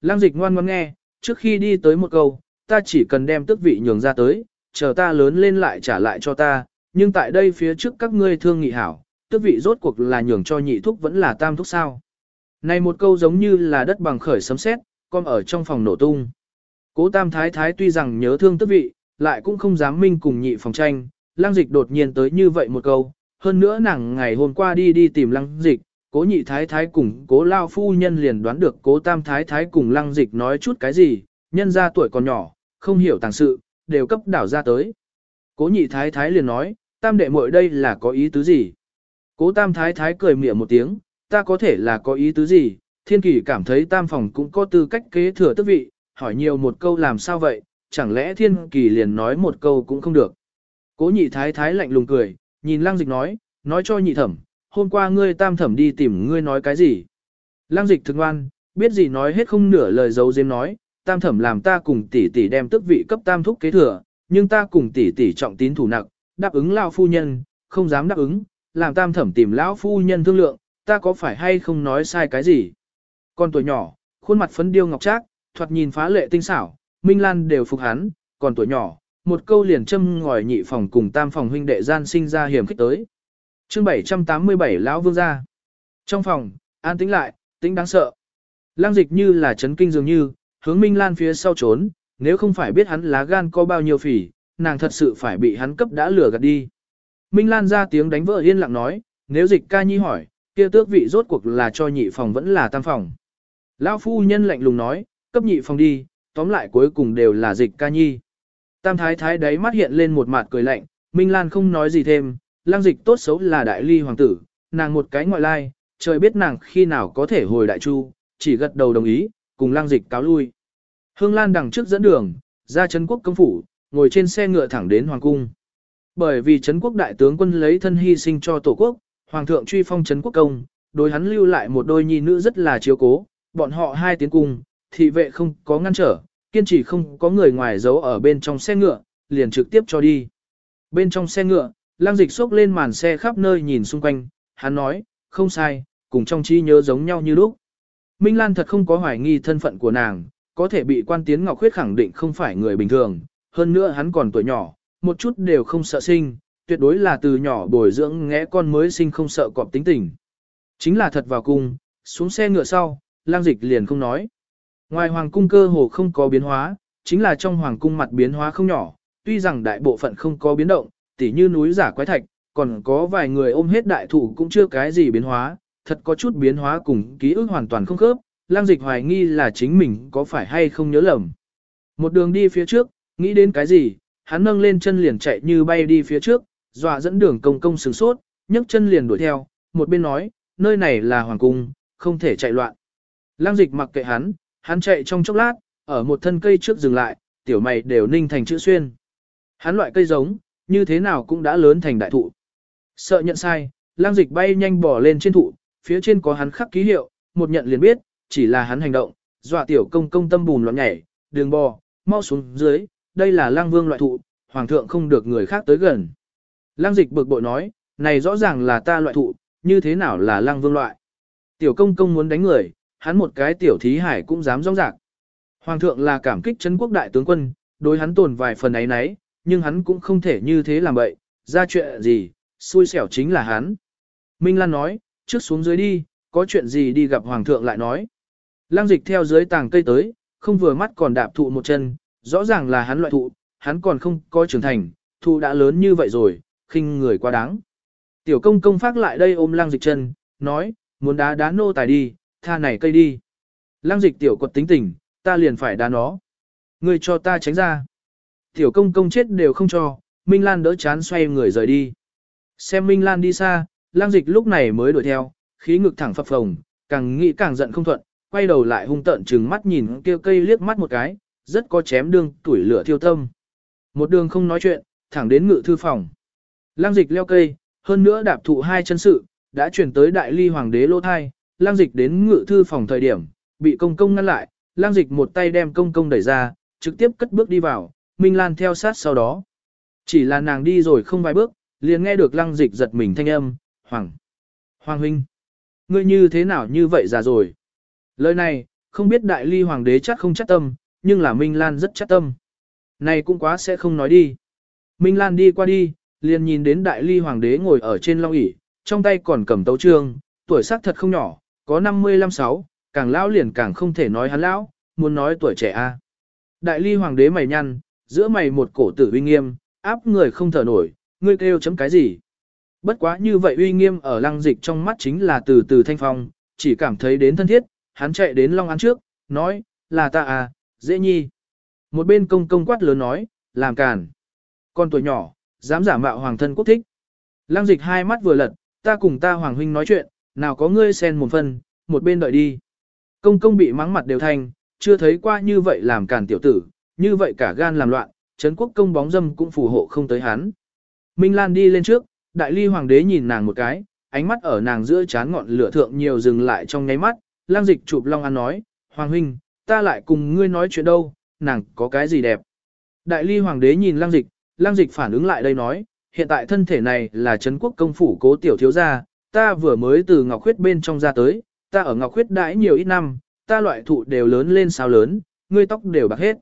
Lăng dịch ngoan ngoãn nghe, trước khi đi tới một câu, ta chỉ cần đem tước vị nhường ra tới, chờ ta lớn lên lại trả lại cho ta, nhưng tại đây phía trước các ngươi thương nghị hảo, tước vị rốt cuộc là nhường cho nhị thúc vẫn là tam thúc sao. Này một câu giống như là đất bằng khởi sấm sét, con ở trong phòng nổ tung. Cố tam thái thái tuy rằng nhớ thương tước vị, lại cũng không dám minh cùng nhị phòng tranh, lăng dịch đột nhiên tới như vậy một câu, hơn nữa nàng ngày hôm qua đi đi tìm lăng dịch, cố nhị thái thái cùng cố lao phu nhân liền đoán được cố tam thái thái cùng lăng dịch nói chút cái gì, nhân ra tuổi còn nhỏ, không hiểu tàng sự, đều cấp đảo ra tới. Cố nhị thái thái liền nói, tam đệ muội đây là có ý tứ gì? Cố tam thái thái cười mỉa một tiếng, ta có thể là có ý tứ gì? Thiên kỳ cảm thấy tam phòng cũng có tư cách kế thừa tước vị, hỏi nhiều một câu làm sao vậy, chẳng lẽ thiên kỳ liền nói một câu cũng không được. Cố nhị thái thái lạnh lùng cười, nhìn lăng dịch nói, nói cho nhị thẩm, hôm qua ngươi tam thẩm đi tìm ngươi nói cái gì. Lăng dịch thực ngoan, biết gì nói hết không nửa lời giấu giếm nói, tam thẩm làm ta cùng tỷ tỷ đem tước vị cấp tam thúc kế thừa, nhưng ta cùng tỷ tỷ trọng tín thủ nặng, đáp ứng lao phu nhân, không dám đáp ứng, làm tam thẩm tìm lão phu nhân thương lượng, ta có phải hay không nói sai cái gì. Con tuổi nhỏ, khuôn mặt phấn điêu ngọc trác, thoạt nhìn phá lệ tinh xảo, Minh Lan đều phục hắn, còn tuổi nhỏ, một câu liền châm ngòi nhị phòng cùng tam phòng huynh đệ gian sinh ra hiểm khích tới chương 787 lão vương gia. Trong phòng, an tĩnh lại, tĩnh đáng sợ. Lang dịch như là chấn kinh dường như, hướng Minh Lan phía sau trốn, nếu không phải biết hắn lá gan có bao nhiêu phỉ, nàng thật sự phải bị hắn cấp đã lừa gạt đi. Minh Lan ra tiếng đánh vợ yên lặng nói, nếu dịch ca nhi hỏi, kia tước vị rốt cuộc là cho nhị phòng vẫn là tam phòng. Lão phu nhân lạnh lùng nói, cấp nhị phòng đi, tóm lại cuối cùng đều là dịch ca nhi. Tam thái thái đấy mắt hiện lên một mặt cười lạnh, Minh Lan không nói gì thêm, lang dịch tốt xấu là đại ly hoàng tử, nàng một cái ngoại lai, trời biết nàng khi nào có thể hồi đại chu, chỉ gật đầu đồng ý, cùng lang dịch cáo lui. Hương Lan đằng trước dẫn đường, ra Trấn quốc công phủ, ngồi trên xe ngựa thẳng đến Hoàng cung. Bởi vì Trấn quốc đại tướng quân lấy thân hy sinh cho tổ quốc, Hoàng thượng truy phong Trấn quốc công, đối hắn lưu lại một đôi nhi nữ rất là chiếu cố, bọn họ hai tiến cung, thị vệ không có ngăn trở, kiên trì không có người ngoài giấu ở bên trong xe ngựa, liền trực tiếp cho đi. Bên trong xe ngựa, lang dịch xốc lên màn xe khắp nơi nhìn xung quanh, hắn nói, không sai, cùng trong trí nhớ giống nhau như lúc. Minh Lan thật không có hoài nghi thân phận của nàng, có thể bị quan tiến Ngọc Khuyết khẳng định không phải người bình thường, hơn nữa hắn còn tuổi nhỏ, một chút đều không sợ sinh, tuyệt đối là từ nhỏ bồi dưỡng ngẽ con mới sinh không sợ cọp tính tình. Chính là thật vào cung, xuống xe ngựa sau, lang dịch liền không nói. Ngoài hoàng cung cơ hồ không có biến hóa, chính là trong hoàng cung mặt biến hóa không nhỏ, tuy rằng đại bộ phận không có biến động, tỉ như núi giả quái thạch, còn có vài người ôm hết đại thủ cũng chưa cái gì biến hóa, thật có chút biến hóa cùng ký ức hoàn toàn không khớp, lang dịch hoài nghi là chính mình có phải hay không nhớ lầm. Một đường đi phía trước, nghĩ đến cái gì, hắn nâng lên chân liền chạy như bay đi phía trước, dọa dẫn đường công công sửng sốt, nhấc chân liền đuổi theo, một bên nói, nơi này là hoàng cung, không thể chạy loạn. Lang dịch mặc kệ hắn, hắn chạy trong chốc lát, ở một thân cây trước dừng lại, tiểu mày đều ninh thành chữ xuyên. Hắn loại cây giống, như thế nào cũng đã lớn thành đại thụ. Sợ nhận sai, lang dịch bay nhanh bỏ lên trên thụ, phía trên có hắn khắc ký hiệu, một nhận liền biết, chỉ là hắn hành động, dọa tiểu công công tâm bùn loạn nhảy, đường bò, mau xuống dưới, đây là lang vương loại thụ, hoàng thượng không được người khác tới gần. Lang dịch bực bội nói, này rõ ràng là ta loại thụ, như thế nào là lang vương loại. Tiểu công công muốn đánh người, hắn một cái tiểu thí hải cũng dám rong rạc. Hoàng thượng là cảm kích chân quốc đại tướng quân, đối hắn tồn vài phần ấy nấy, nhưng hắn cũng không thể như thế làm vậy, ra chuyện gì, xui xẻo chính là hắn. Minh Lan nói, trước xuống dưới đi, có chuyện gì đi gặp hoàng thượng lại nói. Lăng dịch theo dưới tàng cây tới, không vừa mắt còn đạp thụ một chân, rõ ràng là hắn loại thụ, hắn còn không coi trưởng thành, thụ đã lớn như vậy rồi, khinh người quá đáng. Tiểu công công phát lại đây ôm lăng dịch chân, nói, muốn đá đá nô tài đi, tha này cây đi. Lăng dịch tiểu quật tính tình, ta liền phải đá nó. Người cho ta tránh ra. Tiểu công công chết đều không cho, Minh Lan đỡ chán xoay người rời đi. Xem Minh Lan đi xa, lang dịch lúc này mới đuổi theo, khí ngực thẳng phập phồng, càng nghĩ càng giận không thuận, quay đầu lại hung tợn trừng mắt nhìn kêu cây liếc mắt một cái, rất có chém đương tuổi lửa thiêu tâm. Một đường không nói chuyện, thẳng đến ngự thư phòng. Lang dịch leo cây, hơn nữa đạp thụ hai chân sự, đã chuyển tới đại ly hoàng đế lô thai, lang dịch đến ngự thư phòng thời điểm, bị công công ngăn lại, lang dịch một tay đem công công đẩy ra, trực tiếp cất bước đi vào, Minh Lan theo sát sau đó. Chỉ là nàng đi rồi không vài bước, liền nghe được lăng dịch giật mình thanh âm, Hoàng. Hoàng huynh. Ngươi như thế nào như vậy già rồi? Lời này, không biết đại ly hoàng đế chắc không chắc tâm, nhưng là Minh Lan rất chắc tâm. Này cũng quá sẽ không nói đi. Minh Lan đi qua đi, liền nhìn đến đại ly hoàng đế ngồi ở trên long ỷ trong tay còn cầm tấu trương, tuổi tác thật không nhỏ, có 55-6, càng lão liền càng không thể nói hắn lão, muốn nói tuổi trẻ a. Đại ly hoàng đế mày nhăn, giữa mày một cổ tử uy nghiêm, áp người không thở nổi, ngươi kêu chấm cái gì. Bất quá như vậy uy nghiêm ở lăng dịch trong mắt chính là từ từ thanh phong, chỉ cảm thấy đến thân thiết, hắn chạy đến long án trước, nói, là ta à, dễ nhi. Một bên công công quát lớn nói, làm càn. Con tuổi nhỏ, dám giả mạo hoàng thân quốc thích. Lăng dịch hai mắt vừa lật, ta cùng ta hoàng huynh nói chuyện, nào có ngươi xen một phần, một bên đợi đi. Công công bị mắng mặt đều thành, chưa thấy qua như vậy làm càn tiểu tử, như vậy cả gan làm loạn, Trấn quốc công bóng dâm cũng phù hộ không tới hắn. Minh Lan đi lên trước, đại ly hoàng đế nhìn nàng một cái, ánh mắt ở nàng giữa chán ngọn lửa thượng nhiều dừng lại trong nháy mắt, lang dịch chụp long an nói, Hoàng huynh, ta lại cùng ngươi nói chuyện đâu, nàng có cái gì đẹp. Đại ly hoàng đế nhìn lang dịch, lang dịch phản ứng lại đây nói, hiện tại thân thể này là Trấn quốc công phủ cố tiểu thiếu gia, ta vừa mới từ Ngọc Khuyết bên trong ra tới, ta ở Ngọc Khuyết đãi nhiều ít năm, ta loại thụ đều lớn lên sao lớn, ngươi tóc đều bạc hết.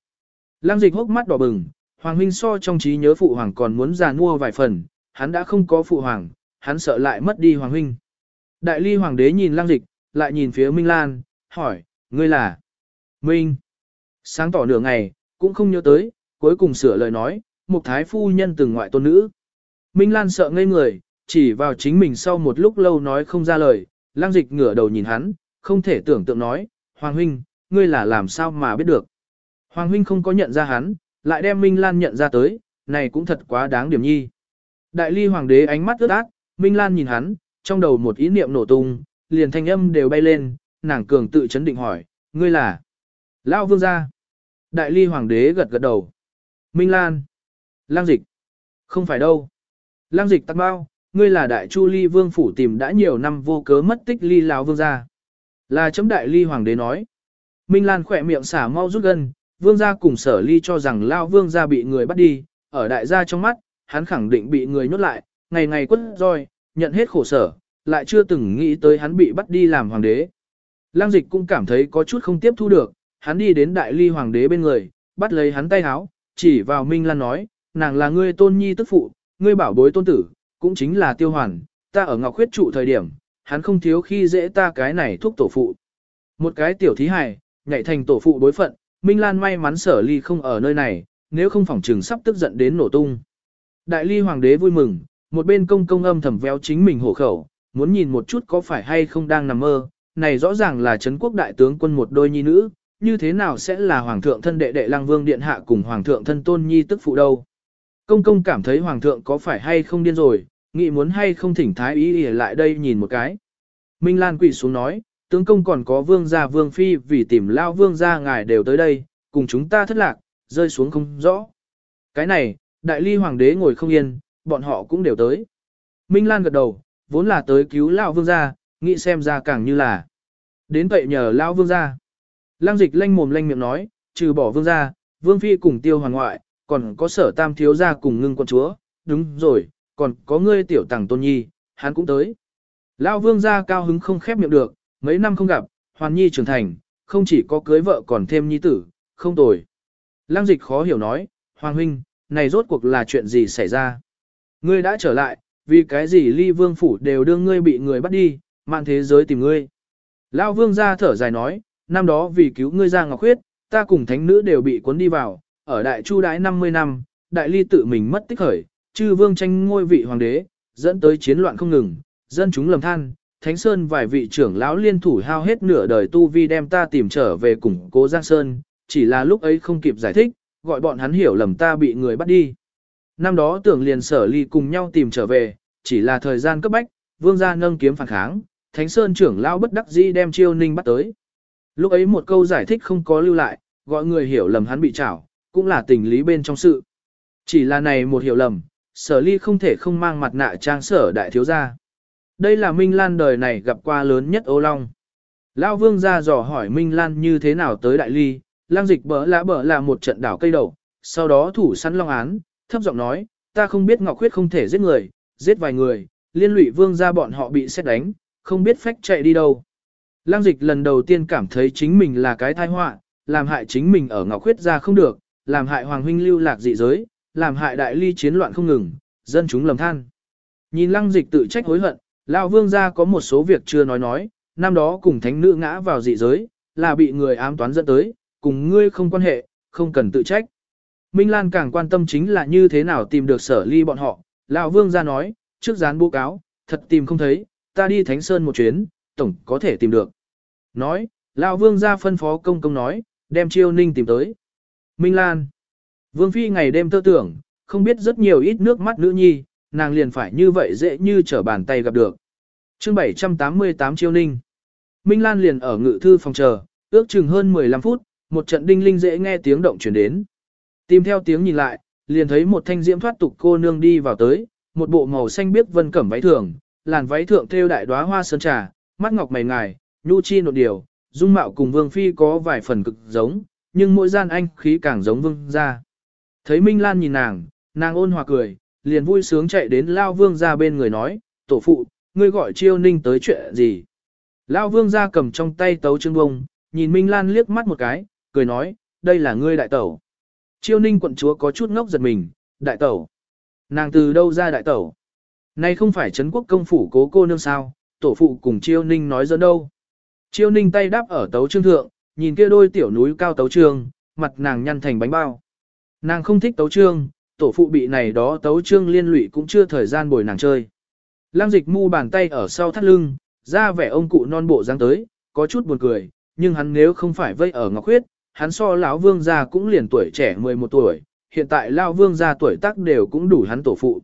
Lang dịch hốc mắt đỏ bừng, Hoàng huynh so trong trí nhớ phụ hoàng còn muốn già mua vài phần, hắn đã không có phụ hoàng, hắn sợ lại mất đi hoàng huynh. Đại ly hoàng đế nhìn lang dịch, lại nhìn phía Minh Lan, hỏi, ngươi là? Minh. Sáng tỏ nửa ngày, cũng không nhớ tới, cuối cùng sửa lời nói, một thái phu nhân từng ngoại tôn nữ. Minh Lan sợ ngây người, chỉ vào chính mình sau một lúc lâu nói không ra lời, lang dịch ngửa đầu nhìn hắn, không thể tưởng tượng nói, Hoàng huynh, ngươi là làm sao mà biết được. Hoàng huynh không có nhận ra hắn, lại đem Minh Lan nhận ra tới, này cũng thật quá đáng điểm nhi. Đại ly hoàng đế ánh mắt ướt át, Minh Lan nhìn hắn, trong đầu một ý niệm nổ tung, liền thanh âm đều bay lên, nàng cường tự chấn định hỏi, ngươi là? Lao vương gia. Đại ly hoàng đế gật gật đầu. Minh Lan. Lang dịch. Không phải đâu. Lang dịch tắc bao, ngươi là đại chu ly vương phủ tìm đã nhiều năm vô cớ mất tích ly lão vương gia. Là chấm đại ly hoàng đế nói. Minh Lan khỏe miệng xả mau rút gần vương gia cùng sở ly cho rằng lao vương gia bị người bắt đi, ở đại gia trong mắt, hắn khẳng định bị người nhốt lại, ngày ngày quất roi, nhận hết khổ sở, lại chưa từng nghĩ tới hắn bị bắt đi làm hoàng đế. Lang dịch cũng cảm thấy có chút không tiếp thu được, hắn đi đến đại ly hoàng đế bên người, bắt lấy hắn tay háo, chỉ vào Minh Lan nói, nàng là ngươi tôn nhi tức phụ, ngươi bảo bối tôn tử, cũng chính là tiêu hoàn, ta ở ngọc khuyết trụ thời điểm, hắn không thiếu khi dễ ta cái này thuốc tổ phụ. Một cái tiểu thí hài, nhảy thành tổ phụ đối phận, Minh Lan may mắn sở ly không ở nơi này, nếu không phỏng trừng sắp tức giận đến nổ tung. Đại ly hoàng đế vui mừng, một bên công công âm thầm véo chính mình hổ khẩu, muốn nhìn một chút có phải hay không đang nằm mơ, này rõ ràng là Trấn quốc đại tướng quân một đôi nhi nữ, như thế nào sẽ là hoàng thượng thân đệ đệ Lang vương điện hạ cùng hoàng thượng thân tôn nhi tức phụ đâu. Công công cảm thấy hoàng thượng có phải hay không điên rồi, nghĩ muốn hay không thỉnh thái ý lại đây nhìn một cái. Minh Lan quỳ xuống nói, tướng công còn có vương gia vương phi vì tìm lao vương gia ngài đều tới đây, cùng chúng ta thất lạc, rơi xuống không rõ. Cái này, đại ly hoàng đế ngồi không yên, bọn họ cũng đều tới. Minh Lan gật đầu, vốn là tới cứu lao vương gia, nghĩ xem ra càng như là. Đến vậy nhờ lao vương gia. Lăng dịch lanh mồm lanh miệng nói, trừ bỏ vương gia, vương phi cùng tiêu hoàng ngoại, còn có sở tam thiếu gia cùng ngưng quân chúa, đúng rồi, còn có ngươi tiểu tàng tôn nhi, hắn cũng tới. Lao vương gia cao hứng không khép miệng được, mấy năm không gặp, hoàn nhi trưởng thành, không chỉ có cưới vợ còn thêm nhi tử, không tồi. Lăng dịch khó hiểu nói, Hoàng huynh, này rốt cuộc là chuyện gì xảy ra? Ngươi đã trở lại, vì cái gì ly vương phủ đều đưa ngươi bị người bắt đi, mạng thế giới tìm ngươi. Lao vương ra thở dài nói, năm đó vì cứu ngươi ra ngọc Khuyết, ta cùng thánh nữ đều bị cuốn đi vào, ở đại chu đái 50 năm, đại ly tự mình mất tích khởi, chư vương tranh ngôi vị hoàng đế, dẫn tới chiến loạn không ngừng, dân chúng lầm than, Thánh Sơn vài vị trưởng lão liên thủ hao hết nửa đời tu vi đem ta tìm trở về củng cố Giang Sơn, chỉ là lúc ấy không kịp giải thích, gọi bọn hắn hiểu lầm ta bị người bắt đi. Năm đó tưởng liền sở ly cùng nhau tìm trở về, chỉ là thời gian cấp bách, vương gia nâng kiếm phản kháng, Thánh Sơn trưởng lão bất đắc dĩ đem chiêu ninh bắt tới. Lúc ấy một câu giải thích không có lưu lại, gọi người hiểu lầm hắn bị trảo, cũng là tình lý bên trong sự. Chỉ là này một hiểu lầm, sở ly không thể không mang mặt nạ trang sở đại thiếu gia. Đây là Minh Lan đời này gặp qua lớn nhất ô long. Lão vương ra dò hỏi Minh Lan như thế nào tới đại ly, lang dịch bỡ lã bỡ là một trận đảo cây đầu, sau đó thủ săn long án, thấp giọng nói, ta không biết Ngọc Khuyết không thể giết người, giết vài người, liên lụy vương ra bọn họ bị xét đánh, không biết phách chạy đi đâu. Lang dịch lần đầu tiên cảm thấy chính mình là cái tai họa, làm hại chính mình ở ngọc khuyết ra không được, làm hại hoàng huynh lưu lạc dị giới, làm hại đại ly chiến loạn không ngừng, dân chúng lầm than. Nhìn lăng dịch tự trách hối hận, lão vương gia có một số việc chưa nói nói, năm đó cùng thánh nữ ngã vào dị giới, là bị người ám toán dẫn tới, cùng ngươi không quan hệ, không cần tự trách. Minh Lan càng quan tâm chính là như thế nào tìm được sở ly bọn họ, lão vương gia nói, trước dán bố cáo, thật tìm không thấy, ta đi Thánh Sơn một chuyến, tổng có thể tìm được. Nói, lão vương gia phân phó công công nói, đem chiêu ninh tìm tới. Minh Lan. Vương Phi ngày đêm tơ tưởng, không biết rất nhiều ít nước mắt nữ nhi, nàng liền phải như vậy dễ như trở bàn tay gặp được. chương 788 chiêu ninh. Minh Lan liền ở ngự thư phòng chờ, ước chừng hơn 15 phút, một trận đinh linh dễ nghe tiếng động chuyển đến. Tìm theo tiếng nhìn lại, liền thấy một thanh diễm thoát tục cô nương đi vào tới, một bộ màu xanh biếc vân cẩm váy thường, làn váy thượng thêu đại đóa hoa sơn trà, mắt ngọc mày ngài, nhu chi nột điều, dung mạo cùng vương phi có vài phần cực giống, nhưng mỗi gian anh khí càng giống vương ra. Thấy Minh Lan nhìn nàng, nàng ôn hòa cười, liền vui sướng chạy đến Lao Vương ra bên người nói, tổ phụ, ngươi gọi chiêu ninh tới chuyện gì. Lao Vương ra cầm trong tay tấu trương bông, nhìn Minh Lan liếc mắt một cái, cười nói, đây là ngươi đại tẩu. Chiêu ninh quận chúa có chút ngốc giật mình, đại tẩu. Nàng từ đâu ra đại tẩu? Này không phải Trấn quốc công phủ cố cô nương sao, tổ phụ cùng chiêu ninh nói dẫn đâu. Chiêu ninh tay đáp ở tấu trương thượng, nhìn kia đôi tiểu núi cao tấu trương, mặt nàng nhăn thành bánh bao. Nàng không thích tấu trương, tổ phụ bị này đó tấu trương liên lụy cũng chưa thời gian bồi nàng chơi. Lăng dịch mu bàn tay ở sau thắt lưng, ra vẻ ông cụ non bộ dáng tới, có chút buồn cười, nhưng hắn nếu không phải vây ở Ngọc Huyết, hắn so lão vương gia cũng liền tuổi trẻ 11 tuổi, hiện tại lão vương gia tuổi tác đều cũng đủ hắn tổ phụ.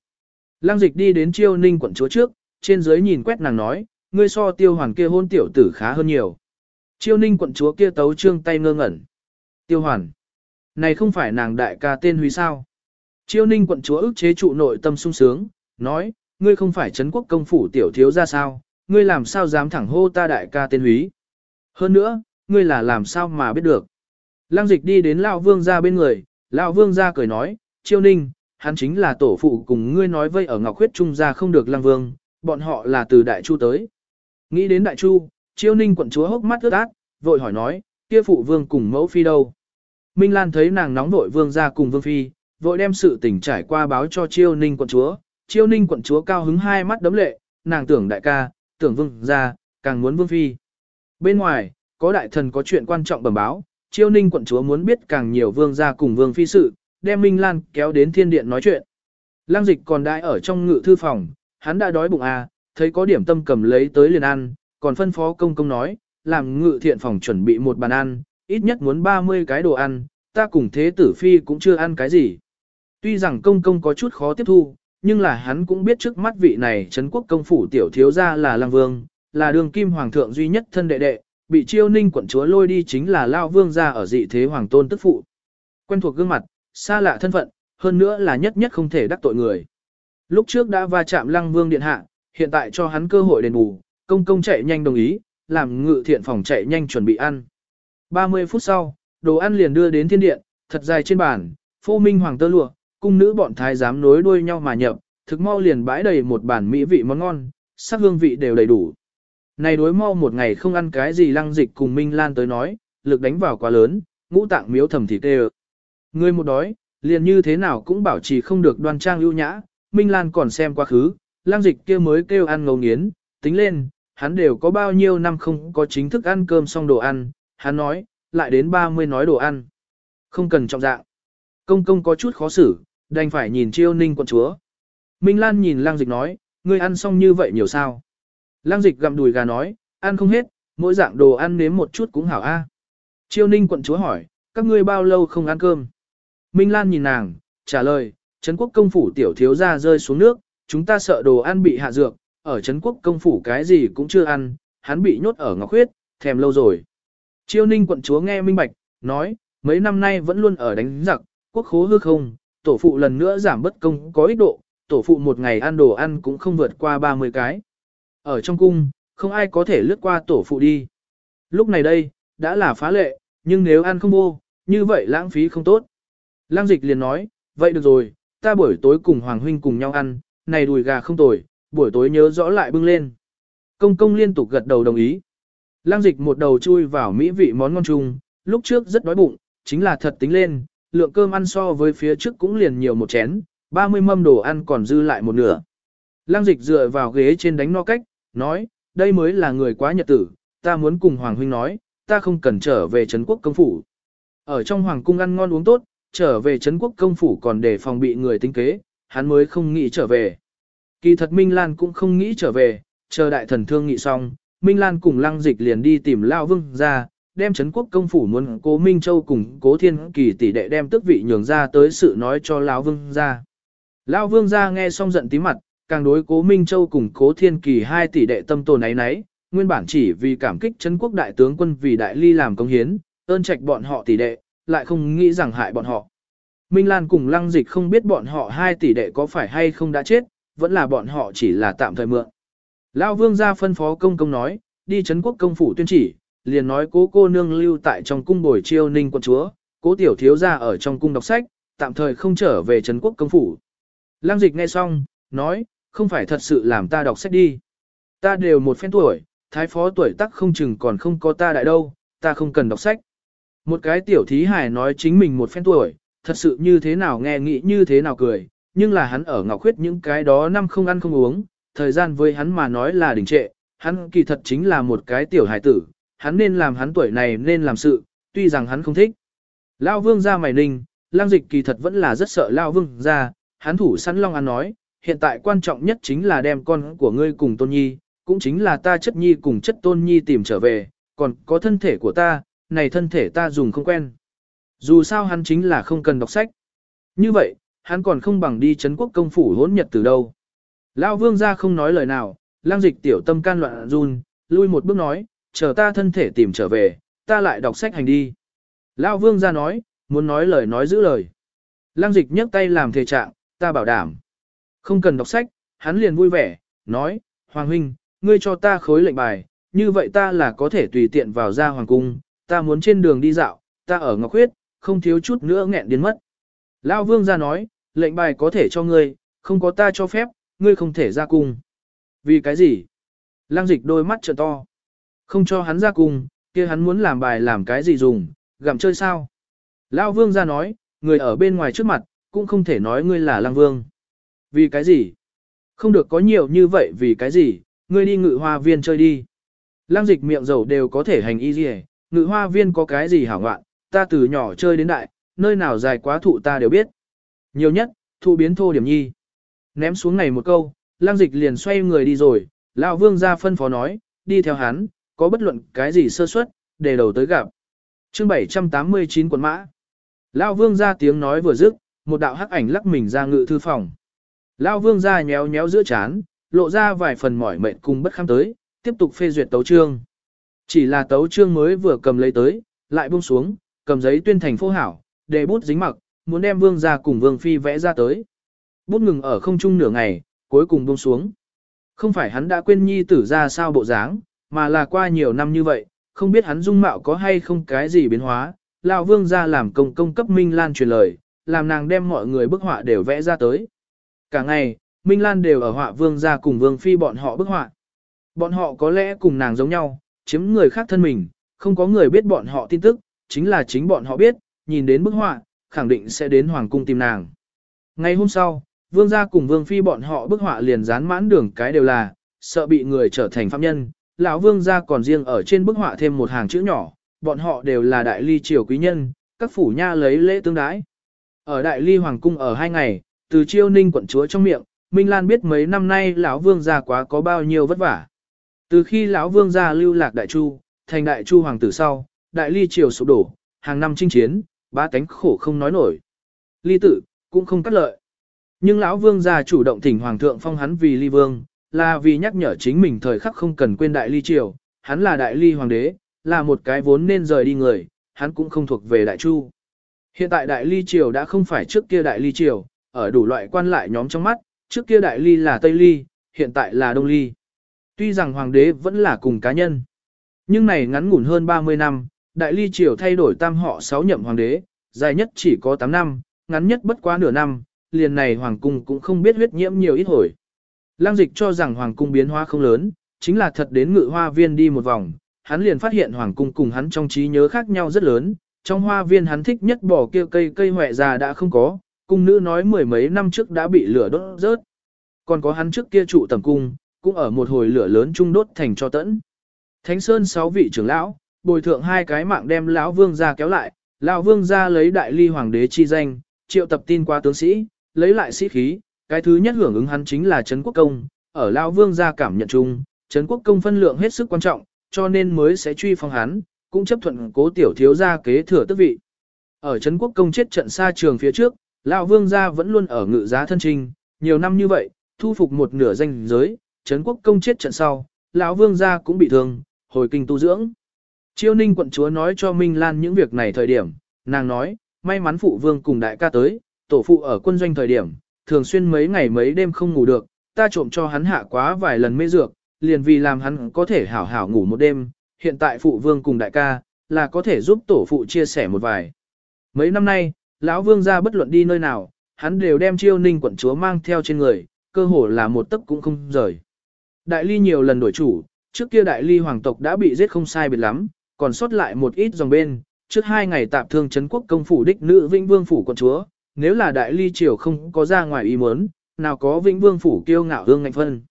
Lăng dịch đi đến chiêu ninh quận chúa trước, trên dưới nhìn quét nàng nói, ngươi so tiêu hoàn kia hôn tiểu tử khá hơn nhiều. Chiêu ninh quận chúa kia tấu trương tay ngơ ngẩn. Tiêu hoàn. Này không phải nàng đại ca tên Huy sao? Chiêu ninh quận chúa ức chế trụ nội tâm sung sướng, nói, ngươi không phải Trấn quốc công phủ tiểu thiếu ra sao, ngươi làm sao dám thẳng hô ta đại ca tên Húy. Hơn nữa, ngươi là làm sao mà biết được. Lăng dịch đi đến Lão Vương ra bên người, Lão Vương ra cười nói, chiêu ninh, hắn chính là tổ phụ cùng ngươi nói vây ở Ngọc Huyết Trung ra không được Lăng Vương, bọn họ là từ Đại Chu tới. Nghĩ đến Đại Chu, chiêu ninh quận chúa hốc mắt ướt át, vội hỏi nói, kia phụ vương cùng mẫu phi đâu. Minh Lan thấy nàng nóng vội vương ra cùng vương phi, vội đem sự tình trải qua báo cho chiêu ninh quận chúa. Chiêu ninh quận chúa cao hứng hai mắt đấm lệ, nàng tưởng đại ca, tưởng vương ra, càng muốn vương phi. Bên ngoài, có đại thần có chuyện quan trọng bẩm báo, chiêu ninh quận chúa muốn biết càng nhiều vương gia cùng vương phi sự, đem Minh Lan kéo đến thiên điện nói chuyện. Lang dịch còn đãi ở trong ngự thư phòng, hắn đã đói bụng à, thấy có điểm tâm cầm lấy tới liền ăn, còn phân phó công công nói, làm ngự thiện phòng chuẩn bị một bàn ăn, ít nhất muốn 30 cái đồ ăn, ta cùng thế tử phi cũng chưa ăn cái gì. Tuy rằng công công có chút khó tiếp thu, nhưng là hắn cũng biết trước mắt vị này Trấn quốc công phủ tiểu thiếu gia là Lăng Vương, là đường kim hoàng thượng duy nhất thân đệ đệ, bị chiêu ninh quận chúa lôi đi chính là Lao Vương gia ở dị thế hoàng tôn tức phụ. Quen thuộc gương mặt, xa lạ thân phận, hơn nữa là nhất nhất không thể đắc tội người. Lúc trước đã va chạm Lăng Vương điện hạ, hiện tại cho hắn cơ hội đền bù, công công chạy nhanh đồng ý, làm ngự thiện phòng chạy nhanh chuẩn bị ăn. 30 phút sau, đồ ăn liền đưa đến thiên điện, thật dài trên bàn, phô minh hoàng tơ lụa, cung nữ bọn thái giám nối đuôi nhau mà nhập, thực mau liền bãi đầy một bản mỹ vị món ngon, sắc hương vị đều đầy đủ. Này đối mau một ngày không ăn cái gì lăng dịch cùng Minh Lan tới nói, lực đánh vào quá lớn, ngũ tạng miếu thầm thịt tê Người một đói, liền như thế nào cũng bảo trì không được đoan trang ưu nhã, Minh Lan còn xem quá khứ, lăng dịch kia mới kêu ăn ngấu nghiến, tính lên, hắn đều có bao nhiêu năm không có chính thức ăn cơm xong đồ ăn, hắn nói, lại đến 30 nói đồ ăn. Không cần trọng dạng. Công công có chút khó xử, đành phải nhìn chiêu ninh quận chúa. Minh Lan nhìn lang dịch nói, ngươi ăn xong như vậy nhiều sao. Lang dịch gặm đùi gà nói, ăn không hết, mỗi dạng đồ ăn nếm một chút cũng hảo a. Chiêu ninh quận chúa hỏi, các ngươi bao lâu không ăn cơm? Minh Lan nhìn nàng, trả lời, Trấn quốc công phủ tiểu thiếu ra rơi xuống nước, chúng ta sợ đồ ăn bị hạ dược, ở Trấn quốc công phủ cái gì cũng chưa ăn, hắn bị nhốt ở ngọc huyết, thèm lâu rồi. Chiêu ninh quận chúa nghe minh bạch, nói, mấy năm nay vẫn luôn ở đánh giặc, quốc khố hư không, tổ phụ lần nữa giảm bất công có ích độ, tổ phụ một ngày ăn đồ ăn cũng không vượt qua 30 cái. Ở trong cung, không ai có thể lướt qua tổ phụ đi. Lúc này đây, đã là phá lệ, nhưng nếu ăn không vô, như vậy lãng phí không tốt. Lang dịch liền nói, vậy được rồi, ta buổi tối cùng Hoàng Huynh cùng nhau ăn, này đùi gà không tồi, buổi tối nhớ rõ lại bưng lên. Công công liên tục gật đầu đồng ý. Lang dịch một đầu chui vào mỹ vị món ngon chung, lúc trước rất đói bụng, chính là thật tính lên, lượng cơm ăn so với phía trước cũng liền nhiều một chén, 30 mâm đồ ăn còn dư lại một nửa. Lăng dịch dựa vào ghế trên đánh no cách, nói, đây mới là người quá nhật tử, ta muốn cùng Hoàng Huynh nói, ta không cần trở về Trấn Quốc công phủ. Ở trong Hoàng cung ăn ngon uống tốt, trở về Trấn Quốc công phủ còn để phòng bị người tính kế, hắn mới không nghĩ trở về. Kỳ thật Minh Lan cũng không nghĩ trở về, chờ đại thần thương nghị xong, Minh Lan cùng Lăng Dịch liền đi tìm Lao Vương ra, đem Trấn Quốc công phủ muốn cố Minh Châu cùng cố thiên kỳ tỷ đệ đem tước vị nhường ra tới sự nói cho Lão Vương ra. Lão Vương ra nghe xong giận tí mặt, càng đối cố Minh Châu cùng cố thiên kỳ hai tỷ đệ tâm tồn ấy nấy, nguyên bản chỉ vì cảm kích Trấn Quốc đại tướng quân vì đại ly làm công hiến, ơn trạch bọn họ tỷ đệ, lại không nghĩ rằng hại bọn họ. Minh Lan cùng Lăng Dịch không biết bọn họ hai tỷ đệ có phải hay không đã chết, vẫn là bọn họ chỉ là tạm thời mượn. Lão Vương ra phân phó công công nói, đi Trấn Quốc công phủ tuyên chỉ, liền nói cố cô nương lưu tại trong cung bồi chiêu ninh quận chúa, cố tiểu thiếu ra ở trong cung đọc sách, tạm thời không trở về Trấn Quốc công phủ. Lăng dịch nghe xong, nói, không phải thật sự làm ta đọc sách đi. Ta đều một phen tuổi, thái phó tuổi tác không chừng còn không có ta đại đâu, ta không cần đọc sách. Một cái tiểu thí hải nói chính mình một phen tuổi, thật sự như thế nào nghe nghĩ như thế nào cười, nhưng là hắn ở ngọc khuyết những cái đó năm không ăn không uống, thời gian với hắn mà nói là đình trệ, hắn kỳ thật chính là một cái tiểu hải tử, hắn nên làm hắn tuổi này nên làm sự, tuy rằng hắn không thích. Lao vương ra mày ninh, lang dịch kỳ thật vẫn là rất sợ Lao vương ra, hắn thủ sẵn long ăn nói, hiện tại quan trọng nhất chính là đem con của ngươi cùng tôn nhi, cũng chính là ta chất nhi cùng chất tôn nhi tìm trở về, còn có thân thể của ta, này thân thể ta dùng không quen. Dù sao hắn chính là không cần đọc sách. Như vậy, hắn còn không bằng đi chấn quốc công phủ hỗn nhật từ đâu. Lao vương ra không nói lời nào, lang dịch tiểu tâm can loạn run, lui một bước nói, chờ ta thân thể tìm trở về, ta lại đọc sách hành đi. Lao vương ra nói, muốn nói lời nói giữ lời. Lăng dịch nhấc tay làm thề trạng, ta bảo đảm. Không cần đọc sách, hắn liền vui vẻ, nói, Hoàng huynh, ngươi cho ta khối lệnh bài, như vậy ta là có thể tùy tiện vào ra hoàng cung, ta muốn trên đường đi dạo, ta ở Ngọc Huyết, không thiếu chút nữa nghẹn đến mất. Lao vương ra nói, lệnh bài có thể cho ngươi, không có ta cho phép, ngươi không thể ra cung. Vì cái gì? Lăng dịch đôi mắt trợ to. Không cho hắn ra cùng, kia hắn muốn làm bài làm cái gì dùng, gặm chơi sao? Lão vương ra nói, người ở bên ngoài trước mặt, cũng không thể nói ngươi là lang vương. Vì cái gì? Không được có nhiều như vậy vì cái gì, ngươi đi ngự hoa viên chơi đi. Lang dịch miệng dầu đều có thể hành y gì ngự hoa viên có cái gì hảo ngoạn, ta từ nhỏ chơi đến đại, nơi nào dài quá thụ ta đều biết. Nhiều nhất, thụ biến thô điểm nhi. Ném xuống này một câu, lang dịch liền xoay người đi rồi, lão vương ra phân phó nói, đi theo hắn, có bất luận cái gì sơ suất, để đầu tới gặp. chương 789 quần mã. lão vương ra tiếng nói vừa dứt, một đạo hắc ảnh lắc mình ra ngự thư phòng. lão vương ra nhéo nhéo giữa chán, lộ ra vài phần mỏi mệt cùng bất kham tới, tiếp tục phê duyệt tấu chương. Chỉ là tấu chương mới vừa cầm lấy tới, lại buông xuống, cầm giấy tuyên thành phô hảo, để bút dính mặc, muốn đem vương ra cùng vương phi vẽ ra tới. Bút ngừng ở không trung nửa ngày, cuối cùng buông xuống. Không phải hắn đã quên nhi tử ra sao bộ dáng, mà là qua nhiều năm như vậy, không biết hắn dung mạo có hay không cái gì biến hóa, lão vương ra làm công công cấp Minh Lan truyền lời, làm nàng đem mọi người bức họa đều vẽ ra tới. Cả ngày, Minh Lan đều ở họa vương ra cùng vương phi bọn họ bức họa. Bọn họ có lẽ cùng nàng giống nhau, chiếm người khác thân mình, không có người biết bọn họ tin tức, chính là chính bọn họ biết, nhìn đến bức họa, khẳng định sẽ đến hoàng cung tìm nàng. Ngày hôm sau, vương gia cùng vương phi bọn họ bức họa liền dán mãn đường cái đều là, sợ bị người trở thành phạm nhân, lão vương gia còn riêng ở trên bức họa thêm một hàng chữ nhỏ, bọn họ đều là đại ly triều quý nhân, các phủ nha lấy lễ tương đái. Ở đại ly hoàng cung ở hai ngày, từ chiêu ninh quận chúa trong miệng, Minh Lan biết mấy năm nay lão vương gia quá có bao nhiêu vất vả. Từ khi lão vương gia lưu lạc đại chu, thành đại chu hoàng tử sau, đại ly triều sụp đổ, hàng năm chinh chiến, ba cánh khổ không nói nổi. Ly tử, cũng không cắt lợi. Nhưng lão vương gia chủ động thỉnh hoàng thượng phong hắn vì ly vương, là vì nhắc nhở chính mình thời khắc không cần quên đại ly triều, hắn là đại ly hoàng đế, là một cái vốn nên rời đi người, hắn cũng không thuộc về đại chu. Hiện tại đại ly triều đã không phải trước kia đại ly triều, ở đủ loại quan lại nhóm trong mắt, trước kia đại ly là tây ly, hiện tại là đông ly. Tuy rằng hoàng đế vẫn là cùng cá nhân, nhưng này ngắn ngủn hơn 30 năm, đại ly triều thay đổi tam họ 6 nhậm hoàng đế, dài nhất chỉ có 8 năm, ngắn nhất bất quá nửa năm, liền này hoàng cung cũng không biết huyết nhiễm nhiều ít hồi. Lang dịch cho rằng hoàng cung biến hóa không lớn, chính là thật đến ngự hoa viên đi một vòng, hắn liền phát hiện hoàng cung cùng hắn trong trí nhớ khác nhau rất lớn, trong hoa viên hắn thích nhất bỏ kia cây cây hoẹ già đã không có, cung nữ nói mười mấy năm trước đã bị lửa đốt rớt. Còn có hắn trước kia trụ tầm cung, cũng ở một hồi lửa lớn trung đốt thành cho tẫn. Thánh Sơn sáu vị trưởng lão, bồi thượng hai cái mạng đem lão vương ra kéo lại, lão vương ra lấy đại ly hoàng đế chi danh, triệu tập tin qua tướng sĩ, lấy lại sĩ khí, cái thứ nhất hưởng ứng hắn chính là Trấn Quốc Công, ở lão vương ra cảm nhận chung, Trấn Quốc Công phân lượng hết sức quan trọng, cho nên mới sẽ truy phong hắn, cũng chấp thuận cố tiểu thiếu gia kế thừa tước vị. Ở Trấn Quốc Công chết trận xa trường phía trước, lão vương gia vẫn luôn ở ngự giá thân trinh, nhiều năm như vậy, thu phục một nửa danh giới, Trấn Quốc Công chết trận sau, lão vương gia cũng bị thương, hồi kinh tu dưỡng. Chiêu ninh quận chúa nói cho Minh Lan những việc này thời điểm, nàng nói, may mắn phụ vương cùng đại ca tới, tổ phụ ở quân doanh thời điểm, thường xuyên mấy ngày mấy đêm không ngủ được, ta trộm cho hắn hạ quá vài lần mê dược, liền vì làm hắn có thể hảo hảo ngủ một đêm, hiện tại phụ vương cùng đại ca, là có thể giúp tổ phụ chia sẻ một vài. Mấy năm nay, lão vương gia bất luận đi nơi nào, hắn đều đem chiêu ninh quận chúa mang theo trên người, cơ hồ là một tấc cũng không rời. Đại ly nhiều lần đổi chủ, trước kia đại ly hoàng tộc đã bị giết không sai biệt lắm, còn sót lại một ít dòng bên, trước hai ngày tạp thương chấn quốc công phủ đích nữ vĩnh vương phủ quận chúa, nếu là đại ly triều không có ra ngoài ý muốn, nào có vĩnh vương phủ kiêu ngạo hương ngạnh phân.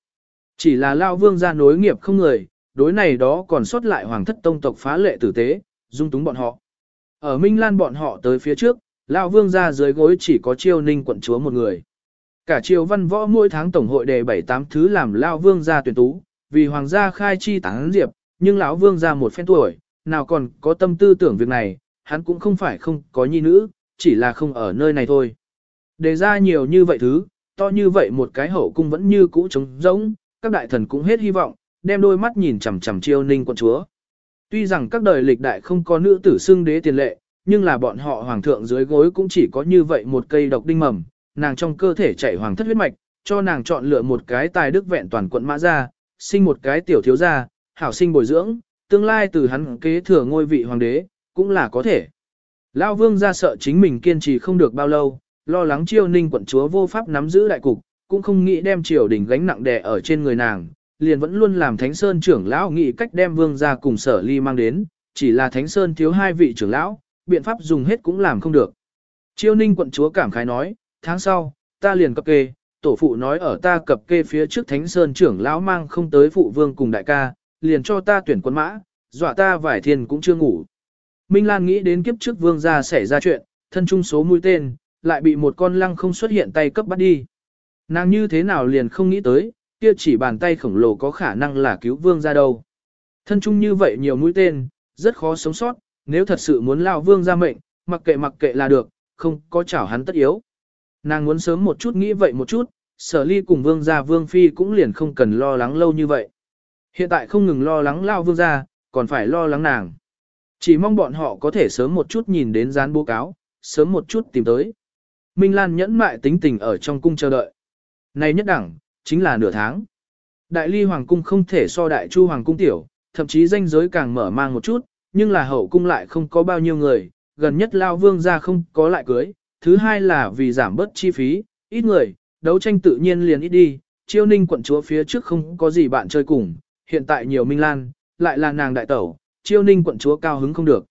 Chỉ là lao vương gia nối nghiệp không người, đối này đó còn sót lại hoàng thất tông tộc phá lệ tử tế, dung túng bọn họ. Ở Minh Lan bọn họ tới phía trước, lão vương gia dưới gối chỉ có chiêu ninh quận chúa một người. Cả triều văn võ mỗi tháng tổng hội đề bảy tám thứ làm lão vương gia tuyển tú, vì hoàng gia khai chi tán diệp, nhưng lão vương gia một phen tuổi, nào còn có tâm tư tưởng việc này, hắn cũng không phải không có nhi nữ, chỉ là không ở nơi này thôi. Đề ra nhiều như vậy thứ, to như vậy một cái hậu cung vẫn như cũ trống rỗng, các đại thần cũng hết hy vọng, đem đôi mắt nhìn chằm chằm chiêu ninh quận chúa. Tuy rằng các đời lịch đại không có nữ tử xưng đế tiền lệ, nhưng là bọn họ hoàng thượng dưới gối cũng chỉ có như vậy một cây độc đinh mầm, nàng trong cơ thể chảy hoàng thất huyết mạch, cho nàng chọn lựa một cái tài đức vẹn toàn quận mã ra, sinh một cái tiểu thiếu gia, hảo sinh bồi dưỡng, tương lai từ hắn kế thừa ngôi vị hoàng đế, cũng là có thể. Lão vương ra sợ chính mình kiên trì không được bao lâu, lo lắng chiêu ninh quận chúa vô pháp nắm giữ đại cục, cũng không nghĩ đem triều đình gánh nặng đè ở trên người nàng, liền vẫn luôn làm Thánh Sơn trưởng lão nghĩ cách đem vương ra cùng sở ly mang đến, chỉ là Thánh Sơn thiếu hai vị trưởng lão, biện pháp dùng hết cũng làm không được. Chiêu ninh quận chúa cảm khái nói, tháng sau, ta liền cập kê, tổ phụ nói ở ta cập kê phía trước Thánh Sơn trưởng lão mang không tới phụ vương cùng đại ca, liền cho ta tuyển quân mã, dọa ta vải thiên cũng chưa ngủ. Minh Lan nghĩ đến kiếp trước vương gia xảy ra chuyện, thân trung số mũi tên, lại bị một con lăng không xuất hiện tay cấp bắt đi. Nàng như thế nào liền không nghĩ tới, kia chỉ bàn tay khổng lồ có khả năng là cứu vương Gia đâu. Thân trung như vậy nhiều mũi tên, rất khó sống sót, nếu thật sự muốn lao vương ra mệnh, mặc kệ mặc kệ là được, không có chảo hắn tất yếu. Nàng muốn sớm một chút nghĩ vậy một chút, sở ly cùng vương gia vương phi cũng liền không cần lo lắng lâu như vậy. Hiện tại không ngừng lo lắng lao vương gia, còn phải lo lắng nàng. Chỉ mong bọn họ có thể sớm một chút nhìn đến gián bố cáo, sớm một chút tìm tới. Minh Lan nhẫn mại tính tình ở trong cung chờ đợi. Này nhất đẳng, chính là nửa tháng. Đại ly hoàng cung không thể so đại chu hoàng cung tiểu, thậm chí danh giới càng mở mang một chút, nhưng là hậu cung lại không có bao nhiêu người, gần nhất lao vương ra không có lại cưới. Thứ hai là vì giảm bớt chi phí, ít người, đấu tranh tự nhiên liền ít đi, chiêu ninh quận chúa phía trước không có gì bạn chơi cùng, hiện tại nhiều minh lan, lại là nàng đại tẩu, chiêu ninh quận chúa cao hứng không được.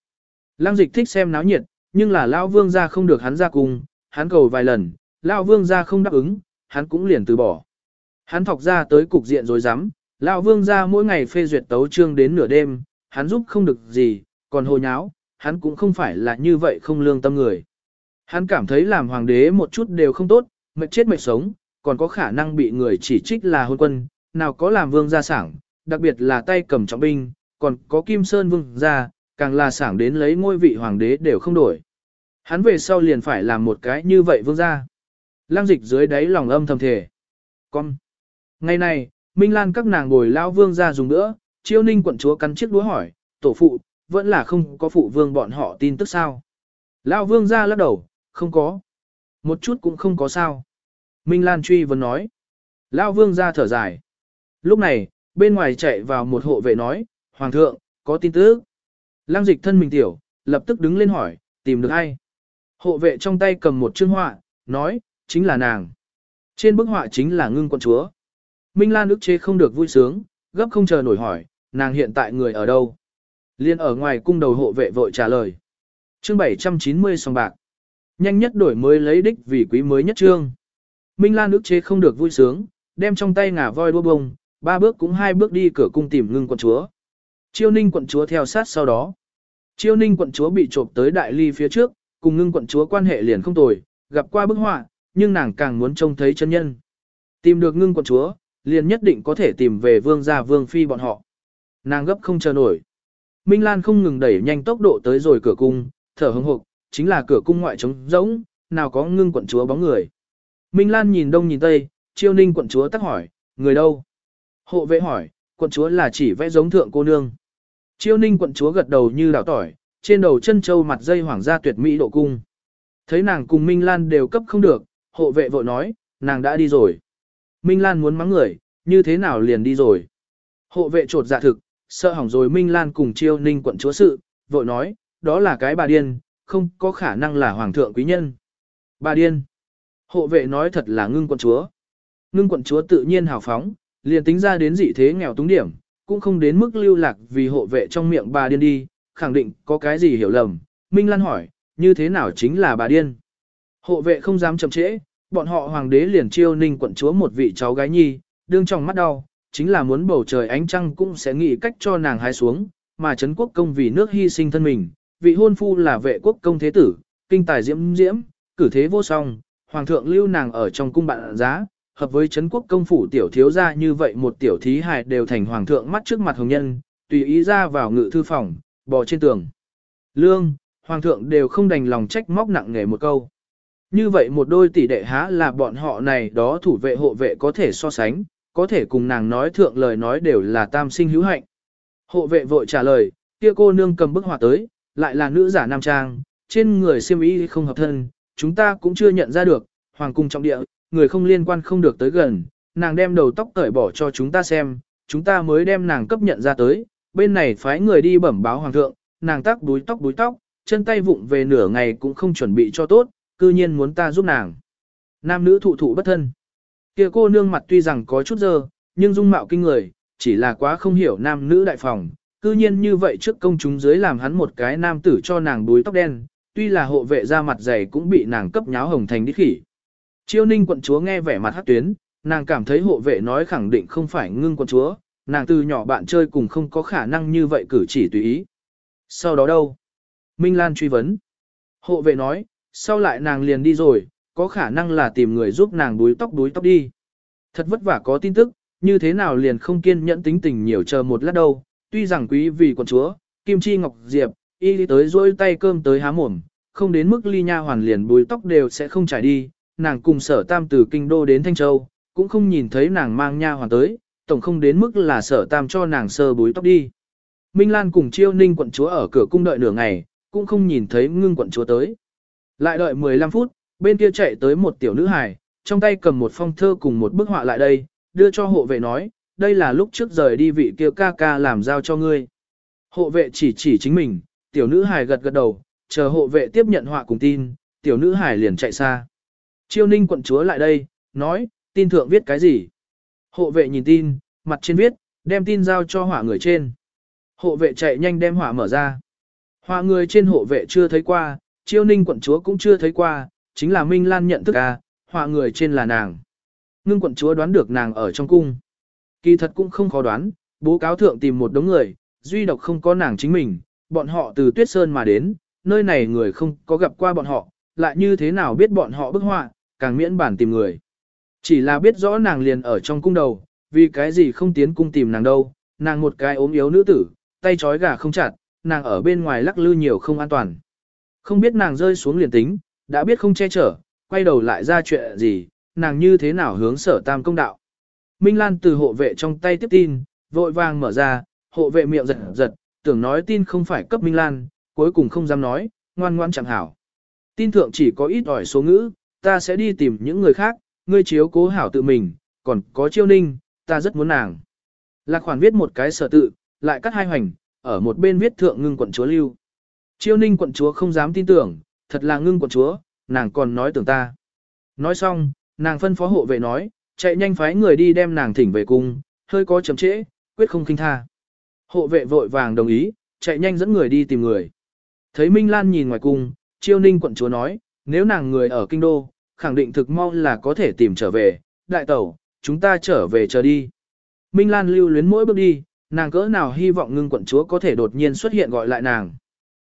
Lăng dịch thích xem náo nhiệt, nhưng là lao vương ra không được hắn ra cùng, hắn cầu vài lần, lao vương ra không đáp ứng, hắn cũng liền từ bỏ. Hắn thọc ra tới cục diện rồi dám, lão vương ra mỗi ngày phê duyệt tấu trương đến nửa đêm, hắn giúp không được gì, còn hồ nháo, hắn cũng không phải là như vậy không lương tâm người. Hắn cảm thấy làm hoàng đế một chút đều không tốt, mệt chết mệt sống, còn có khả năng bị người chỉ trích là hôn quân, nào có làm vương gia sảng, đặc biệt là tay cầm trọng binh, còn có kim sơn vương gia, càng là sảng đến lấy ngôi vị hoàng đế đều không đổi. Hắn về sau liền phải làm một cái như vậy vương gia. Lăng dịch dưới đáy lòng âm thầm thể. Con. Ngày này, Minh Lan các nàng ngồi lao vương ra dùng nữa, chiêu ninh quận chúa cắn chiếc đũa hỏi, tổ phụ, vẫn là không có phụ vương bọn họ tin tức sao. Lao vương ra lắc đầu, không có. Một chút cũng không có sao. Minh Lan truy vấn nói. Lao vương ra thở dài. Lúc này, bên ngoài chạy vào một hộ vệ nói, Hoàng thượng, có tin tức. Lăng dịch thân mình tiểu, lập tức đứng lên hỏi, tìm được ai. Hộ vệ trong tay cầm một chương họa, nói, chính là nàng. Trên bức họa chính là ngưng quận chúa. Minh Lan ức chế không được vui sướng, gấp không chờ nổi hỏi, nàng hiện tại người ở đâu. Liên ở ngoài cung đầu hộ vệ vội trả lời. Chương 790 song bạc. Nhanh nhất đổi mới lấy đích vì quý mới nhất trương. Minh Lan ức chế không được vui sướng, đem trong tay ngả voi đua bông, ba bước cũng hai bước đi cửa cung tìm ngưng quận chúa. Chiêu ninh quận chúa theo sát sau đó. Chiêu ninh quận chúa bị trộm tới đại ly phía trước, cùng ngưng quận chúa quan hệ liền không tồi, gặp qua bức họa, nhưng nàng càng muốn trông thấy chân nhân. Tìm được ngưng quận chúa, liền nhất định có thể tìm về vương gia vương phi bọn họ. Nàng gấp không chờ nổi. Minh Lan không ngừng đẩy nhanh tốc độ tới rồi cửa cung, thở hững hộp, chính là cửa cung ngoại trống rỗng, nào có ngưng quận chúa bóng người. Minh Lan nhìn đông nhìn tây, chiêu ninh quận chúa tắc hỏi, người đâu? Hộ vệ hỏi, quận chúa là chỉ vẽ giống thượng cô nương. Chiêu ninh quận chúa gật đầu như đảo tỏi, trên đầu chân châu mặt dây hoàng gia tuyệt mỹ độ cung. Thấy nàng cùng Minh Lan đều cấp không được, hộ vệ vội nói, nàng đã đi rồi. Minh Lan muốn mắng người, như thế nào liền đi rồi. Hộ vệ trột dạ thực, sợ hỏng rồi Minh Lan cùng chiêu ninh quận chúa sự, vội nói, đó là cái bà điên, không có khả năng là hoàng thượng quý nhân. Bà điên. Hộ vệ nói thật là ngưng quận chúa. Ngưng quận chúa tự nhiên hào phóng, liền tính ra đến dị thế nghèo túng điểm, cũng không đến mức lưu lạc vì hộ vệ trong miệng bà điên đi, khẳng định có cái gì hiểu lầm. Minh Lan hỏi, như thế nào chính là bà điên? Hộ vệ không dám chậm trễ, bọn họ hoàng đế liền chiêu ninh quận chúa một vị cháu gái nhi, đương trong mắt đau, chính là muốn bầu trời ánh trăng cũng sẽ nghĩ cách cho nàng hái xuống, mà Trấn quốc công vì nước hy sinh thân mình, vị hôn phu là vệ quốc công thế tử, kinh tài diễm diễm, cử thế vô song, hoàng thượng lưu nàng ở trong cung bạn giá, hợp với Trấn quốc công phủ tiểu thiếu gia như vậy một tiểu thí hài đều thành hoàng thượng mắt trước mặt hồng nhân, tùy ý ra vào ngự thư phòng, bò trên tường. Lương, hoàng thượng đều không đành lòng trách móc nặng nề một câu. Như vậy một đôi tỷ đệ há là bọn họ này đó thủ vệ hộ vệ có thể so sánh, có thể cùng nàng nói thượng lời nói đều là tam sinh hữu hạnh. Hộ vệ vội trả lời, kia cô nương cầm bức họa tới, lại là nữ giả nam trang, trên người xiêm y không hợp thân, chúng ta cũng chưa nhận ra được, hoàng cung trọng địa, người không liên quan không được tới gần, nàng đem đầu tóc cởi bỏ cho chúng ta xem, chúng ta mới đem nàng cấp nhận ra tới, bên này phái người đi bẩm báo hoàng thượng, nàng tắc đuối tóc đuối tóc, chân tay vụng về nửa ngày cũng không chuẩn bị cho tốt, cư nhiên muốn ta giúp nàng. Nam nữ thụ thụ bất thân. Kia cô nương mặt tuy rằng có chút dơ, nhưng dung mạo kinh người, chỉ là quá không hiểu nam nữ đại phòng, cư nhiên như vậy trước công chúng dưới làm hắn một cái nam tử cho nàng đuối tóc đen, tuy là hộ vệ ra mặt dày cũng bị nàng cấp nháo hồng thành đi khỉ. Chiêu ninh quận chúa nghe vẻ mặt hát tuyến, nàng cảm thấy hộ vệ nói khẳng định không phải ngưng quận chúa, nàng từ nhỏ bạn chơi cùng không có khả năng như vậy cử chỉ tùy ý. Sau đó đâu? Minh Lan truy vấn. Hộ vệ nói, sau lại nàng liền đi rồi, có khả năng là tìm người giúp nàng đuối tóc đuối tóc đi. Thật vất vả có tin tức, như thế nào liền không kiên nhẫn tính tình nhiều chờ một lát đâu, tuy rằng quý vì quận chúa, Kim Chi Ngọc Diệp, y đi tới rôi tay cơm tới há mồm, không đến mức ly nha hoàn liền bùi tóc đều sẽ không trải đi, nàng cùng sở tam từ kinh đô đến Thanh Châu, cũng không nhìn thấy nàng mang nha hoàn tới, tổng không đến mức là sở tam cho nàng sơ búi tóc đi. Minh Lan cùng chiêu ninh quận chúa ở cửa cung đợi nửa ngày, cũng không nhìn thấy ngưng quận chúa tới. Lại đợi 15 phút, bên kia chạy tới một tiểu nữ hài, trong tay cầm một phong thơ cùng một bức họa lại đây, đưa cho hộ vệ nói, đây là lúc trước rời đi vị kia ca ca làm giao cho ngươi. Hộ vệ chỉ chỉ chính mình, tiểu nữ hài gật gật đầu, chờ hộ vệ tiếp nhận họa cùng tin, tiểu nữ hài liền chạy xa. Chiêu ninh quận chúa lại đây, nói, tin thượng viết cái gì? Hộ vệ nhìn tin, mặt trên viết, đem tin giao cho hỏa người trên. Hộ vệ chạy nhanh đem hỏa mở ra. Hỏa người trên hộ vệ chưa thấy qua, chiêu ninh quận chúa cũng chưa thấy qua, chính là Minh Lan nhận thức à, Hỏa người trên là nàng. Ngưng quận chúa đoán được nàng ở trong cung. Kỳ thật cũng không khó đoán, bố cáo thượng tìm một đống người, duy độc không có nàng chính mình, bọn họ từ Tuyết Sơn mà đến, nơi này người không có gặp qua bọn họ, lại như thế nào biết bọn họ bức họa, càng miễn bản tìm người. Chỉ là biết rõ nàng liền ở trong cung đầu, vì cái gì không tiến cung tìm nàng đâu, nàng một cái ốm yếu nữ tử, tay trói gà không chặt, nàng ở bên ngoài lắc lư nhiều không an toàn. Không biết nàng rơi xuống liền tính, đã biết không che chở, quay đầu lại ra chuyện gì, nàng như thế nào hướng sở tam công đạo. Minh Lan từ hộ vệ trong tay tiếp tin, vội vàng mở ra, hộ vệ miệng giật giật, tưởng nói tin không phải cấp Minh Lan, cuối cùng không dám nói, ngoan ngoan chẳng hảo. Tin thượng chỉ có ít ỏi số ngữ, ta sẽ đi tìm những người khác, ngươi chiếu cố hảo tự mình, còn có chiêu ninh, ta rất muốn nàng. Lạc khoản viết một cái sở tự, lại cắt hai hoành, ở một bên viết thượng ngưng quận chúa lưu. Chiêu ninh quận chúa không dám tin tưởng, thật là ngưng quận chúa, nàng còn nói tưởng ta. Nói xong, nàng phân phó hộ vệ nói, chạy nhanh phái người đi đem nàng thỉnh về cung, hơi có chậm trễ, quyết không kinh tha. Hộ vệ vội vàng đồng ý, chạy nhanh dẫn người đi tìm người. Thấy Minh Lan nhìn ngoài cung, chiêu ninh quận chúa nói, nếu nàng người ở kinh đô, khẳng định thực mau là có thể tìm trở về, đại tẩu, chúng ta trở về chờ đi. Minh Lan lưu luyến mỗi bước đi, nàng cỡ nào hy vọng ngưng quận chúa có thể đột nhiên xuất hiện gọi lại nàng.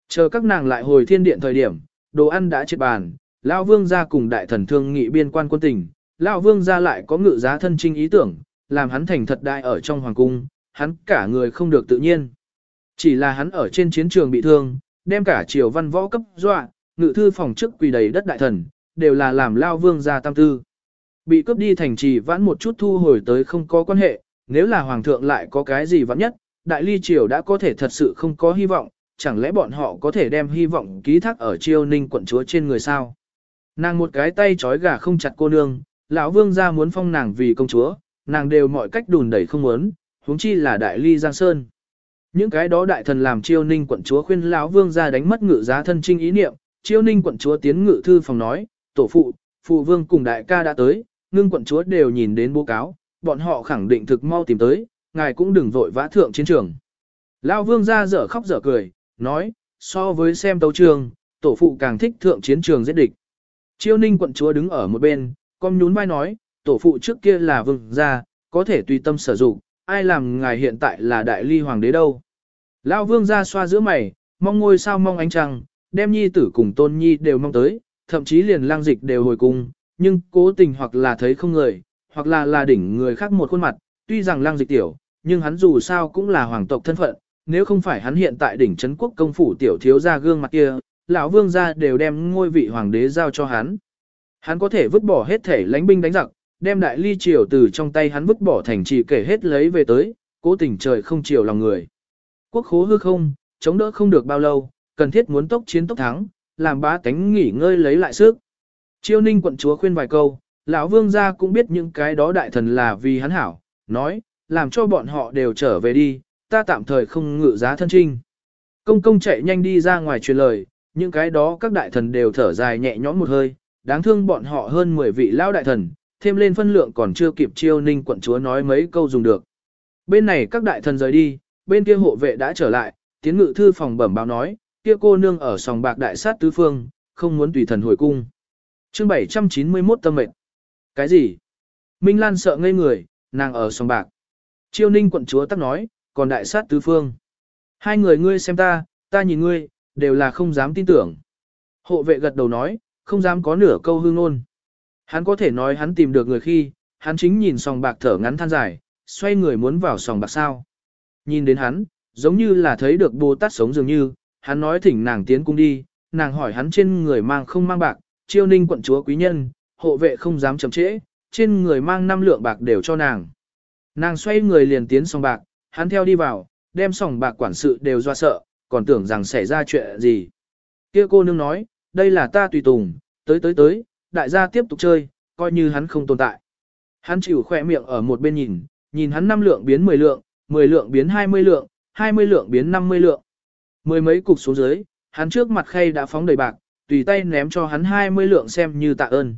Chờ các nàng lại hồi thiên điện thời điểm, đồ ăn đã chết bàn, Lão Vương gia cùng đại thần thương nghị biên quan quân tình, Lão Vương gia lại có ngự giá thân trinh ý tưởng, làm hắn thành thật đại ở trong hoàng cung, hắn cả người không được tự nhiên. Chỉ là hắn ở trên chiến trường bị thương, đem cả triều văn võ cấp dọa, ngự thư phòng trước quỳ đầy đất đại thần, đều là làm Lão Vương gia tam tư. Bị cướp đi thành trì vãn một chút thu hồi tới không có quan hệ, nếu là hoàng thượng lại có cái gì vãn nhất, đại ly triều đã có thể thật sự không có hy vọng, chẳng lẽ bọn họ có thể đem hy vọng ký thác ở triều ninh quận chúa trên người sao? Nàng một cái tay trói gà không chặt cô nương, lão vương gia muốn phong nàng vì công chúa, nàng đều mọi cách đùn đẩy không muốn, huống chi là đại ly giang sơn. Những cái đó đại thần làm triều ninh quận chúa khuyên lão vương gia đánh mất ngự giá thân trinh ý niệm, chiêu ninh quận chúa tiến ngự thư phòng nói, tổ phụ, phụ vương cùng đại ca đã tới, ngưng quận chúa đều nhìn đến bố cáo, bọn họ khẳng định thực mau tìm tới, ngài cũng đừng vội vã thượng chiến trường. Lão vương gia dở khóc dở cười, nói, so với xem tấu trường, tổ phụ càng thích thượng chiến trường giết địch. Chiêu ninh quận chúa đứng ở một bên, con nhún vai nói, tổ phụ trước kia là vương gia, có thể tùy tâm sử dụng, ai làm ngài hiện tại là đại ly hoàng đế đâu. Lão vương gia xoa giữa mày, mong ngôi sao mong ánh trăng, đem nhi tử cùng tôn nhi đều mong tới, thậm chí liền lang dịch đều hồi cung, nhưng cố tình hoặc là thấy không người, hoặc là là đỉnh người khác một khuôn mặt, tuy rằng lang dịch tiểu, nhưng hắn dù sao cũng là hoàng tộc thân phận, nếu không phải hắn hiện tại đỉnh trấn quốc công phủ tiểu thiếu ra gương mặt kia, lão vương gia đều đem ngôi vị hoàng đế giao cho hắn. Hắn có thể vứt bỏ hết thể lãnh binh đánh giặc, đem đại ly triều từ trong tay hắn vứt bỏ thành trì kể hết lấy về tới, cố tình trời không chiều lòng người. Quốc khố hư không, chống đỡ không được bao lâu, cần thiết muốn tốc chiến tốc thắng, làm bá tánh nghỉ ngơi lấy lại sức. Chiêu ninh quận chúa khuyên vài câu, lão vương gia cũng biết những cái đó đại thần là vì hắn hảo, nói, làm cho bọn họ đều trở về đi, ta tạm thời không ngự giá thân trinh. Công công chạy nhanh đi ra ngoài truyền lời, những cái đó các đại thần đều thở dài nhẹ nhõm một hơi, đáng thương bọn họ hơn 10 vị lão đại thần, thêm lên phân lượng còn chưa kịp chiêu ninh quận chúa nói mấy câu dùng được. Bên này các đại thần rời đi, bên kia hộ vệ đã trở lại, tiến ngự thư phòng bẩm báo nói, kia cô nương ở sòng bạc đại sát tứ phương, không muốn tùy thần hồi cung. Chương 791 tâm mệnh. Cái gì? Minh Lan sợ ngây người, nàng ở sòng bạc. Chiêu ninh quận chúa tắc nói, còn đại sát tứ phương. Hai người ngươi xem ta, ta nhìn ngươi, đều là không dám tin tưởng. Hộ vệ gật đầu nói, không dám có nửa câu hương ngôn. Hắn có thể nói hắn tìm được người khi, hắn chính nhìn sòng bạc thở ngắn than dài, xoay người muốn vào sòng bạc sao. Nhìn đến hắn, giống như là thấy được Bồ Tát sống dường như, hắn nói thỉnh nàng tiến cung đi, nàng hỏi hắn trên người mang không mang bạc, chiêu ninh quận chúa quý nhân, hộ vệ không dám chậm trễ, trên người mang năm lượng bạc đều cho nàng. Nàng xoay người liền tiến sòng bạc, hắn theo đi vào, đem sòng bạc quản sự đều do sợ, còn tưởng rằng xảy ra chuyện gì. Kia cô nương nói, đây là ta tùy tùng, tới tới tới, đại gia tiếp tục chơi, coi như hắn không tồn tại. Hắn chịu khỏe miệng ở một bên nhìn, nhìn hắn năm lượng biến 10 lượng, 10 lượng biến 20 lượng, 20 lượng biến 50 lượng. Mười mấy cục xuống dưới, hắn trước mặt khay đã phóng đầy bạc, tùy tay ném cho hắn 20 lượng xem như tạ ơn.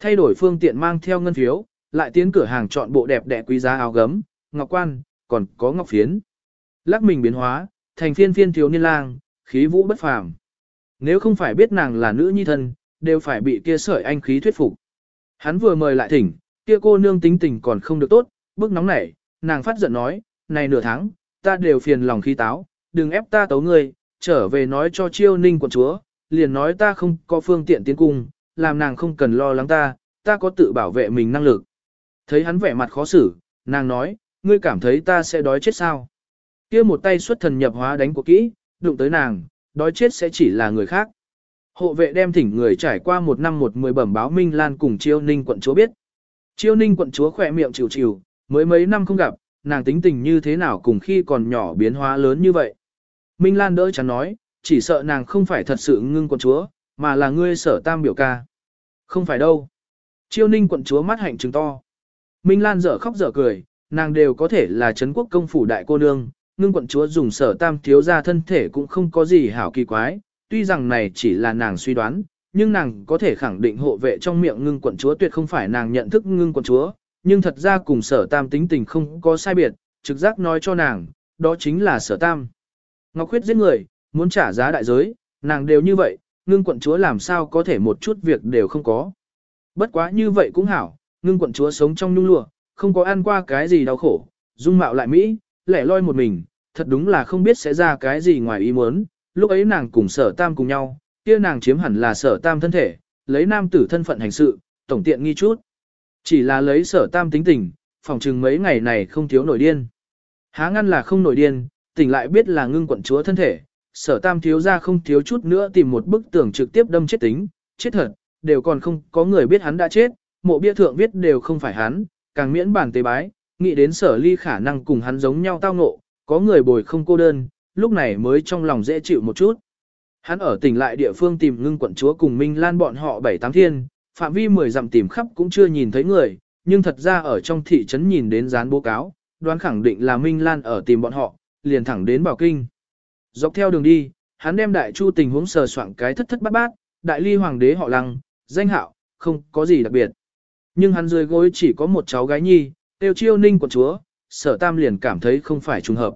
Thay đổi phương tiện mang theo ngân phiếu, lại tiến cửa hàng chọn bộ đẹp đẽ quý giá áo gấm, ngọc quan, còn có ngọc phiến. Lắc mình biến hóa, thành phiên phiên thiếu niên lang, khí vũ bất phàm. Nếu không phải biết nàng là nữ nhi thân, đều phải bị kia sợi anh khí thuyết phục. Hắn vừa mời lại thỉnh, kia cô nương tính tình còn không được tốt, bức nóng nảy, nàng phát giận nói, này nửa tháng, ta đều phiền lòng khí táo, đừng ép ta tấu người, trở về nói cho chiêu ninh quận chúa, liền nói ta không có phương tiện tiến cung, làm nàng không cần lo lắng ta, ta có tự bảo vệ mình năng lực. Thấy hắn vẻ mặt khó xử, nàng nói, ngươi cảm thấy ta sẽ đói chết sao? Kia một tay xuất thần nhập hóa đánh của kỹ, đụng tới nàng, đói chết sẽ chỉ là người khác. Hộ vệ đem thỉnh người trải qua một năm một mười bẩm báo Minh Lan cùng Chiêu Ninh quận chúa biết. Chiêu Ninh quận chúa khỏe miệng chịu chịu, mới mấy năm không gặp, nàng tính tình như thế nào cùng khi còn nhỏ biến hóa lớn như vậy. Minh Lan đỡ chắn nói, chỉ sợ nàng không phải thật sự ngưng quận chúa, mà là ngươi sở tam biểu ca. Không phải đâu. Chiêu Ninh quận chúa mắt hạnh trừng to. Minh Lan dở khóc dở cười, nàng đều có thể là Trấn quốc công phủ đại cô nương, ngưng quận chúa dùng sở tam thiếu ra thân thể cũng không có gì hảo kỳ quái, tuy rằng này chỉ là nàng suy đoán, nhưng nàng có thể khẳng định hộ vệ trong miệng ngưng quận chúa tuyệt không phải nàng nhận thức ngưng quận chúa, nhưng thật ra cùng sở tam tính tình không có sai biệt, trực giác nói cho nàng, đó chính là sở tam. Ngọc Khuyết giết người, muốn trả giá đại giới, nàng đều như vậy, ngưng quận chúa làm sao có thể một chút việc đều không có. Bất quá như vậy cũng hảo, ngưng quận chúa sống trong nhung lụa, không có ăn qua cái gì đau khổ, dung mạo lại Mỹ, lẻ loi một mình, thật đúng là không biết sẽ ra cái gì ngoài ý muốn. Lúc ấy nàng cùng sở tam cùng nhau, kia nàng chiếm hẳn là sở tam thân thể, lấy nam tử thân phận hành sự, tổng tiện nghi chút. Chỉ là lấy sở tam tính tình, phòng chừng mấy ngày này không thiếu nổi điên. Há ngăn là không nổi điên, tỉnh lại biết là ngưng quận chúa thân thể, sở tam thiếu ra không thiếu chút nữa tìm một bức tường trực tiếp đâm chết tính, chết thật, đều còn không có người biết hắn đã chết, mộ bia thượng viết đều không phải hắn, càng miễn bản tế bái, nghĩ đến sở ly khả năng cùng hắn giống nhau tao ngộ, có người bồi không cô đơn, lúc này mới trong lòng dễ chịu một chút. Hắn ở tỉnh lại địa phương tìm ngưng quận chúa cùng Minh Lan bọn họ bảy tám thiên, phạm vi 10 dặm tìm khắp cũng chưa nhìn thấy người, nhưng thật ra ở trong thị trấn nhìn đến dán bố cáo, đoán khẳng định là Minh Lan ở tìm bọn họ, liền thẳng đến Bảo Kinh. Dọc theo đường đi, hắn đem đại chu tình huống sờ soạn cái thất thất bát bát, đại ly hoàng đế họ lăng, danh hạo, không có gì đặc biệt. Nhưng hắn dưới gối chỉ có một cháu gái nhi, tiêu chiêu ninh quận chúa, sở tam liền cảm thấy không phải trùng hợp.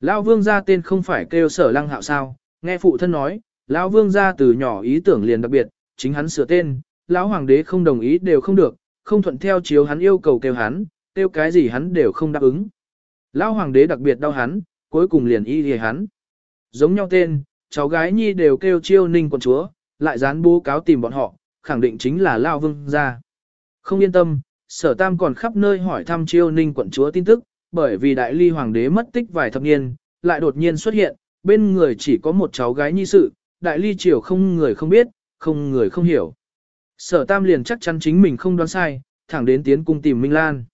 Lão vương gia tên không phải kêu sở lăng hạo sao, nghe phụ thân nói, lão vương gia từ nhỏ ý tưởng liền đặc biệt, chính hắn sửa tên, lão hoàng đế không đồng ý đều không được, không thuận theo chiếu hắn yêu cầu kêu hắn, kêu cái gì hắn đều không đáp ứng. Lão hoàng đế đặc biệt đau hắn, cuối cùng liền y hề hắn. Giống nhau tên, cháu gái nhi đều kêu chiêu ninh quận chúa, lại dán bố cáo tìm bọn họ, khẳng định chính là Lao Vương gia. Không yên tâm, sở tam còn khắp nơi hỏi thăm chiêu ninh quận chúa tin tức, bởi vì đại ly hoàng đế mất tích vài thập niên, lại đột nhiên xuất hiện, bên người chỉ có một cháu gái nhi sự, đại ly triều không người không biết, không người không hiểu. Sở tam liền chắc chắn chính mình không đoán sai, thẳng đến tiến cung tìm Minh Lan.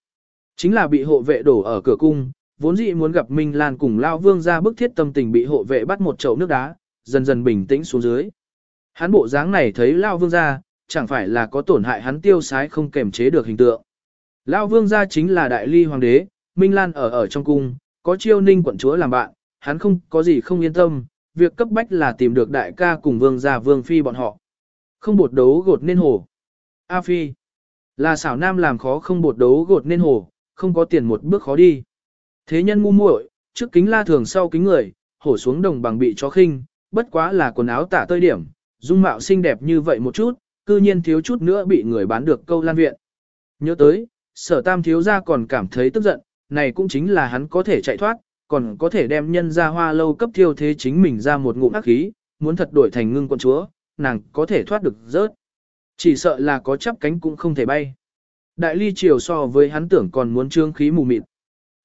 Chính là bị hộ vệ đổ ở cửa cung, vốn dĩ muốn gặp Minh Lan cùng Lao Vương ra bức thiết tâm tình bị hộ vệ bắt một chậu nước đá, dần dần bình tĩnh xuống dưới. Hắn bộ dáng này thấy Lao Vương ra, chẳng phải là có tổn hại hắn tiêu sái không kềm chế được hình tượng. Lao Vương ra chính là đại ly hoàng đế, Minh Lan ở ở trong cung, có chiêu ninh quận chúa làm bạn, hắn không có gì không yên tâm, việc cấp bách là tìm được đại ca cùng vương gia vương phi bọn họ. Không bột đấu gột nên hồ. A phi. Là xảo nam làm khó không bột đấu gột nên hồ, không có tiền một bước khó đi. Thế nhân ngu muội, trước kính la thường sau kính người, hổ xuống đồng bằng bị chó khinh, bất quá là quần áo tả tơi điểm, dung mạo xinh đẹp như vậy một chút, cư nhiên thiếu chút nữa bị người bán được câu lan viện. Nhớ tới, sở tam thiếu gia còn cảm thấy tức giận, này cũng chính là hắn có thể chạy thoát, còn có thể đem nhân ra hoa lâu cấp thiêu thế chính mình ra một ngụm ác khí, muốn thật đổi thành ngưng quận chúa, nàng có thể thoát được rớt. Chỉ sợ là có chắp cánh cũng không thể bay. Đại ly triều so với hắn tưởng còn muốn trương khí mù mịt.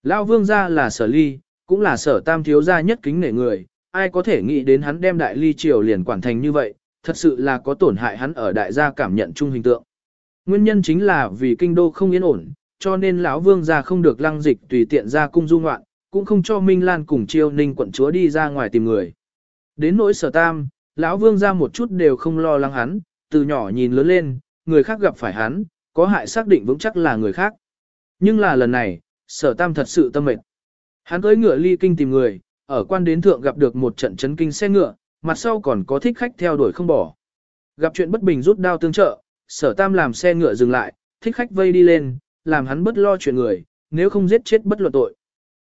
Lão vương gia là sở ly, cũng là sở tam thiếu gia nhất kính nể người, ai có thể nghĩ đến hắn đem đại ly triều liền quản thành như vậy, thật sự là có tổn hại hắn ở đại gia cảm nhận chung hình tượng. Nguyên nhân chính là vì kinh đô không yên ổn, cho nên lão vương gia không được lăng dịch tùy tiện ra cung du ngoạn, cũng không cho Minh Lan cùng chiêu ninh quận chúa đi ra ngoài tìm người. Đến nỗi sở tam, lão vương gia một chút đều không lo lắng hắn, từ nhỏ nhìn lớn lên, người khác gặp phải hắn, có hại xác định vững chắc là người khác. Nhưng là lần này, sở tam thật sự tâm mệt. Hắn tới ngựa ly kinh tìm người, ở quan đến thượng gặp được một trận chấn kinh xe ngựa, mặt sau còn có thích khách theo đuổi không bỏ. Gặp chuyện bất bình rút đao tương trợ, sở tam làm xe ngựa dừng lại, thích khách vây đi lên, làm hắn bất lo chuyện người, nếu không giết chết bất luận tội.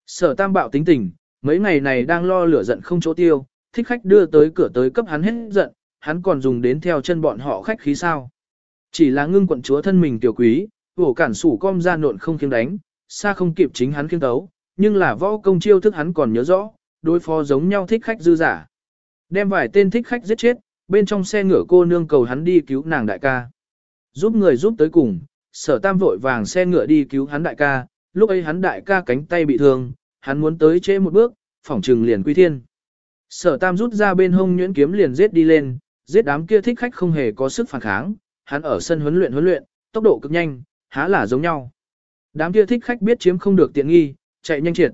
Sở tam bạo tính tình, mấy ngày này đang lo lửa giận không chỗ tiêu, thích khách đưa tới cửa tới cấp hắn hết giận, hắn còn dùng đến theo chân bọn họ khách khí sao. Chỉ là ngưng quận chúa thân mình tiểu quý, vổ cản sủ com ra nộn không kiêng đánh, xa không kịp chính hắn khiêng tấu, nhưng là võ công chiêu thức hắn còn nhớ rõ, đối phó giống nhau thích khách dư giả. Đem vài tên thích khách giết chết, bên trong xe ngựa cô nương cầu hắn đi cứu nàng đại ca. Giúp người giúp tới cùng, sở tam vội vàng xe ngựa đi cứu hắn đại ca, lúc ấy hắn đại ca cánh tay bị thương, hắn muốn tới chế một bước, phỏng trừng liền quy thiên. Sở tam rút ra bên hông nhuyễn kiếm liền giết đi lên, giết đám kia thích khách không hề có sức phản kháng, hắn ở sân huấn luyện huấn luyện, tốc độ cực nhanh, há là giống nhau. Đám kia thích khách biết chiếm không được tiện nghi, chạy nhanh triệt.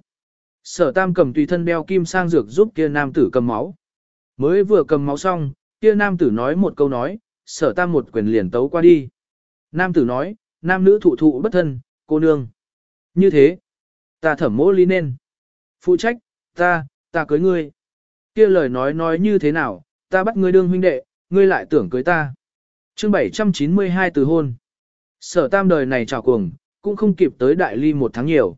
Sở tam cầm tùy thân đeo kim sang dược giúp kia nam tử cầm máu. Mới vừa cầm máu xong, kia nam tử nói một câu nói, sở tam một quyền liền tấu qua đi. Nam tử nói, nam nữ thụ thụ bất thân, cô nương. Như thế, ta thẩm mỗ lý nên. Phụ trách, ta, ta cưới ngươi. Kia lời nói nói như thế nào, ta bắt ngươi đương huynh đệ, ngươi lại tưởng cưới ta. chương 792 từ hôn. Sở tam đời này trào cuồng, cũng không kịp tới đại ly một tháng nhiều.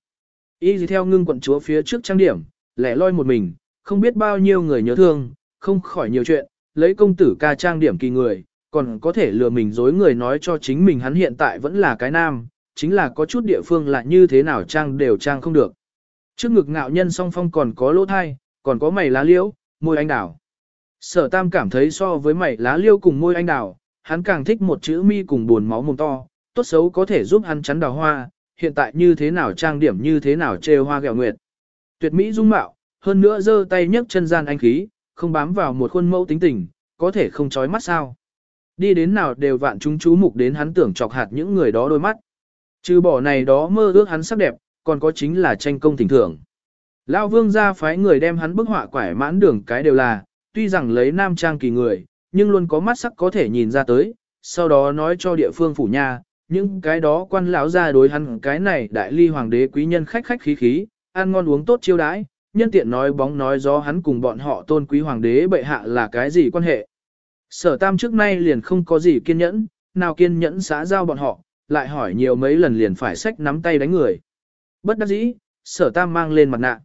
Y gì theo ngưng quận chúa phía trước trang điểm, lẻ loi một mình, không biết bao nhiêu người nhớ thương, không khỏi nhiều chuyện, lấy công tử ca trang điểm kỳ người, còn có thể lừa mình dối người nói cho chính mình hắn hiện tại vẫn là cái nam, chính là có chút địa phương là như thế nào trang đều trang không được. Trước ngực ngạo nhân song phong còn có lỗ thai, còn có mày lá liễu, môi anh đào. Sở tam cảm thấy so với mày lá liêu cùng môi anh đào, hắn càng thích một chữ mi cùng buồn máu mồm to, tốt xấu có thể giúp hắn chắn đào hoa, hiện tại như thế nào trang điểm như thế nào trêu hoa gẹo nguyệt. Tuyệt mỹ dung mạo, hơn nữa giơ tay nhấc chân gian anh khí, không bám vào một khuôn mẫu tính tình, có thể không chói mắt sao. Đi đến nào đều vạn chúng chú mục đến hắn tưởng chọc hạt những người đó đôi mắt. Trừ bỏ này đó mơ ước hắn sắc đẹp, còn có chính là tranh công thỉnh thưởng. Lão vương gia phái người đem hắn bức họa quải mãn đường cái đều là, tuy rằng lấy nam trang kỳ người, nhưng luôn có mắt sắc có thể nhìn ra tới, sau đó nói cho địa phương phủ nha, những cái đó quan lão ra đối hắn cái này đại ly hoàng đế quý nhân khách khách khí khí, ăn ngon uống tốt chiêu đãi, nhân tiện nói bóng nói gió hắn cùng bọn họ tôn quý hoàng đế bệ hạ là cái gì quan hệ. Sở tam trước nay liền không có gì kiên nhẫn, nào kiên nhẫn xã giao bọn họ, lại hỏi nhiều mấy lần liền phải sách nắm tay đánh người. Bất đắc dĩ, sở tam mang lên mặt nạ.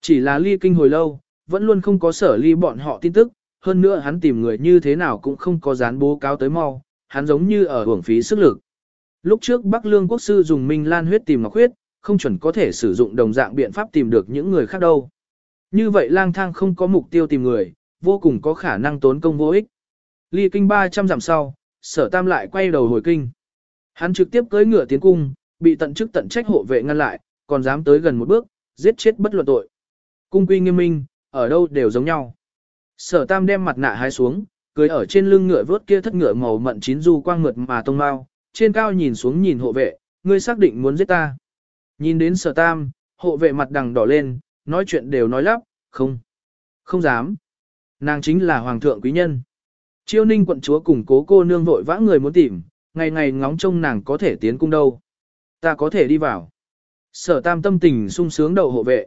Chỉ là ly kinh hồi lâu, vẫn luôn không có sở ly bọn họ tin tức, hơn nữa hắn tìm người như thế nào cũng không có dán bố cáo tới mau, hắn giống như ở hưởng phí sức lực. Lúc trước Bắc Lương Quốc sư dùng Minh Lan huyết tìm Ngọc huyết, không chuẩn có thể sử dụng đồng dạng biện pháp tìm được những người khác đâu. Như vậy lang thang không có mục tiêu tìm người, vô cùng có khả năng tốn công vô ích. Ly kinh 300 dặm sau, sở tam lại quay đầu hồi kinh. Hắn trực tiếp cưỡi ngựa tiến cung, bị tận chức tận trách hộ vệ ngăn lại, còn dám tới gần một bước, giết chết bất luận tội. Cung quy nghiêm minh, ở đâu đều giống nhau. Sở tam đem mặt nạ hái xuống, cưới ở trên lưng ngựa vớt kia thất ngựa màu mận chín du quang ngượt mà tông mau, trên cao nhìn xuống nhìn hộ vệ, ngươi xác định muốn giết ta. Nhìn đến sở tam, hộ vệ mặt đằng đỏ lên, nói chuyện đều nói lắp, không, không dám. Nàng chính là hoàng thượng quý nhân. Chiêu ninh quận chúa cùng cố cô nương vội vã người muốn tìm, ngày ngày ngóng trông nàng có thể tiến cung đâu. Ta có thể đi vào. Sở tam tâm tình sung sướng đầu hộ vệ.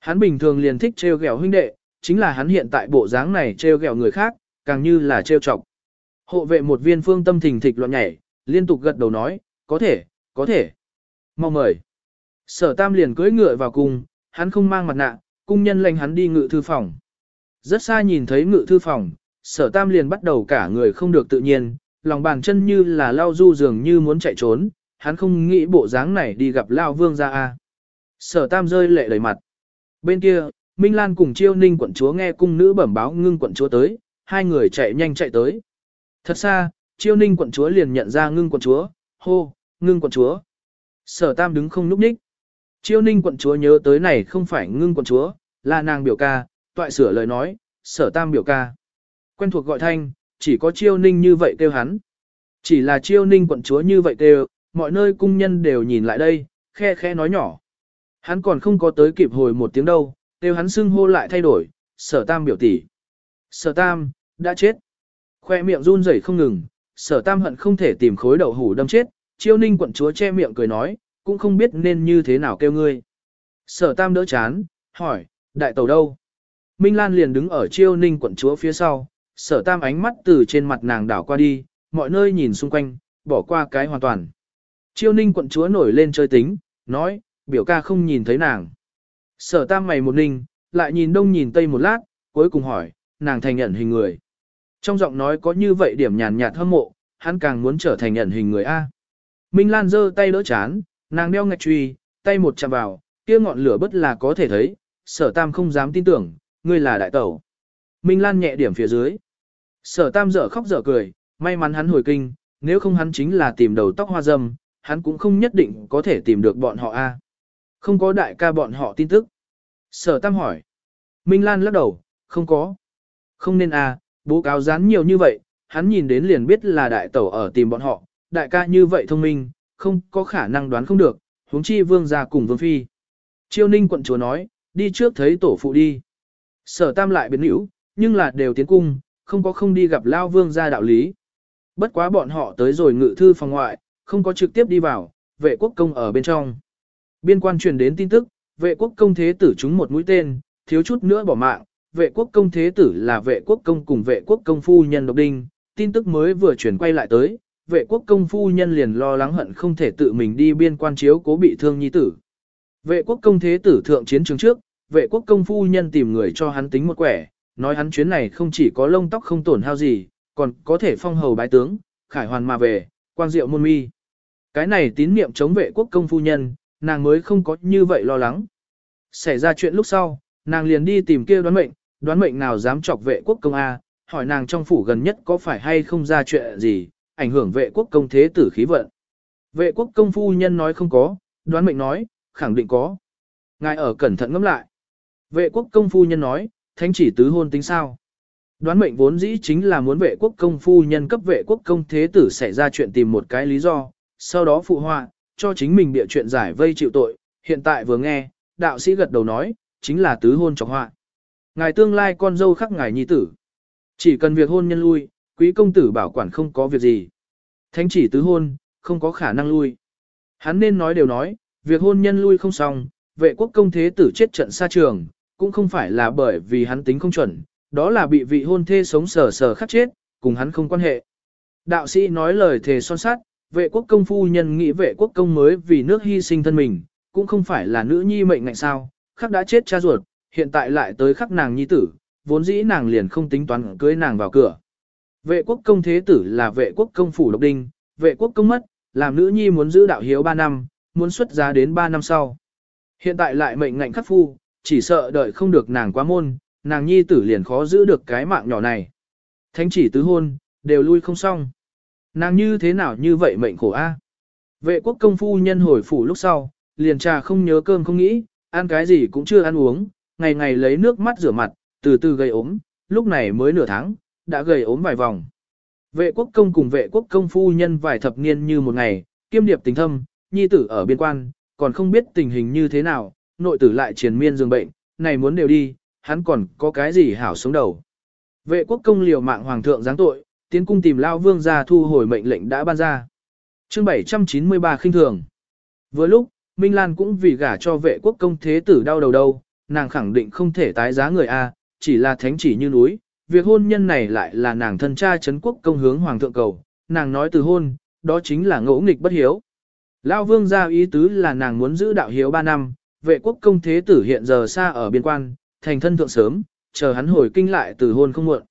Hắn bình thường liền thích trêu ghẹo huynh đệ, chính là hắn hiện tại bộ dáng này trêu ghẹo người khác, càng như là trêu chọc. Hộ vệ một viên phương tâm thình thịch loạn nhảy, liên tục gật đầu nói, có thể, có thể. Mau mời. Sở tam liền cưỡi ngựa vào cung, hắn không mang mặt nạ, cung nhân lệnh hắn đi ngự thư phòng. Rất xa nhìn thấy ngự thư phòng, sở tam liền bắt đầu cả người không được tự nhiên, lòng bàn chân như là lao du dường như muốn chạy trốn, hắn không nghĩ bộ dáng này đi gặp lao vương ra a. Sở tam rơi lệ đầy mặt. Bên kia, Minh Lan cùng chiêu ninh quận chúa nghe cung nữ bẩm báo ngưng quận chúa tới, hai người chạy nhanh chạy tới. Thật xa, chiêu ninh quận chúa liền nhận ra ngưng quận chúa, hô, ngưng quận chúa. Sở tam đứng không núp ních. Chiêu ninh quận chúa nhớ tới này không phải ngưng quận chúa, là nàng biểu ca, toại sửa lời nói, sở tam biểu ca. Quen thuộc gọi thanh, chỉ có chiêu ninh như vậy kêu hắn. Chỉ là chiêu ninh quận chúa như vậy kêu, mọi nơi cung nhân đều nhìn lại đây, khe khe nói nhỏ. Hắn còn không có tới kịp hồi một tiếng đâu, kêu hắn xưng hô lại thay đổi, sở tam biểu tỷ. Sở tam, đã chết. Khoe miệng run rẩy không ngừng, sở tam hận không thể tìm khối đậu hủ đâm chết, chiêu ninh quận chúa che miệng cười nói, cũng không biết nên như thế nào kêu ngươi. Sở tam đỡ chán, hỏi, đại tàu đâu? Minh Lan liền đứng ở chiêu ninh quận chúa phía sau, sở tam ánh mắt từ trên mặt nàng đảo qua đi, mọi nơi nhìn xung quanh, bỏ qua cái hoàn toàn. Chiêu ninh quận chúa nổi lên chơi tính, nói, biểu ca không nhìn thấy nàng. Sở tam mày một ninh, lại nhìn đông nhìn tây một lát, cuối cùng hỏi, nàng thành nhận hình người. Trong giọng nói có như vậy điểm nhàn nhạt hâm mộ, hắn càng muốn trở thành nhận hình người A. Minh Lan giơ tay đỡ chán, nàng đeo ngạch truy, tay một chạm vào, kia ngọn lửa bất là có thể thấy, sở tam không dám tin tưởng, ngươi là đại tẩu. Minh Lan nhẹ điểm phía dưới. Sở tam dở khóc dở cười, may mắn hắn hồi kinh, nếu không hắn chính là tìm đầu tóc hoa dâm, hắn cũng không nhất định có thể tìm được bọn họ A. Không có đại ca bọn họ tin tức. Sở tam hỏi. Minh Lan lắc đầu, không có. Không nên A, bố cáo dán nhiều như vậy, hắn nhìn đến liền biết là đại tẩu ở tìm bọn họ, đại ca như vậy thông minh, không có khả năng đoán không được, huống chi vương gia cùng vương phi. Chiêu ninh quận chúa nói, đi trước thấy tổ phụ đi. Sở tam lại biến hữu, nhưng là đều tiến cung, không có không đi gặp lao vương gia đạo lý. Bất quá bọn họ tới rồi ngự thư phòng ngoại, không có trực tiếp đi vào, vệ quốc công ở bên trong. Biên quan truyền đến tin tức, vệ quốc công thế tử chúng một mũi tên, thiếu chút nữa bỏ mạng, vệ quốc công thế tử là vệ quốc công cùng vệ quốc công phu nhân độc đinh, tin tức mới vừa chuyển quay lại tới, vệ quốc công phu nhân liền lo lắng hận không thể tự mình đi biên quan chiếu cố bị thương nhi tử. Vệ quốc công thế tử thượng chiến trường trước, vệ quốc công phu nhân tìm người cho hắn tính một quẻ, nói hắn chuyến này không chỉ có lông tóc không tổn hao gì, còn có thể phong hầu bái tướng, khải hoàn mà về, quang diệu môn mi. Cái này tín niệm chống vệ quốc công phu nhân, nàng mới không có như vậy lo lắng. Xảy ra chuyện lúc sau, nàng liền đi tìm kia đoán mệnh, đoán mệnh nào dám chọc vệ quốc công A, hỏi nàng trong phủ gần nhất có phải hay không ra chuyện gì, ảnh hưởng vệ quốc công thế tử khí vận. Vệ quốc công phu nhân nói không có, đoán mệnh nói, khẳng định có. Ngài ở cẩn thận ngẫm lại. Vệ quốc công phu nhân nói, thánh chỉ tứ hôn tính sao. Đoán mệnh vốn dĩ chính là muốn vệ quốc công phu nhân cấp vệ quốc công thế tử xảy ra chuyện tìm một cái lý do, sau đó phụ họa, cho chính mình bịa chuyện giải vây chịu tội, hiện tại vừa nghe, đạo sĩ gật đầu nói, chính là tứ hôn trọng họa. Ngài tương lai con dâu khắc ngài nhi tử. Chỉ cần việc hôn nhân lui, quý công tử bảo quản không có việc gì. Thánh chỉ tứ hôn, không có khả năng lui. Hắn nên nói đều nói, việc hôn nhân lui không xong, vệ quốc công thế tử chết trận xa trường, cũng không phải là bởi vì hắn tính không chuẩn, đó là bị vị hôn thê sống sờ sờ khắc chết, cùng hắn không quan hệ. Đạo sĩ nói lời thề son sát, vệ quốc công phu nhân nghĩ vệ quốc công mới vì nước hy sinh thân mình, cũng không phải là nữ nhi mệnh ngạnh sao, khắc đã chết cha ruột, hiện tại lại tới khắc nàng nhi tử, vốn dĩ nàng liền không tính toán cưới nàng vào cửa. Vệ quốc công thế tử là vệ quốc công phủ độc đinh, vệ quốc công mất, làm nữ nhi muốn giữ đạo hiếu 3 năm, muốn xuất giá đến 3 năm sau. Hiện tại lại mệnh ngạnh khắc phu, chỉ sợ đợi không được nàng quá môn, nàng nhi tử liền khó giữ được cái mạng nhỏ này. Thánh chỉ tứ hôn, đều lui không xong. Nàng như thế nào như vậy mệnh khổ a? Vệ quốc công phu nhân hồi phủ lúc sau, liền trà không nhớ cơm không nghĩ, ăn cái gì cũng chưa ăn uống, ngày ngày lấy nước mắt rửa mặt, từ từ gây ốm, lúc này mới nửa tháng, đã gầy ốm vài vòng. Vệ quốc công cùng vệ quốc công phu nhân vài thập niên như một ngày, kiêm điệp tình thâm, nhi tử ở biên quan, còn không biết tình hình như thế nào, nội tử lại triền miên dương bệnh, này muốn đều đi, hắn còn có cái gì hảo sống đầu. Vệ quốc công liều mạng hoàng thượng giáng tội, tiến cung tìm lao vương ra thu hồi mệnh lệnh đã ban ra. chương 793 khinh thường. Vừa lúc, Minh Lan cũng vì gả cho vệ quốc công thế tử đau đầu đâu, nàng khẳng định không thể tái giá người A, chỉ là thánh chỉ như núi, việc hôn nhân này lại là nàng thân cha chấn quốc công hướng hoàng thượng cầu, nàng nói từ hôn, đó chính là ngỗ nghịch bất hiếu. Lao vương ra ý tứ là nàng muốn giữ đạo hiếu 3 năm, vệ quốc công thế tử hiện giờ xa ở biên quan, thành thân thượng sớm, chờ hắn hồi kinh lại từ hôn không muộn.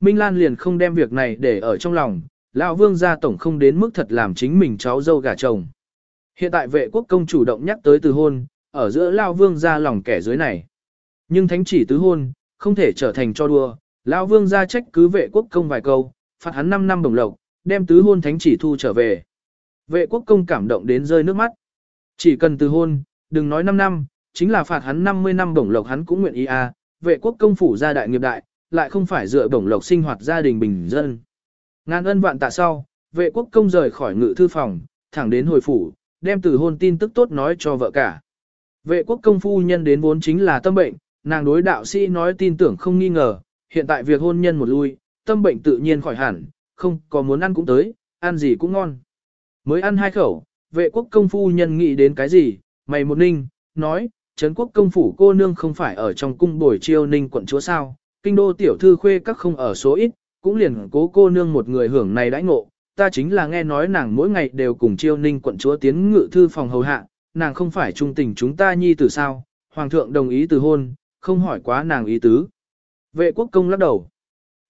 Minh Lan liền không đem việc này để ở trong lòng, Lão Vương gia tổng không đến mức thật làm chính mình cháu dâu gả chồng. Hiện tại vệ quốc công chủ động nhắc tới từ hôn, ở giữa Lão Vương gia lòng kẻ dưới này. Nhưng thánh chỉ tứ hôn, không thể trở thành cho đua, Lão Vương gia trách cứ vệ quốc công vài câu, phạt hắn 5 năm đồng lộc, đem tứ hôn thánh chỉ thu trở về. Vệ quốc công cảm động đến rơi nước mắt. Chỉ cần từ hôn, đừng nói 5 năm, chính là phạt hắn 50 năm đồng lộc hắn cũng nguyện ý à, vệ quốc công phủ gia đại nghiệp đại, lại không phải dựa đồng lộc sinh hoạt gia đình bình dân. Ngàn ân vạn tạ sau, vệ quốc công rời khỏi ngự thư phòng, thẳng đến hồi phủ, đem từ hôn tin tức tốt nói cho vợ cả. Vệ quốc công phu nhân đến vốn chính là tâm bệnh, nàng đối đạo sĩ nói tin tưởng không nghi ngờ, hiện tại việc hôn nhân một lui, tâm bệnh tự nhiên khỏi hẳn, không có muốn ăn cũng tới, ăn gì cũng ngon. Mới ăn hai khẩu, vệ quốc công phu nhân nghĩ đến cái gì, mày một ninh, nói, Trấn quốc công phủ cô nương không phải ở trong cung bồi chiêu ninh quận chúa sao, kinh đô tiểu thư khuê các không ở số ít, cũng liền cố cô nương một người hưởng này đãi ngộ, ta chính là nghe nói nàng mỗi ngày đều cùng chiêu ninh quận chúa tiến ngự thư phòng hầu hạ, nàng không phải trung tình chúng ta nhi từ sao, hoàng thượng đồng ý từ hôn, không hỏi quá nàng ý tứ. Vệ quốc công lắc đầu.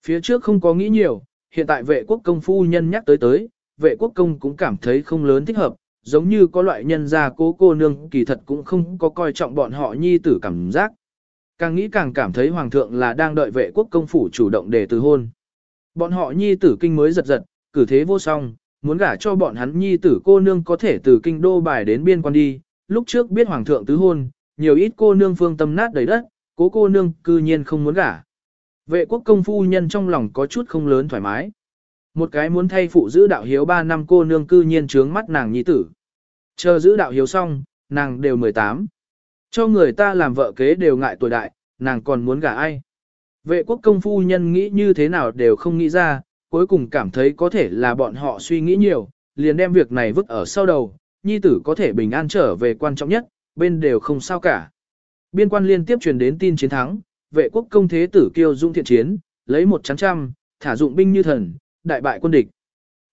Phía trước không có nghĩ nhiều, hiện tại vệ quốc công phu nhân nhắc tới tới, vệ quốc công cũng cảm thấy không lớn thích hợp, giống như có loại nhân gia cố cô nương kỳ thật cũng không có coi trọng bọn họ nhi tử cảm giác. Càng nghĩ càng cảm thấy hoàng thượng là đang đợi vệ quốc công phủ chủ động để từ hôn. Bọn họ nhi tử kinh mới giật giật, cử thế vô song, muốn gả cho bọn hắn nhi tử cô nương có thể từ kinh đô bài đến biên quan đi, lúc trước biết hoàng thượng tứ hôn, nhiều ít cô nương phương tâm nát đầy đất, cố cô nương cư nhiên không muốn gả. Vệ quốc công phu nhân trong lòng có chút không lớn thoải mái. Một cái muốn thay phụ giữ đạo hiếu 3 năm cô nương cư nhiên trướng mắt nàng nhi tử. Chờ giữ đạo hiếu xong, nàng đều 18. Cho người ta làm vợ kế đều ngại tuổi đại, nàng còn muốn gả ai. Vệ quốc công phu nhân nghĩ như thế nào đều không nghĩ ra, cuối cùng cảm thấy có thể là bọn họ suy nghĩ nhiều, liền đem việc này vứt ở sau đầu, nhi tử có thể bình an trở về quan trọng nhất, bên đều không sao cả. Biên quan liên tiếp truyền đến tin chiến thắng, vệ quốc công thế tử kiêu dung thiện chiến, lấy một chắn trăm, thả dụng binh như thần, đại bại quân địch.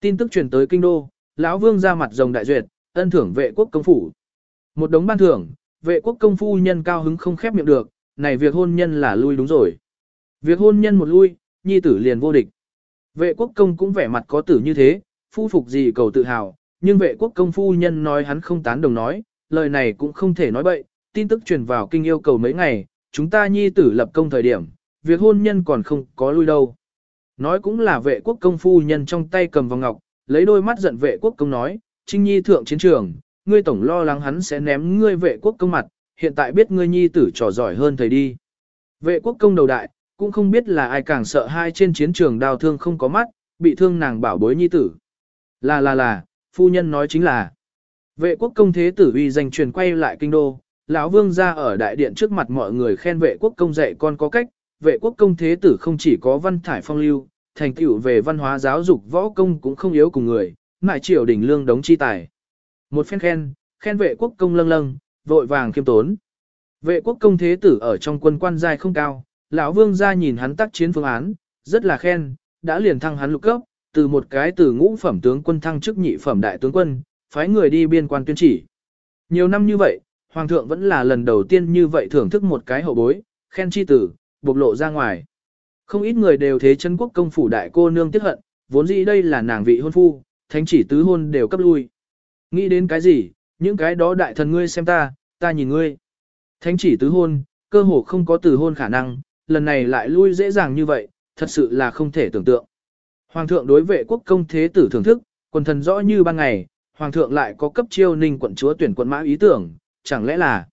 Tin tức truyền tới kinh đô, lão vương ra mặt rồng đại duyệt, ân thưởng vệ quốc công phủ. Một đống ban thưởng, vệ quốc công phu nhân cao hứng không khép miệng được, này việc hôn nhân là lui đúng rồi. Việc hôn nhân một lui, nhi tử liền vô địch. Vệ quốc công cũng vẻ mặt có tử như thế, phu phục gì cầu tự hào, nhưng vệ quốc công phu nhân nói hắn không tán đồng nói, lời này cũng không thể nói bậy, tin tức truyền vào kinh yêu cầu mấy ngày, chúng ta nhi tử lập công thời điểm, việc hôn nhân còn không có lui đâu. Nói cũng là vệ quốc công phu nhân trong tay cầm vòng ngọc, lấy đôi mắt giận vệ quốc công nói, Trinh Nhi thượng chiến trường, ngươi tổng lo lắng hắn sẽ ném ngươi vệ quốc công mặt, hiện tại biết ngươi nhi tử trò giỏi hơn thầy đi. Vệ quốc công đầu đại, cũng không biết là ai càng sợ hai trên chiến trường đào thương không có mắt, bị thương nàng bảo bối nhi tử. Là là là, phu nhân nói chính là. Vệ quốc công thế tử uy danh truyền quay lại kinh đô, lão vương ra ở đại điện trước mặt mọi người khen vệ quốc công dạy con có cách, vệ quốc công thế tử không chỉ có văn thải phong lưu, thành tựu về văn hóa giáo dục võ công cũng không yếu cùng người, mại triều đỉnh lương đống chi tài. Một phen khen, khen vệ quốc công lâng lâng, vội vàng khiêm tốn. Vệ quốc công thế tử ở trong quân quan giai không cao, lão vương ra nhìn hắn tác chiến phương án, rất là khen, đã liền thăng hắn lục cấp, từ một cái từ ngũ phẩm tướng quân thăng chức nhị phẩm đại tướng quân, phái người đi biên quan tuyên chỉ. Nhiều năm như vậy, hoàng thượng vẫn là lần đầu tiên như vậy thưởng thức một cái hậu bối, khen chi tử, bộc lộ ra ngoài. Không ít người đều thế chân quốc công phủ đại cô nương tiếc hận, vốn dĩ đây là nàng vị hôn phu, thánh chỉ tứ hôn đều cấp lui. Nghĩ đến cái gì, những cái đó đại thần ngươi xem ta, ta nhìn ngươi. Thánh chỉ tứ hôn, cơ hồ không có từ hôn khả năng, lần này lại lui dễ dàng như vậy, thật sự là không thể tưởng tượng. Hoàng thượng đối vệ quốc công thế tử thưởng thức, quần thần rõ như ban ngày, hoàng thượng lại có cấp chiêu ninh quận chúa tuyển quận mã ý tưởng, chẳng lẽ là.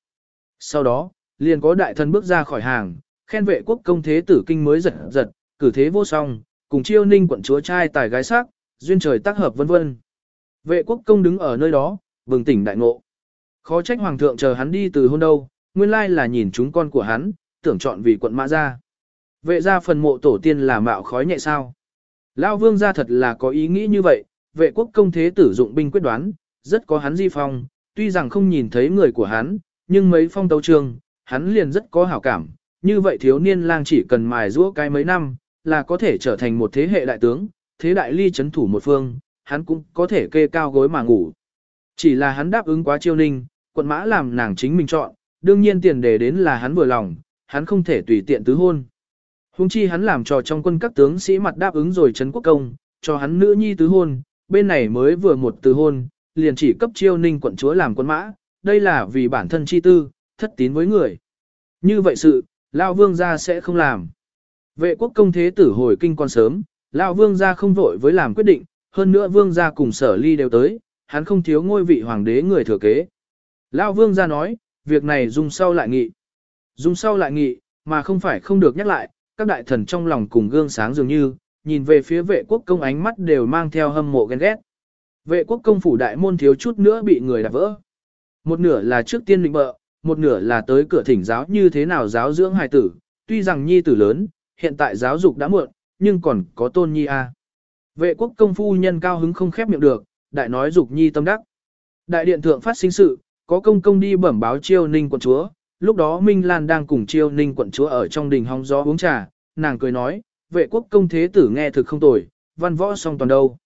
Sau đó, liền có đại thần bước ra khỏi hàng, khen vệ quốc công thế tử kinh mới giật giật, cử thế vô song, cùng chiêu ninh quận chúa trai tài gái sắc, duyên trời tác hợp vân vân. Vệ quốc công đứng ở nơi đó, bừng tỉnh đại ngộ. Khó trách hoàng thượng chờ hắn đi từ hôn đâu, nguyên lai là nhìn chúng con của hắn, tưởng chọn vì quận mã ra. Vệ ra phần mộ tổ tiên là mạo khói nhẹ sao. Lao vương ra thật là có ý nghĩ như vậy, vệ quốc công thế tử dụng binh quyết đoán, rất có hắn di phong, tuy rằng không nhìn thấy người của hắn, nhưng mấy phong tấu trường, hắn liền rất có hảo cảm, như vậy thiếu niên lang chỉ cần mài giũa cái mấy năm, là có thể trở thành một thế hệ đại tướng, thế đại ly chấn thủ một phương, hắn cũng có thể kê cao gối mà ngủ. Chỉ là hắn đáp ứng quá chiêu ninh, quận mã làm nàng chính mình chọn, đương nhiên tiền đề đến là hắn vừa lòng, hắn không thể tùy tiện tứ hôn. Hùng chi hắn làm trò trong quân các tướng sĩ mặt đáp ứng rồi trấn quốc công, cho hắn nữ nhi tứ hôn, bên này mới vừa một tứ hôn, liền chỉ cấp chiêu ninh quận chúa làm quân mã, đây là vì bản thân chi tư, thất tín với người. Như vậy sự, Lão Vương gia sẽ không làm. Vệ quốc công thế tử hồi kinh còn sớm, Lão Vương gia không vội với làm quyết định, hơn nữa Vương gia cùng sở ly đều tới, hắn không thiếu ngôi vị hoàng đế người thừa kế. Lão Vương gia nói, việc này dùng sau lại nghị. Dùng sau lại nghị, mà không phải không được nhắc lại, các đại thần trong lòng cùng gương sáng dường như, nhìn về phía vệ quốc công ánh mắt đều mang theo hâm mộ ghen ghét. Vệ quốc công phủ đại môn thiếu chút nữa bị người đạp vỡ. Một nửa là trước tiên định bợ, một nửa là tới cửa thỉnh giáo như thế nào giáo dưỡng hài tử, tuy rằng nhi tử lớn, hiện tại giáo dục đã muộn, nhưng còn có tôn nhi a. Vệ quốc công phu nhân cao hứng không khép miệng được, đại nói dục nhi tâm đắc. Đại điện thượng phát sinh sự, có công công đi bẩm báo chiêu ninh quận chúa, lúc đó Minh Lan đang cùng chiêu ninh quận chúa ở trong đình hóng gió uống trà, nàng cười nói, vệ quốc công thế tử nghe thực không tồi, văn võ song toàn đâu.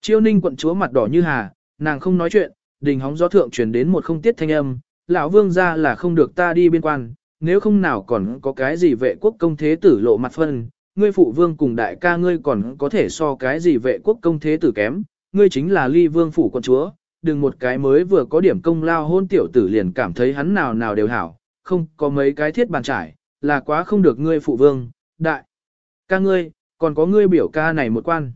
Chiêu ninh quận chúa mặt đỏ như hà, nàng không nói chuyện, đình hóng gió thượng truyền đến một không tiết thanh âm, lão vương ra là không được ta đi biên quan, nếu không nào còn có cái gì vệ quốc công thế tử lộ mặt phân, ngươi phụ vương cùng đại ca ngươi còn có thể so cái gì vệ quốc công thế tử kém, ngươi chính là ly vương phủ quận chúa, đừng một cái mới vừa có điểm công lao hôn tiểu tử liền cảm thấy hắn nào nào đều hảo, không có mấy cái thiết bàn trải, là quá không được ngươi phụ vương, đại. Ca ngươi, còn có ngươi biểu ca này một quan.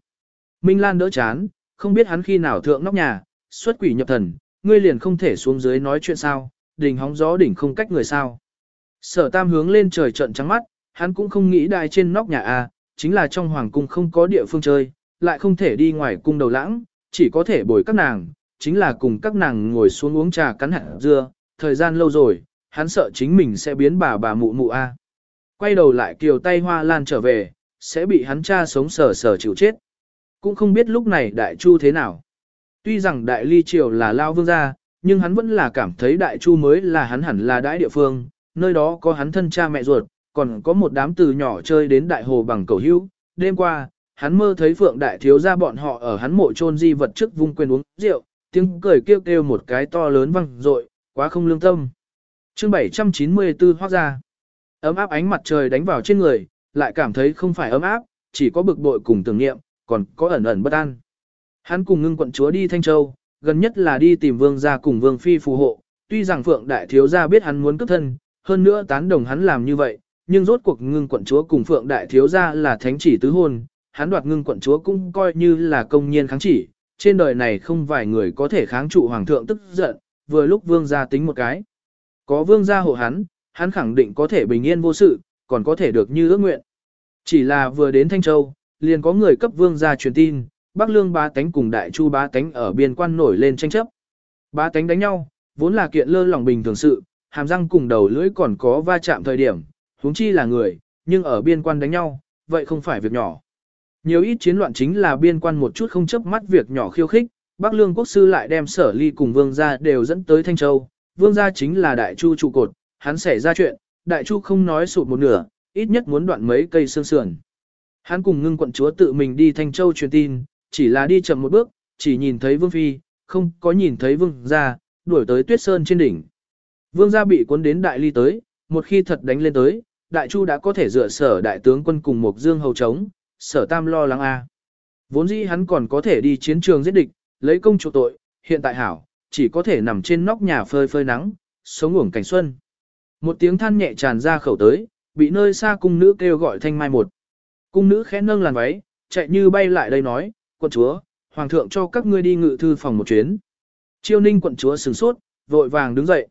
Minh Lan đỡ chán, không biết hắn khi nào thượng nóc nhà, xuất quỷ nhập thần, ngươi liền không thể xuống dưới nói chuyện sao, đỉnh hóng gió đỉnh không cách người sao. Sở tam hướng lên trời trận trắng mắt, hắn cũng không nghĩ đại trên nóc nhà a, chính là trong hoàng cung không có địa phương chơi, lại không thể đi ngoài cung đầu lãng, chỉ có thể bồi các nàng, chính là cùng các nàng ngồi xuống uống trà cắn hạt dưa, thời gian lâu rồi, hắn sợ chính mình sẽ biến bà bà mụ mụ a. Quay đầu lại kiều tay hoa lan trở về, sẽ bị hắn cha sống sờ sờ chịu chết. Cũng không biết lúc này đại chu thế nào. Tuy rằng đại ly triều là lao vương gia, nhưng hắn vẫn là cảm thấy đại chu mới là hắn hẳn là đãi địa phương, nơi đó có hắn thân cha mẹ ruột, còn có một đám từ nhỏ chơi đến đại hồ bằng cầu hữu. Đêm qua, hắn mơ thấy phượng đại thiếu gia bọn họ ở hắn mộ chôn di vật trước vung quyền uống rượu, tiếng cười kêu kêu một cái to lớn vang dội, quá không lương tâm. Chương 794 hoác ra. Ấm áp ánh mặt trời đánh vào trên người, lại cảm thấy không phải ấm áp, chỉ có bực bội cùng tưởng niệm, còn có ẩn ẩn bất an. Hắn cùng ngưng quận chúa đi Thanh Châu, gần nhất là đi tìm vương gia cùng vương phi phù hộ, tuy rằng Phượng Đại Thiếu gia biết hắn muốn cướp thân, hơn nữa tán đồng hắn làm như vậy, nhưng rốt cuộc ngưng quận chúa cùng Phượng Đại Thiếu gia là thánh chỉ tứ hôn, hắn đoạt ngưng quận chúa cũng coi như là công nhiên kháng chỉ, trên đời này không vài người có thể kháng trụ hoàng thượng tức giận, vừa lúc vương gia tính một cái. Có vương gia hộ hắn, hắn khẳng định có thể bình yên vô sự, còn có thể được như ước nguyện. Chỉ là vừa đến Thanh Châu, liền có người cấp vương gia truyền tin, Bắc Lương bá tánh cùng Đại Chu bá tánh ở biên quan nổi lên tranh chấp. Bá tánh đánh nhau, vốn là kiện lơ lỏng bình thường sự, hàm răng cùng đầu lưỡi còn có va chạm thời điểm, huống chi là người, nhưng ở biên quan đánh nhau, vậy không phải việc nhỏ. Nhiều ít chiến loạn chính là biên quan một chút không chấp mắt việc nhỏ khiêu khích, Bắc Lương quốc sư lại đem sở ly cùng vương gia đều dẫn tới Thanh Châu, vương gia chính là đại chu trụ cột, hắn xảy ra chuyện, đại chu không nói sụt một nửa, ít nhất muốn đoạn mấy cây xương sườn. Hắn cùng ngưng quận chúa tự mình đi Thanh Châu truyền tin, chỉ là đi chậm một bước, chỉ nhìn thấy vương phi, không có nhìn thấy vương gia, đuổi tới tuyết sơn trên đỉnh. Vương gia bị cuốn đến đại ly tới, một khi thật đánh lên tới, đại chu đã có thể dựa sở đại tướng quân cùng một dương hầu chống, sở tam lo lắng a. Vốn dĩ hắn còn có thể đi chiến trường giết địch, lấy công chủ tội, hiện tại hảo, chỉ có thể nằm trên nóc nhà phơi phơi nắng, sống uổng cảnh xuân. Một tiếng than nhẹ tràn ra khẩu tới, bị nơi xa cung nữ kêu gọi thanh mai một. Cung nữ khẽ nâng làn váy, chạy như bay lại đây nói, quận chúa, hoàng thượng cho các ngươi đi ngự thư phòng một chuyến. Chiêu ninh quận chúa sửng sốt, vội vàng đứng dậy.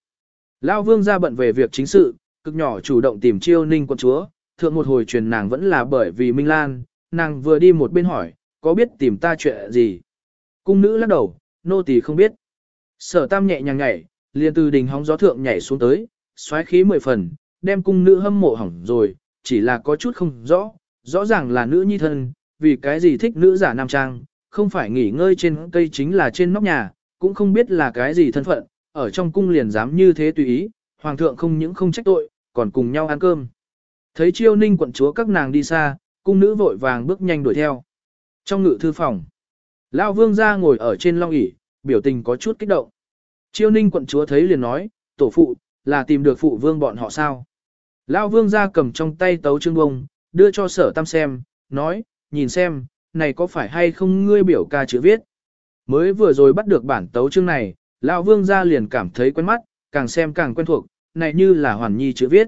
Lao vương ra bận về việc chính sự, cực nhỏ chủ động tìm chiêu ninh quận chúa, thượng một hồi truyền nàng vẫn là bởi vì Minh Lan, nàng vừa đi một bên hỏi, có biết tìm ta chuyện gì? Cung nữ lắc đầu, nô tỳ không biết. Sở tam nhẹ nhàng nhảy, liền từ đỉnh hóng gió thượng nhảy xuống tới, xoáy khí mười phần, đem cung nữ hâm mộ hỏng rồi, chỉ là có chút không rõ, rõ ràng là nữ nhi thân, vì cái gì thích nữ giả nam trang, không phải nghỉ ngơi trên cây chính là trên nóc nhà, cũng không biết là cái gì thân phận, ở trong cung liền dám như thế tùy ý, hoàng thượng không những không trách tội, còn cùng nhau ăn cơm. Thấy chiêu ninh quận chúa các nàng đi xa, cung nữ vội vàng bước nhanh đuổi theo. Trong ngự thư phòng, lão vương ra ngồi ở trên long ỷ biểu tình có chút kích động. Chiêu ninh quận chúa thấy liền nói, tổ phụ, là tìm được phụ vương bọn họ sao. Lao vương ra cầm trong tay tấu trương bông, đưa cho sở tam xem, nói, nhìn xem, này có phải hay không ngươi biểu ca chữ viết. Mới vừa rồi bắt được bản tấu chương này, Lão vương ra liền cảm thấy quen mắt, càng xem càng quen thuộc, này như là hoàn nhi chữ viết.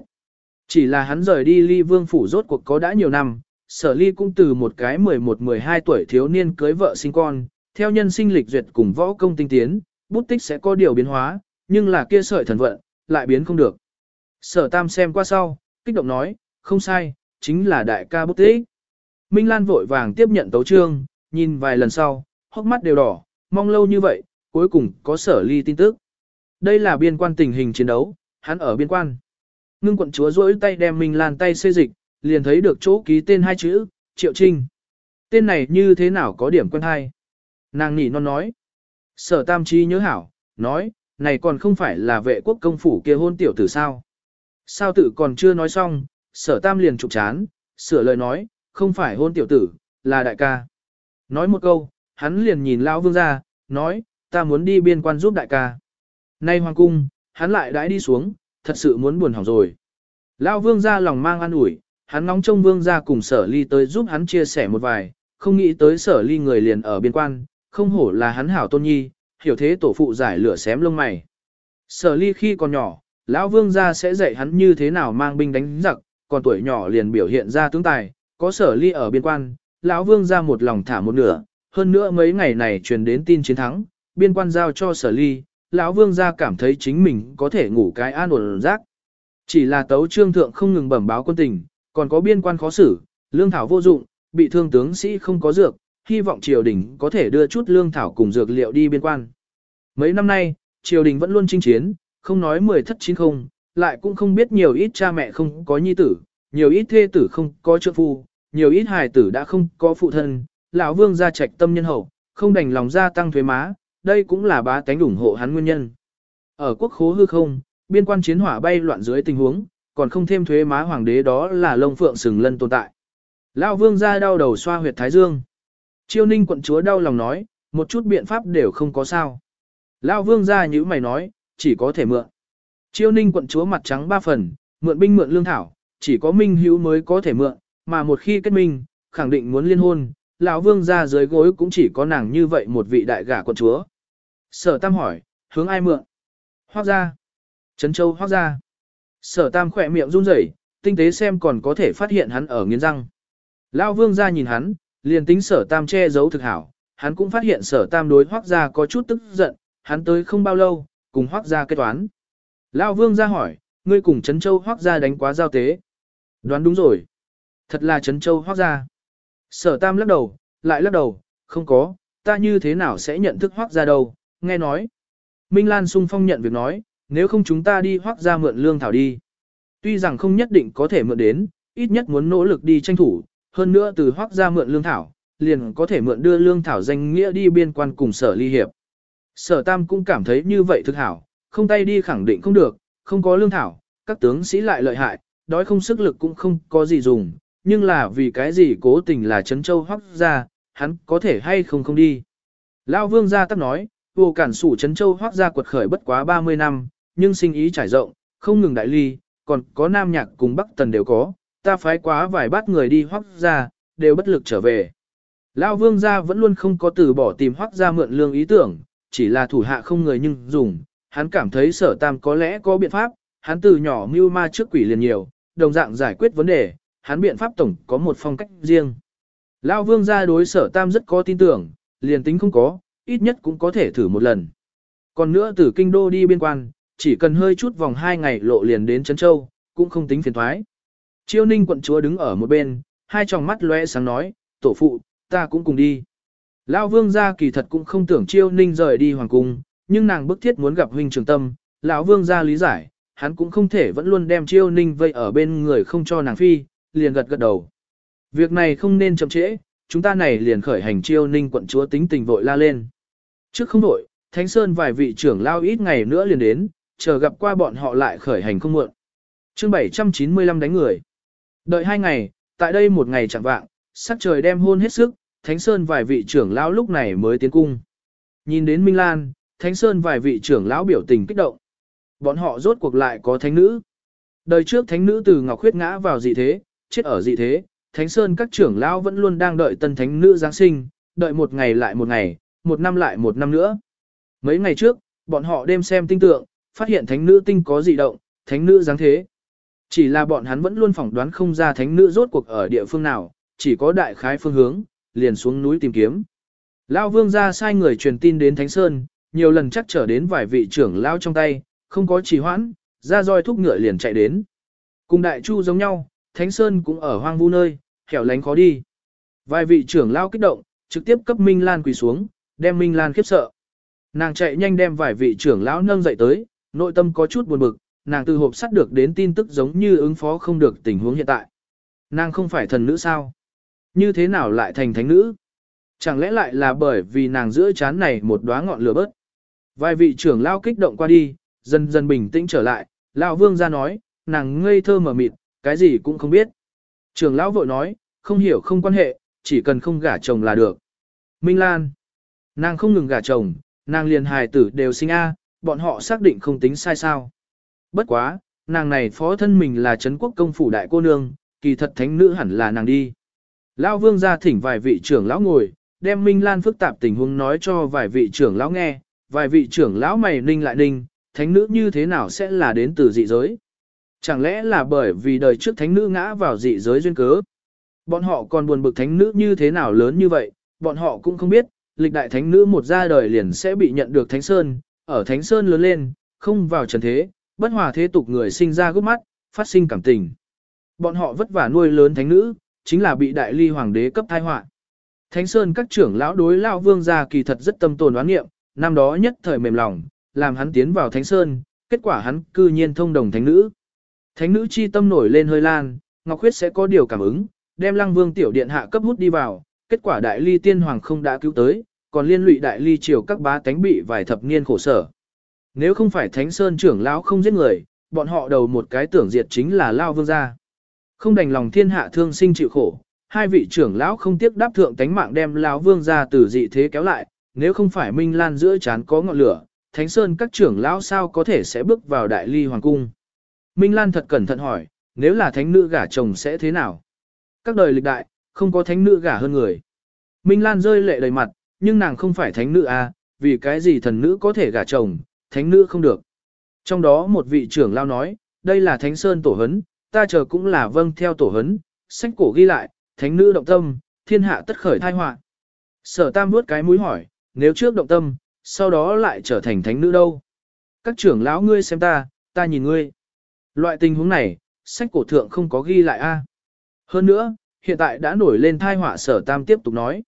Chỉ là hắn rời đi ly vương phủ rốt cuộc có đã nhiều năm, sở ly cũng từ một cái 11-12 tuổi thiếu niên cưới vợ sinh con, theo nhân sinh lịch duyệt cùng võ công tinh tiến, bút tích sẽ có điều biến hóa, nhưng là kia sợi thần vận, lại biến không được. Sở tam xem qua sau, kích động nói, không sai, chính là đại ca bút tích. Minh Lan vội vàng tiếp nhận tấu trương, nhìn vài lần sau, hốc mắt đều đỏ, mong lâu như vậy, cuối cùng có sở ly tin tức. Đây là biên quan tình hình chiến đấu, hắn ở biên quan. Ngưng quận chúa rỗi tay đem Minh Lan tay xê dịch, liền thấy được chỗ ký tên hai chữ, Triệu Trinh. Tên này như thế nào có điểm quen hay? Nàng nỉ non nói. Sở tam chi nhớ hảo, nói, này còn không phải là vệ quốc công phủ kia hôn tiểu tử sao. Sao tự còn chưa nói xong, sở tam liền trục chán, sửa lời nói, không phải hôn tiểu tử, là đại ca. Nói một câu, hắn liền nhìn lão vương ra, nói, ta muốn đi biên quan giúp đại ca. Nay hoàng cung, hắn lại đãi đi xuống, thật sự muốn buồn hỏng rồi. Lão vương ra lòng mang an ủi, hắn ngóng trông vương ra cùng sở ly tới giúp hắn chia sẻ một vài, không nghĩ tới sở ly người liền ở biên quan, không hổ là hắn hảo tôn nhi, hiểu thế tổ phụ giải lửa xém lông mày. Sở ly khi còn nhỏ, lão vương gia sẽ dạy hắn như thế nào mang binh đánh giặc, còn tuổi nhỏ liền biểu hiện ra tướng tài, có sở ly ở biên quan, lão vương gia một lòng thả một nửa, hơn nữa mấy ngày này truyền đến tin chiến thắng, biên quan giao cho sở ly, lão vương gia cảm thấy chính mình có thể ngủ cái an ổn rác. Chỉ là tấu trương thượng không ngừng bẩm báo quân tình, còn có biên quan khó xử, lương thảo vô dụng, bị thương tướng sĩ không có dược, hy vọng triều đình có thể đưa chút lương thảo cùng dược liệu đi biên quan. Mấy năm nay, triều đình vẫn luôn chinh chiến, không nói mười thất chín không, lại cũng không biết nhiều ít cha mẹ không có nhi tử, nhiều ít thê tử không có trợ phu, nhiều ít hài tử đã không có phụ thân, lão vương gia trạch tâm nhân hậu, không đành lòng gia tăng thuế má, đây cũng là bá tánh ủng hộ hắn nguyên nhân. Ở quốc khố hư không, biên quan chiến hỏa bay loạn dưới tình huống, còn không thêm thuế má hoàng đế đó là lông phượng sừng lân tồn tại. Lão vương gia đau đầu xoa huyệt thái dương. Chiêu ninh quận chúa đau lòng nói, một chút biện pháp đều không có sao. Lão vương gia như mày nói, chỉ có thể mượn. Chiêu ninh quận chúa mặt trắng ba phần, mượn binh mượn lương thảo, chỉ có minh hữu mới có thể mượn, mà một khi kết minh, khẳng định muốn liên hôn, lão vương ra dưới gối cũng chỉ có nàng như vậy một vị đại gả quận chúa. Sở tam hỏi, hướng ai mượn? Hoác ra. Trấn châu hoác ra. Sở tam khỏe miệng run rẩy, tinh tế xem còn có thể phát hiện hắn ở nghiến răng. Lão vương ra nhìn hắn, liền tính sở tam che giấu thực hảo, hắn cũng phát hiện sở tam đối hoác gia có chút tức giận, hắn tới không bao lâu, cùng hoác gia kết toán. Lão vương ra hỏi, ngươi cùng Trấn Châu hoác gia đánh quá giao tế. Đoán đúng rồi. Thật là Trấn Châu hoác gia Sở tam lắc đầu, lại lắc đầu, không có, ta như thế nào sẽ nhận thức hoác gia đâu, nghe nói. Minh Lan sung phong nhận việc nói, nếu không chúng ta đi hoác gia mượn lương thảo đi. Tuy rằng không nhất định có thể mượn đến, ít nhất muốn nỗ lực đi tranh thủ, hơn nữa từ hoác ra mượn lương thảo, liền có thể mượn đưa lương thảo danh nghĩa đi biên quan cùng sở ly hiệp. Sở tam cũng cảm thấy như vậy thực hảo, không tay đi khẳng định không được, không có lương thảo, các tướng sĩ lại lợi hại, đói không sức lực cũng không có gì dùng, nhưng là vì cái gì cố tình là Trấn Châu hoác ra, hắn có thể hay không không đi. Lao vương gia tắc nói, vô cản sủ Trấn Châu hoác ra quật khởi bất quá 30 năm, nhưng sinh ý trải rộng, không ngừng đại ly, còn có nam nhạc cùng bắc tần đều có, ta phái quá vài bát người đi hoác ra, đều bất lực trở về. Lao vương gia vẫn luôn không có từ bỏ tìm hoác ra mượn lương ý tưởng, chỉ là thủ hạ không người nhưng dùng, hắn cảm thấy sở tam có lẽ có biện pháp, hắn từ nhỏ mưu ma trước quỷ liền nhiều, đồng dạng giải quyết vấn đề, hắn biện pháp tổng có một phong cách riêng. Lao vương gia đối sở tam rất có tin tưởng, liền tính không có, ít nhất cũng có thể thử một lần. Còn nữa từ kinh đô đi biên quan, chỉ cần hơi chút vòng hai ngày lộ liền đến Trấn Châu, cũng không tính phiền thoái. Chiêu ninh quận chúa đứng ở một bên, hai tròng mắt lóe sáng nói, tổ phụ, ta cũng cùng đi. Lão vương gia kỳ thật cũng không tưởng chiêu ninh rời đi hoàng cung, nhưng nàng bức thiết muốn gặp huynh trường tâm, lão vương gia lý giải, hắn cũng không thể vẫn luôn đem chiêu ninh vây ở bên người không cho nàng phi, liền gật gật đầu. Việc này không nên chậm trễ, chúng ta này liền khởi hành chiêu ninh quận chúa tính tình vội la lên. Trước không vội, Thánh Sơn vài vị trưởng lao ít ngày nữa liền đến, chờ gặp qua bọn họ lại khởi hành không muộn. chương 795 đánh người. Đợi hai ngày, tại đây một ngày chẳng vạng, sắc trời đem hôn hết sức, Thánh Sơn vài vị trưởng lão lúc này mới tiến cung. Nhìn đến Minh Lan, Thánh Sơn vài vị trưởng lão biểu tình kích động. Bọn họ rốt cuộc lại có thánh nữ. Đời trước thánh nữ từ Ngọc Khuyết ngã vào dị thế, chết ở dị thế, Thánh Sơn các trưởng lão vẫn luôn đang đợi tân thánh nữ Giáng sinh, đợi một ngày lại một ngày, một năm lại một năm nữa. Mấy ngày trước, bọn họ đêm xem tinh tượng, phát hiện thánh nữ tinh có dị động, thánh nữ dáng thế. Chỉ là bọn hắn vẫn luôn phỏng đoán không ra thánh nữ rốt cuộc ở địa phương nào, chỉ có đại khái phương hướng, liền xuống núi tìm kiếm. Lão vương ra sai người truyền tin đến Thánh Sơn, nhiều lần chắc trở đến vài vị trưởng lão trong tay, không có trì hoãn, ra roi thúc ngựa liền chạy đến. Cùng đại chu giống nhau, Thánh Sơn cũng ở hoang vu nơi, hẻo lánh khó đi. Vài vị trưởng lão kích động, trực tiếp cấp Minh Lan quỳ xuống, đem Minh Lan khiếp sợ. Nàng chạy nhanh đem vài vị trưởng lão nâng dậy tới, nội tâm có chút buồn bực, nàng từ hộp sắt được đến tin tức giống như ứng phó không được tình huống hiện tại. Nàng không phải thần nữ sao? Như thế nào lại thành thánh nữ? Chẳng lẽ lại là bởi vì nàng giữa chán này một đóa ngọn lửa bớt? Vài vị trưởng lão kích động qua đi, dần dần bình tĩnh trở lại, lão vương ra nói, nàng ngây thơ mở mịt, cái gì cũng không biết. Trưởng lão vội nói, không hiểu không quan hệ, chỉ cần không gả chồng là được. Minh Lan, nàng không ngừng gả chồng, nàng liền hài tử đều sinh A, bọn họ xác định không tính sai sao. Bất quá, nàng này phó thân mình là Trấn quốc công phủ đại cô nương, kỳ thật thánh nữ hẳn là nàng đi. Lão vương ra thỉnh vài vị trưởng lão ngồi, đem Minh Lan phức tạp tình huống nói cho vài vị trưởng lão nghe, vài vị trưởng lão mày ninh lại ninh, thánh nữ như thế nào sẽ là đến từ dị giới. Chẳng lẽ là bởi vì đời trước thánh nữ ngã vào dị giới duyên cớ? Bọn họ còn buồn bực thánh nữ như thế nào lớn như vậy, bọn họ cũng không biết, lịch đại thánh nữ một ra đời liền sẽ bị nhận được thánh sơn, ở thánh sơn lớn lên, không vào trần thế, bất hòa thế tục người sinh ra gốc mắt, phát sinh cảm tình. Bọn họ vất vả nuôi lớn thánh nữ, chính là bị đại ly hoàng đế cấp thai họa. Thánh sơn các trưởng lão đối lão vương gia kỳ thật rất tâm tồn đoán nghiệm, năm đó nhất thời mềm lòng, làm hắn tiến vào thánh sơn, kết quả hắn cư nhiên thông đồng thánh nữ. Thánh nữ chi tâm nổi lên hơi lan, Ngọc Khuyết sẽ có điều cảm ứng, đem Lăng Vương tiểu điện hạ cấp hút đi vào, kết quả đại ly tiên hoàng không đã cứu tới, còn liên lụy đại ly triều các bá tánh bị vài thập niên khổ sở. Nếu không phải Thánh Sơn trưởng lão không giết người, bọn họ đầu một cái tưởng diệt chính là Lao Vương gia. Không đành lòng thiên hạ thương sinh chịu khổ, hai vị trưởng lão không tiếc đáp thượng tánh mạng đem lão Vương gia từ dị thế kéo lại, nếu không phải Minh Lan giữa chán có ngọn lửa, Thánh Sơn các trưởng lão sao có thể sẽ bước vào đại ly hoàng cung. Minh Lan thật cẩn thận hỏi, nếu là thánh nữ gả chồng sẽ thế nào? Các đời lịch đại, không có thánh nữ gả hơn người. Minh Lan rơi lệ đầy mặt, nhưng nàng không phải thánh nữ à, vì cái gì thần nữ có thể gả chồng, thánh nữ không được. Trong đó một vị trưởng lao nói, đây là thánh sơn tổ hấn, ta chờ cũng là vâng theo tổ hấn, sách cổ ghi lại, thánh nữ động tâm, thiên hạ tất khởi thai họa. Sở tam vuốt cái mũi hỏi, nếu trước động tâm, sau đó lại trở thành thánh nữ đâu? Các trưởng lão ngươi xem ta, ta nhìn ngươi. Loại tình huống này, sách cổ thượng không có ghi lại a. Hơn nữa, hiện tại đã nổi lên thai họa sở tam tiếp tục nói.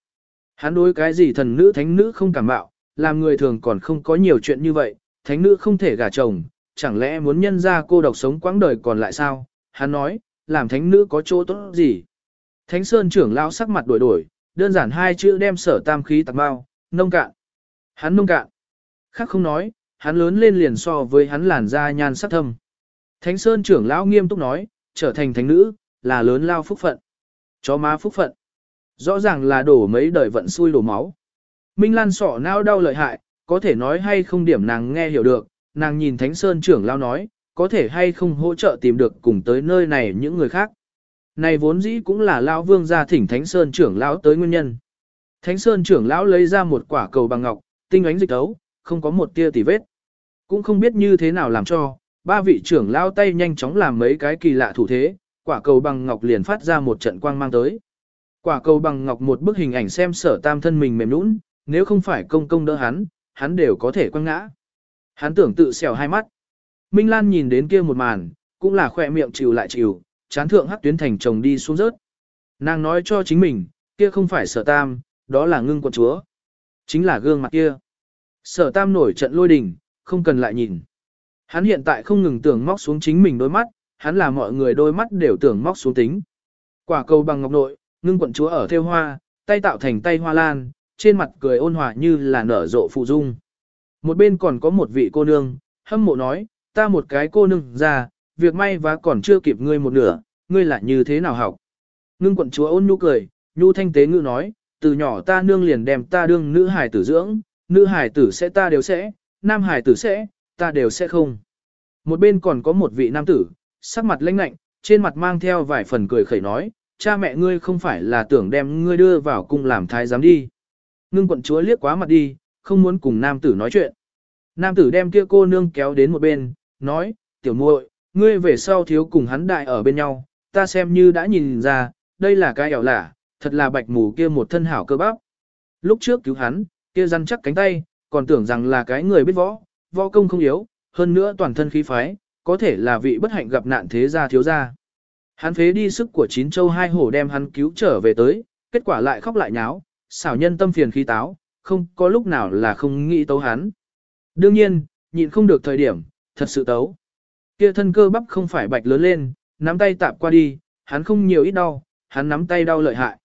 Hắn đối cái gì thần nữ thánh nữ không cảm bạo, làm người thường còn không có nhiều chuyện như vậy, thánh nữ không thể gả chồng, chẳng lẽ muốn nhân ra cô độc sống quãng đời còn lại sao? Hắn nói, làm thánh nữ có chỗ tốt gì? Thánh Sơn trưởng lão sắc mặt đổi đổi, đơn giản hai chữ đem sở tam khí tạc bao, nông cạn. Hắn nông cạn. Khác không nói, hắn lớn lên liền so với hắn làn da nhan sắc thâm. Thánh Sơn trưởng lão nghiêm túc nói, trở thành thánh nữ, là lớn lao phúc phận. Chó má phúc phận. Rõ ràng là đổ mấy đời vận xui đổ máu. Minh Lan sọ não đau lợi hại, có thể nói hay không điểm nàng nghe hiểu được, nàng nhìn Thánh Sơn trưởng lão nói, có thể hay không hỗ trợ tìm được cùng tới nơi này những người khác. Này vốn dĩ cũng là lão vương gia thỉnh Thánh Sơn trưởng lão tới nguyên nhân. Thánh Sơn trưởng lão lấy ra một quả cầu bằng ngọc, tinh ánh dịch tấu, không có một tia tỉ vết. Cũng không biết như thế nào làm cho, ba vị trưởng lão tay nhanh chóng làm mấy cái kỳ lạ thủ thế, quả cầu bằng ngọc liền phát ra một trận quang mang tới. Quả cầu bằng ngọc một bức hình ảnh xem sở tam thân mình mềm nũng, nếu không phải công công đỡ hắn, hắn đều có thể quăng ngã. Hắn tưởng tự xèo hai mắt. Minh Lan nhìn đến kia một màn, cũng là khỏe miệng chịu lại chịu, chán thượng hắc tuyến thành chồng đi xuống rớt. Nàng nói cho chính mình, kia không phải sở tam, đó là ngưng quận chúa. Chính là gương mặt kia. Sở tam nổi trận lôi đình, không cần lại nhìn. Hắn hiện tại không ngừng tưởng móc xuống chính mình đôi mắt, hắn là mọi người đôi mắt đều tưởng móc xuống tính. Quả cầu bằng ngọc nội, ngưng quận chúa ở theo hoa, tay tạo thành tay hoa lan, trên mặt cười ôn hòa như là nở rộ phụ dung. Một bên còn có một vị cô nương, hâm mộ nói, ta một cái cô nương ra, việc may và còn chưa kịp ngươi một nửa, ngươi lại như thế nào học. Ngưng quận chúa ôn nhu cười, nhu thanh tế ngữ nói, từ nhỏ ta nương liền đem ta đương nữ hài tử dưỡng, nữ hài tử sẽ ta đều sẽ, nam hài tử sẽ, ta đều sẽ không. Một bên còn có một vị nam tử, sắc mặt lãnh lạnh, trên mặt mang theo vài phần cười khẩy nói, cha mẹ ngươi không phải là tưởng đem ngươi đưa vào cung làm thái giám đi. Ngưng quận chúa liếc quá mặt đi, không muốn cùng nam tử nói chuyện. Nam tử đem kia cô nương kéo đến một bên, nói, tiểu muội, ngươi về sau thiếu cùng hắn đại ở bên nhau, ta xem như đã nhìn ra, đây là cái ẻo lả, thật là bạch mù kia một thân hảo cơ bắp. Lúc trước cứu hắn, kia răn chắc cánh tay, còn tưởng rằng là cái người biết võ, võ công không yếu, hơn nữa toàn thân khí phái, có thể là vị bất hạnh gặp nạn thế gia thiếu gia. Hắn phế đi sức của chín châu hai hổ đem hắn cứu trở về tới, kết quả lại khóc lại nháo, xảo nhân tâm phiền khí táo, không có lúc nào là không nghĩ tấu hắn. Đương nhiên, nhịn không được thời điểm, thật sự tấu. Kia thân cơ bắp không phải bạch lớn lên, nắm tay tạp qua đi, hắn không nhiều ít đau, hắn nắm tay đau lợi hại.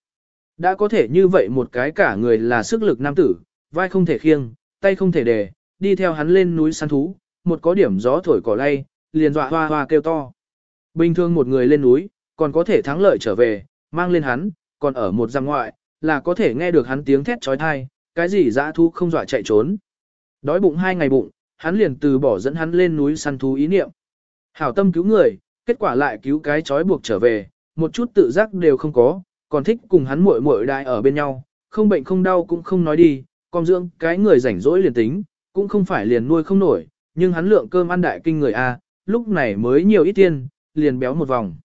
Đã có thể như vậy một cái cả người là sức lực nam tử, vai không thể khiêng, tay không thể đề, đi theo hắn lên núi săn thú, một có điểm gió thổi cỏ lay, liền dọa hoa hoa kêu to. Bình thường một người lên núi, còn có thể thắng lợi trở về, mang lên hắn, còn ở một giang ngoại, là có thể nghe được hắn tiếng thét trói thai, cái gì dã thú không dọa chạy trốn. Đói bụng hai ngày bụng, hắn liền từ bỏ dẫn hắn lên núi săn thú ý niệm. Hảo tâm cứu người, kết quả lại cứu cái trói buộc trở về, một chút tự giác đều không có, còn thích cùng hắn muội muội đại ở bên nhau, không bệnh không đau cũng không nói đi, còn dưỡng cái người rảnh rỗi liền tính, cũng không phải liền nuôi không nổi, nhưng hắn lượng cơm ăn đại kinh người A, lúc này mới nhiều ít tiền, liền béo một vòng.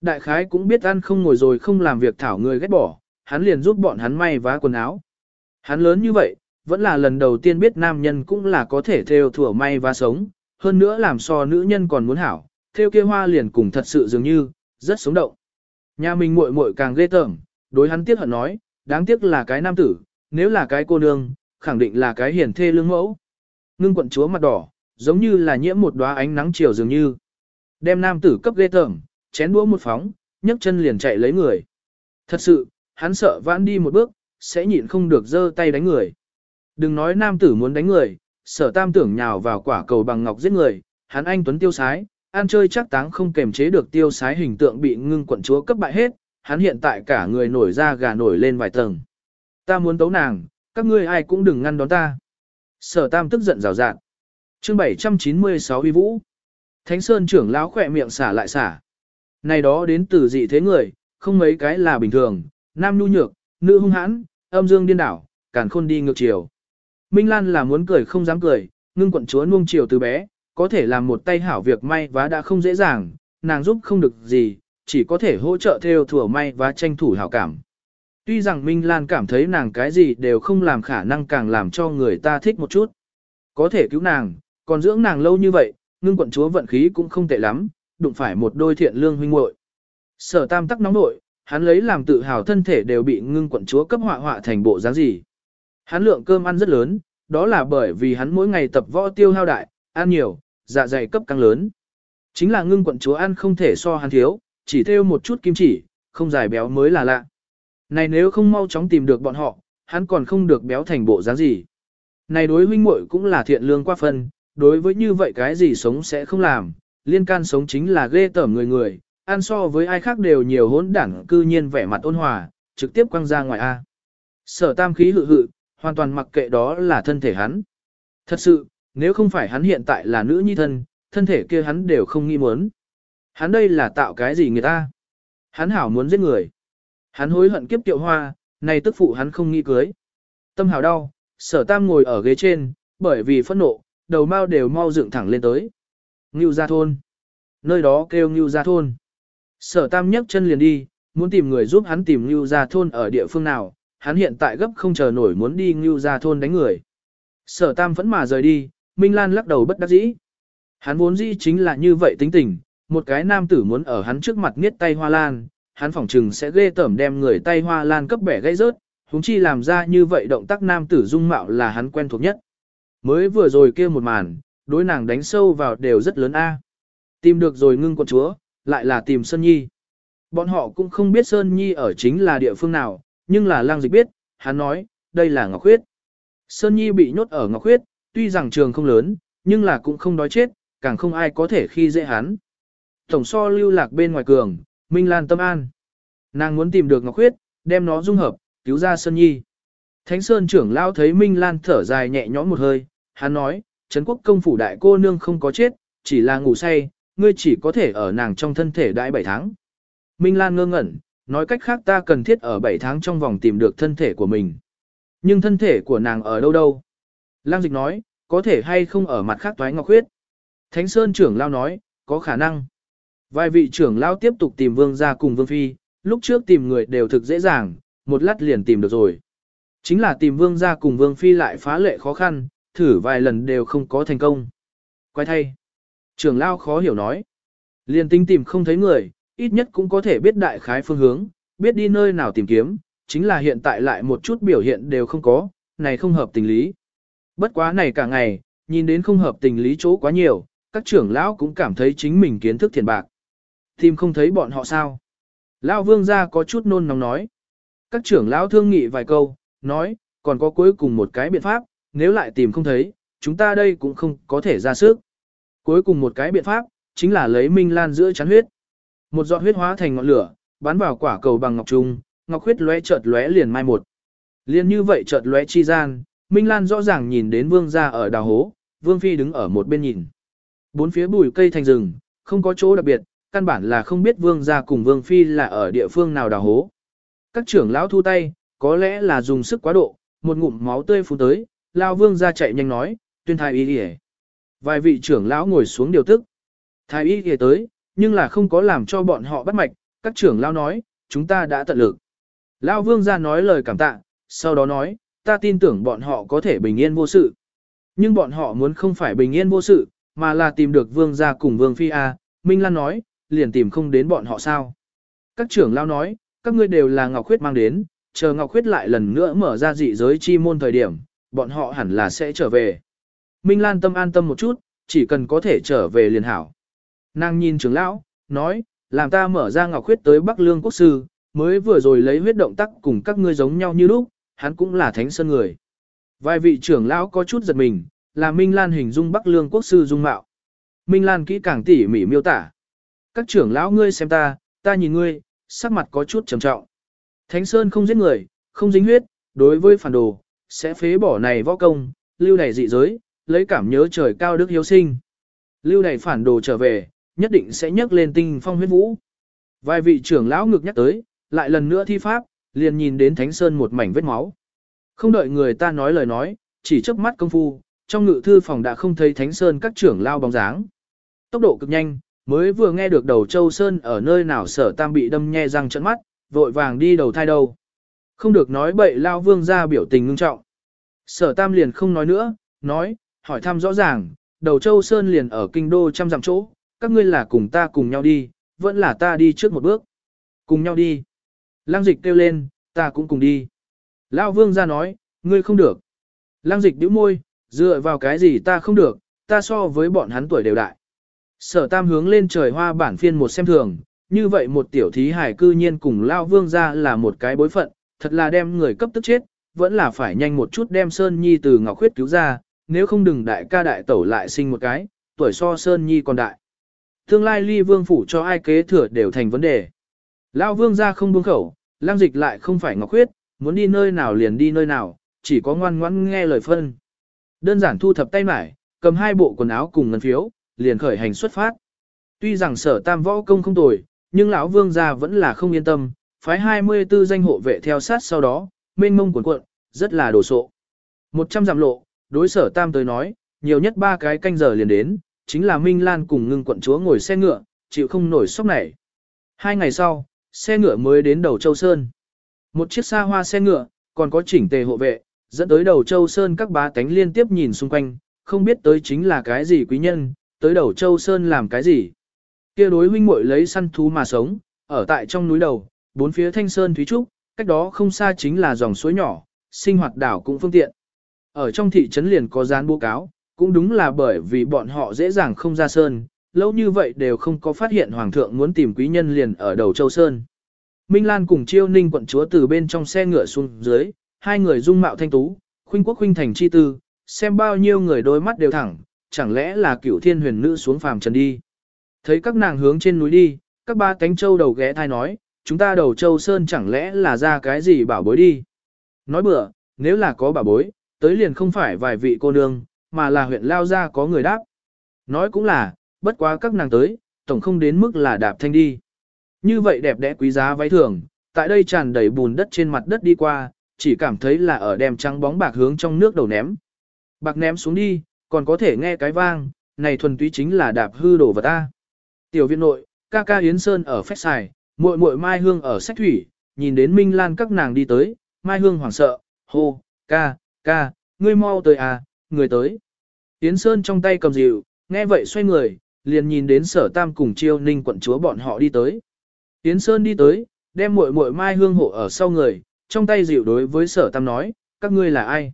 Đại khái cũng biết ăn không ngồi rồi không làm việc thảo người ghét bỏ, hắn liền giúp bọn hắn may vá quần áo. Hắn lớn như vậy, vẫn là lần đầu tiên biết nam nhân cũng là có thể theo thủa may vá sống, hơn nữa làm so nữ nhân còn muốn hảo, theo kia hoa liền cùng thật sự dường như, rất sống động. Nhà mình muội muội càng ghê tởm, đối hắn tiếc hận nói, đáng tiếc là cái nam tử, nếu là cái cô nương, khẳng định là cái hiền thê lương mẫu. Ngưng quận chúa mặt đỏ, giống như là nhiễm một đóa ánh nắng chiều dường như. Đem nam tử cấp ghê tởm, chén đũa một phóng, nhấc chân liền chạy lấy người. Thật sự, hắn sợ vãn đi một bước, sẽ nhịn không được giơ tay đánh người. Đừng nói nam tử muốn đánh người, sở tam tưởng nhào vào quả cầu bằng ngọc giết người, hắn anh tuấn tiêu sái, ăn chơi chắc táng không kềm chế được tiêu sái hình tượng bị ngưng quận chúa cấp bại hết, hắn hiện tại cả người nổi ra gà nổi lên vài tầng. Ta muốn tấu nàng, các ngươi ai cũng đừng ngăn đón ta. Sở tam tức giận rào rạt. Chương 796 Huy Vũ. Thánh Sơn trưởng lão khỏe miệng xả lại xả. Này đó đến từ dị thế người, không mấy cái là bình thường, nam nhu nhược, nữ hung hãn, âm dương điên đảo, càn khôn đi ngược chiều. Minh Lan là muốn cười không dám cười, ngưng quận chúa nuông chiều từ bé, có thể làm một tay hảo việc may vá đã không dễ dàng, nàng giúp không được gì, chỉ có thể hỗ trợ theo thừa may và tranh thủ hảo cảm. Tuy rằng Minh Lan cảm thấy nàng cái gì đều không làm khả năng càng làm cho người ta thích một chút. Có thể cứu nàng, còn dưỡng nàng lâu như vậy, ngưng quận chúa vận khí cũng không tệ lắm, đụng phải một đôi thiện lương huynh muội. Sở tam tắc nóng nội, hắn lấy làm tự hào thân thể đều bị ngưng quận chúa cấp họa họa thành bộ dáng gì. Hắn lượng cơm ăn rất lớn, đó là bởi vì hắn mỗi ngày tập võ tiêu hao đại, ăn nhiều, dạ dày cấp càng lớn. Chính là ngưng quận chúa ăn không thể so hắn thiếu, chỉ theo một chút kim chỉ, không dài béo mới là lạ. Này nếu không mau chóng tìm được bọn họ, hắn còn không được béo thành bộ dáng gì. Này đối huynh muội cũng là thiện lương quá phân, đối với như vậy cái gì sống sẽ không làm, liên can sống chính là ghê tởm người người, ăn so với ai khác đều nhiều hỗn đảng cư nhiên vẻ mặt ôn hòa, trực tiếp quăng ra ngoài A. Sở tam khí hự hự, hoàn toàn mặc kệ đó là thân thể hắn. Thật sự, nếu không phải hắn hiện tại là nữ nhi thân, thân thể kia hắn đều không nghĩ muốn. Hắn đây là tạo cái gì người ta? Hắn hảo muốn giết người. Hắn hối hận kiếp tiệu hoa, này tức phụ hắn không nghĩ cưới. Tâm hảo đau, sở tam ngồi ở ghế trên, bởi vì phẫn nộ, đầu mau đều mau dựng thẳng lên tới. Ngưu gia thôn. Nơi đó kêu Ngưu gia thôn. Sở tam nhấc chân liền đi, muốn tìm người giúp hắn tìm Ngưu gia thôn ở địa phương nào, hắn hiện tại gấp không chờ nổi muốn đi Ngưu gia thôn đánh người. Sở tam vẫn mà rời đi, Minh Lan lắc đầu bất đắc dĩ. Hắn vốn dĩ chính là như vậy tính tình, một cái nam tử muốn ở hắn trước mặt nghiết tay hoa lan, hắn phỏng chừng sẽ ghê tởm đem người tay hoa lan cấp bẻ gãy rớt, húng chi làm ra như vậy động tác nam tử dung mạo là hắn quen thuộc nhất. Mới vừa rồi kia một màn, đối nàng đánh sâu vào đều rất lớn a. Tìm được rồi ngưng con chúa, lại là tìm Sơn Nhi. Bọn họ cũng không biết Sơn Nhi ở chính là địa phương nào, nhưng là lang dịch biết, hắn nói, đây là Ngọc Khuyết. Sơn Nhi bị nhốt ở Ngọc Khuyết, tuy rằng trường không lớn, nhưng là cũng không đói chết, càng không ai có thể khi dễ hắn. Tổng so lưu lạc bên ngoài cường, Minh Lan tâm an. Nàng muốn tìm được Ngọc Khuyết, đem nó dung hợp, cứu ra Sơn Nhi. Thánh Sơn trưởng lao thấy Minh Lan thở dài nhẹ nhõm một hơi, hắn nói, Trấn quốc công phủ đại cô nương không có chết, chỉ là ngủ say, ngươi chỉ có thể ở nàng trong thân thể đãi 7 tháng. Minh Lan ngơ ngẩn, nói cách khác ta cần thiết ở 7 tháng trong vòng tìm được thân thể của mình. Nhưng thân thể của nàng ở đâu đâu? Lang dịch nói, có thể hay không ở mặt khác toái ngọc huyết. Thánh Sơn trưởng lao nói, có khả năng. Vài vị trưởng lao tiếp tục tìm vương gia cùng vương phi, lúc trước tìm người đều thực dễ dàng, một lát liền tìm được rồi. Chính là tìm vương gia cùng vương phi lại phá lệ khó khăn, thử vài lần đều không có thành công. Quay thay. Trưởng lao khó hiểu nói. Liền tính tìm không thấy người, ít nhất cũng có thể biết đại khái phương hướng, biết đi nơi nào tìm kiếm, chính là hiện tại lại một chút biểu hiện đều không có, này không hợp tình lý. Bất quá này cả ngày, nhìn đến không hợp tình lý chỗ quá nhiều, các trưởng lão cũng cảm thấy chính mình kiến thức thiền bạc. Tìm không thấy bọn họ sao? Lão vương gia có chút nôn nóng nói. Các trưởng lão thương nghị vài câu, nói, còn có cuối cùng một cái biện pháp, nếu lại tìm không thấy, chúng ta đây cũng không có thể ra sức. Cuối cùng một cái biện pháp, chính là lấy minh lan giữa chắn huyết. Một giọt huyết hóa thành ngọn lửa, bắn vào quả cầu bằng ngọc trung, ngọc huyết lóe chợt lóe liền mai một. Liên như vậy chợt lóe chi gian, Minh Lan rõ ràng nhìn đến vương gia ở đào hố, vương phi đứng ở một bên nhìn. Bốn phía bùi cây thành rừng, không có chỗ đặc biệt, căn bản là không biết vương gia cùng vương phi là ở địa phương nào đào hố. Các trưởng lão thu tay, có lẽ là dùng sức quá độ, một ngụm máu tươi phun tới, lao vương gia chạy nhanh nói, tuyên thai ý đi Vài vị trưởng lão ngồi xuống điều tức. Thái y kể tới, nhưng là không có làm cho bọn họ bắt mạch, các trưởng lão nói, chúng ta đã tận lực. lão vương gia nói lời cảm tạ, sau đó nói, ta tin tưởng bọn họ có thể bình yên vô sự. Nhưng bọn họ muốn không phải bình yên vô sự, mà là tìm được vương gia cùng vương phi A, Minh Lan nói, liền tìm không đến bọn họ sao. Các trưởng lao nói, các ngươi đều là Ngọc Khuyết mang đến, chờ Ngọc Khuyết lại lần nữa mở ra dị giới chi môn thời điểm, bọn họ hẳn là sẽ trở về. Minh Lan tâm an tâm một chút, chỉ cần có thể trở về liền hảo. Nàng nhìn trưởng lão, nói, làm ta mở ra Ngọc huyết tới Bắc Lương Quốc Sư, mới vừa rồi lấy huyết động tác cùng các ngươi giống nhau như lúc, hắn cũng là thánh sơn người. Vài vị trưởng lão có chút giật mình, là Minh Lan hình dung Bắc Lương Quốc Sư dung mạo. Minh Lan kỹ càng tỉ mỉ miêu tả. Các trưởng lão ngươi xem ta, ta nhìn ngươi, sắc mặt có chút trầm trọng. Thánh Sơn không giết người, không dính huyết, đối với phản đồ, sẽ phế bỏ này võ công, lưu này dị giới, lấy cảm nhớ trời cao đức hiếu sinh. Lưu đầy phản đồ trở về, nhất định sẽ nhấc lên tinh phong huyết vũ. Vài vị trưởng lão ngực nhắc tới, lại lần nữa thi pháp, liền nhìn đến Thánh Sơn một mảnh vết máu. Không đợi người ta nói lời nói, chỉ chớp mắt công phu, trong ngự thư phòng đã không thấy Thánh Sơn các trưởng lao bóng dáng. Tốc độ cực nhanh, mới vừa nghe được đầu Châu Sơn ở nơi nào sở tam bị đâm nhe răng trận mắt, vội vàng đi đầu thai đầu. Không được nói bậy lao vương ra biểu tình ngưng trọng. Sở tam liền không nói nữa, nói, hỏi thăm rõ ràng, đầu Châu Sơn liền ở kinh đô trăm dặm chỗ, các ngươi là cùng ta cùng nhau đi, vẫn là ta đi trước một bước. Cùng nhau đi. Lăng dịch kêu lên, ta cũng cùng đi. Lão vương ra nói, ngươi không được. Lăng dịch đĩu môi, dựa vào cái gì ta không được, ta so với bọn hắn tuổi đều đại. Sở tam hướng lên trời hoa bản phiên một xem thường, như vậy một tiểu thí hải cư nhiên cùng Lao vương ra là một cái bối phận, thật là đem người cấp tức chết, vẫn là phải nhanh một chút đem Sơn Nhi từ Ngọc Khuyết cứu ra, nếu không đừng đại ca đại tẩu lại sinh một cái, tuổi so Sơn Nhi còn đại. Tương lai ly vương phủ cho ai kế thừa đều thành vấn đề. Lao vương ra không buông khẩu, lang dịch lại không phải Ngọc Khuyết, muốn đi nơi nào liền đi nơi nào, chỉ có ngoan ngoãn nghe lời phân. Đơn giản thu thập tay mải, cầm hai bộ quần áo cùng ngân phiếu, liền khởi hành xuất phát. Tuy rằng sở tam võ công không tồi, nhưng lão vương gia vẫn là không yên tâm, phái 24 danh hộ vệ theo sát sau đó, mênh mông cuộn cuộn, rất là đồ sộ. 100 dặm lộ, đối sở tam tới nói, nhiều nhất ba cái canh giờ liền đến, chính là Minh Lan cùng ngưng quận chúa ngồi xe ngựa, chịu không nổi sốc này. Hai ngày sau, xe ngựa mới đến đầu Châu Sơn. Một chiếc xa hoa xe ngựa, còn có chỉnh tề hộ vệ, dẫn tới đầu Châu Sơn các bá tánh liên tiếp nhìn xung quanh, không biết tới chính là cái gì quý nhân, tới đầu Châu Sơn làm cái gì. kia đối huynh muội lấy săn thú mà sống, ở tại trong núi đầu, bốn phía thanh sơn thúy trúc, cách đó không xa chính là dòng suối nhỏ, sinh hoạt đảo cũng phương tiện. Ở trong thị trấn liền có dán bố cáo, cũng đúng là bởi vì bọn họ dễ dàng không ra sơn, lâu như vậy đều không có phát hiện hoàng thượng muốn tìm quý nhân liền ở đầu châu sơn. Minh Lan cùng chiêu ninh quận chúa từ bên trong xe ngựa xuống dưới, hai người dung mạo thanh tú, khuynh quốc khuynh thành chi tư, xem bao nhiêu người đôi mắt đều thẳng, chẳng lẽ là cửu thiên huyền nữ xuống phàm trần đi. Thấy các nàng hướng trên núi đi, các ba cánh châu đầu ghé thai nói, chúng ta đầu châu sơn chẳng lẽ là ra cái gì bảo bối đi. Nói bừa, nếu là có bảo bối, tới liền không phải vài vị cô nương, mà là huyện lao ra có người đáp. Nói cũng là, bất quá các nàng tới, tổng không đến mức là đạp thanh đi. Như vậy đẹp đẽ quý giá váy thường, tại đây tràn đầy bùn đất trên mặt đất đi qua, chỉ cảm thấy là ở đem trắng bóng bạc hướng trong nước đầu ném. Bạc ném xuống đi, còn có thể nghe cái vang, này thuần túy chính là đạp hư đổ vật ta. Tiểu viện nội, ca ca Yến Sơn ở phách xài, muội muội Mai Hương ở sách thủy, nhìn đến Minh Lan các nàng đi tới, Mai Hương hoảng sợ, hô, ca, ca, ngươi mau tới à, người tới. Yến Sơn trong tay cầm dịu, nghe vậy xoay người, liền nhìn đến sở tam cùng chiêu ninh quận chúa bọn họ đi tới. Yến Sơn đi tới, đem muội muội Mai Hương hộ ở sau người, trong tay dịu đối với sở tam nói, các ngươi là ai?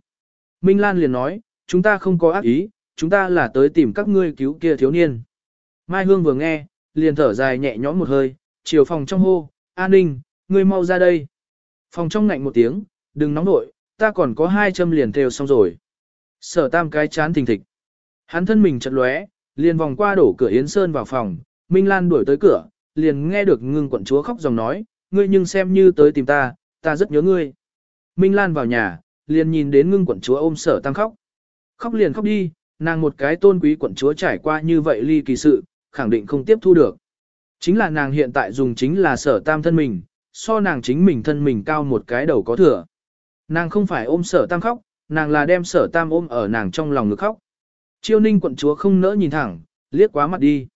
Minh Lan liền nói, chúng ta không có ác ý, chúng ta là tới tìm các ngươi cứu kia thiếu niên. Mai Hương vừa nghe, liền thở dài nhẹ nhõm một hơi, chiều phòng trong hô, an ninh, ngươi mau ra đây. Phòng trong ngạnh một tiếng, đừng nóng nổi ta còn có hai châm liền theo xong rồi. Sở tam cái chán thình thịch. Hắn thân mình chật lóe, liền vòng qua đổ cửa Yến Sơn vào phòng, Minh Lan đuổi tới cửa, liền nghe được ngưng quận chúa khóc dòng nói, ngươi nhưng xem như tới tìm ta, ta rất nhớ ngươi. Minh Lan vào nhà, liền nhìn đến ngưng quận chúa ôm sở tam khóc. Khóc liền khóc đi, nàng một cái tôn quý quận chúa trải qua như vậy ly kỳ sự, khẳng định không tiếp thu được. Chính là nàng hiện tại dùng chính là sở tam thân mình, so nàng chính mình thân mình cao một cái đầu có thừa. Nàng không phải ôm sở tam khóc, nàng là đem sở tam ôm ở nàng trong lòng ngực khóc. Chiêu ninh quận chúa không nỡ nhìn thẳng, liếc quá mặt đi.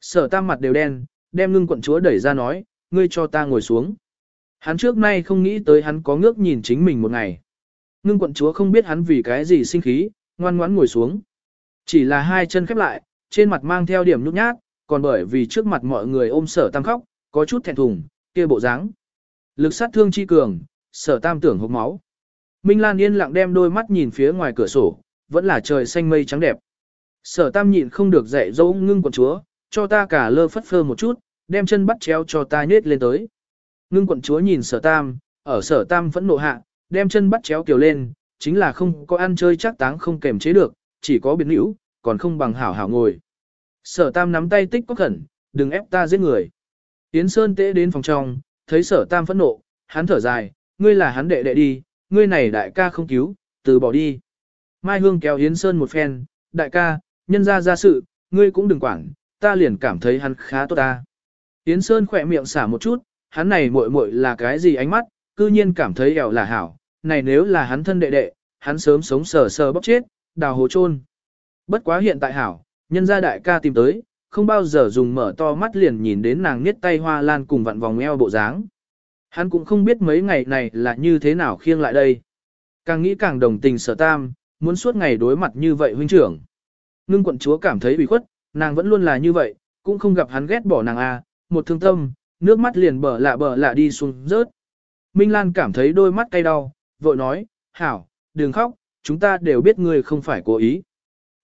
Sở tam mặt đều đen, đem ngưng quận chúa đẩy ra nói, ngươi cho ta ngồi xuống. Hắn trước nay không nghĩ tới hắn có ngước nhìn chính mình một ngày. Ngưng quận chúa không biết hắn vì cái gì sinh khí, ngoan ngoãn ngồi xuống. Chỉ là hai chân khép lại, trên mặt mang theo điểm nhút nhát, còn bởi vì trước mặt mọi người ôm sở tam khóc, có chút thẹn thùng, kia bộ dáng. Lực sát thương chi cường, sở tam tưởng hộp máu. Minh Lan yên lặng đem đôi mắt nhìn phía ngoài cửa sổ, vẫn là trời xanh mây trắng đẹp. Sở tam nhịn không được dạy dỗ ngưng quận chúa, cho ta cả lơ phất phơ một chút, đem chân bắt treo cho ta nhết lên tới. Ngưng quận chúa nhìn sở tam, ở sở tam vẫn nộ hạ, đem chân bắt chéo kiều lên, chính là không có ăn chơi chắc táng không kềm chế được, chỉ có biến hữu, còn không bằng hảo hảo ngồi. Sở tam nắm tay tích có khẩn, đừng ép ta giết người. Yến Sơn tễ đến phòng trong, thấy sở tam phẫn nộ, hắn thở dài, ngươi là hắn đệ đệ đi, ngươi này đại ca không cứu, từ bỏ đi. Mai Hương kéo Yến Sơn một phen, đại ca, nhân ra ra sự, ngươi cũng đừng quản, ta liền cảm thấy hắn khá tốt ta. Yến Sơn khỏe miệng xả một chút, hắn này muội muội là cái gì ánh mắt, cư nhiên cảm thấy ẻo là hảo, này nếu là hắn thân đệ đệ, hắn sớm sống sờ sờ bóc chết, đào hồ chôn. Bất quá hiện tại hảo, nhân gia đại ca tìm tới, không bao giờ dùng mở to mắt liền nhìn đến nàng niết tay hoa lan cùng vặn vòng eo bộ dáng. Hắn cũng không biết mấy ngày này là như thế nào khiêng lại đây. Càng nghĩ càng đồng tình sở tam, muốn suốt ngày đối mặt như vậy huynh trưởng. Ngưng quận chúa cảm thấy bị khuất, nàng vẫn luôn là như vậy, cũng không gặp hắn ghét bỏ nàng à, một thương tâm, nước mắt liền bờ lạ bờ lạ đi xuống rớt. Minh Lan cảm thấy đôi mắt cay đau, vội nói, hảo, đừng khóc, chúng ta đều biết ngươi không phải cố ý.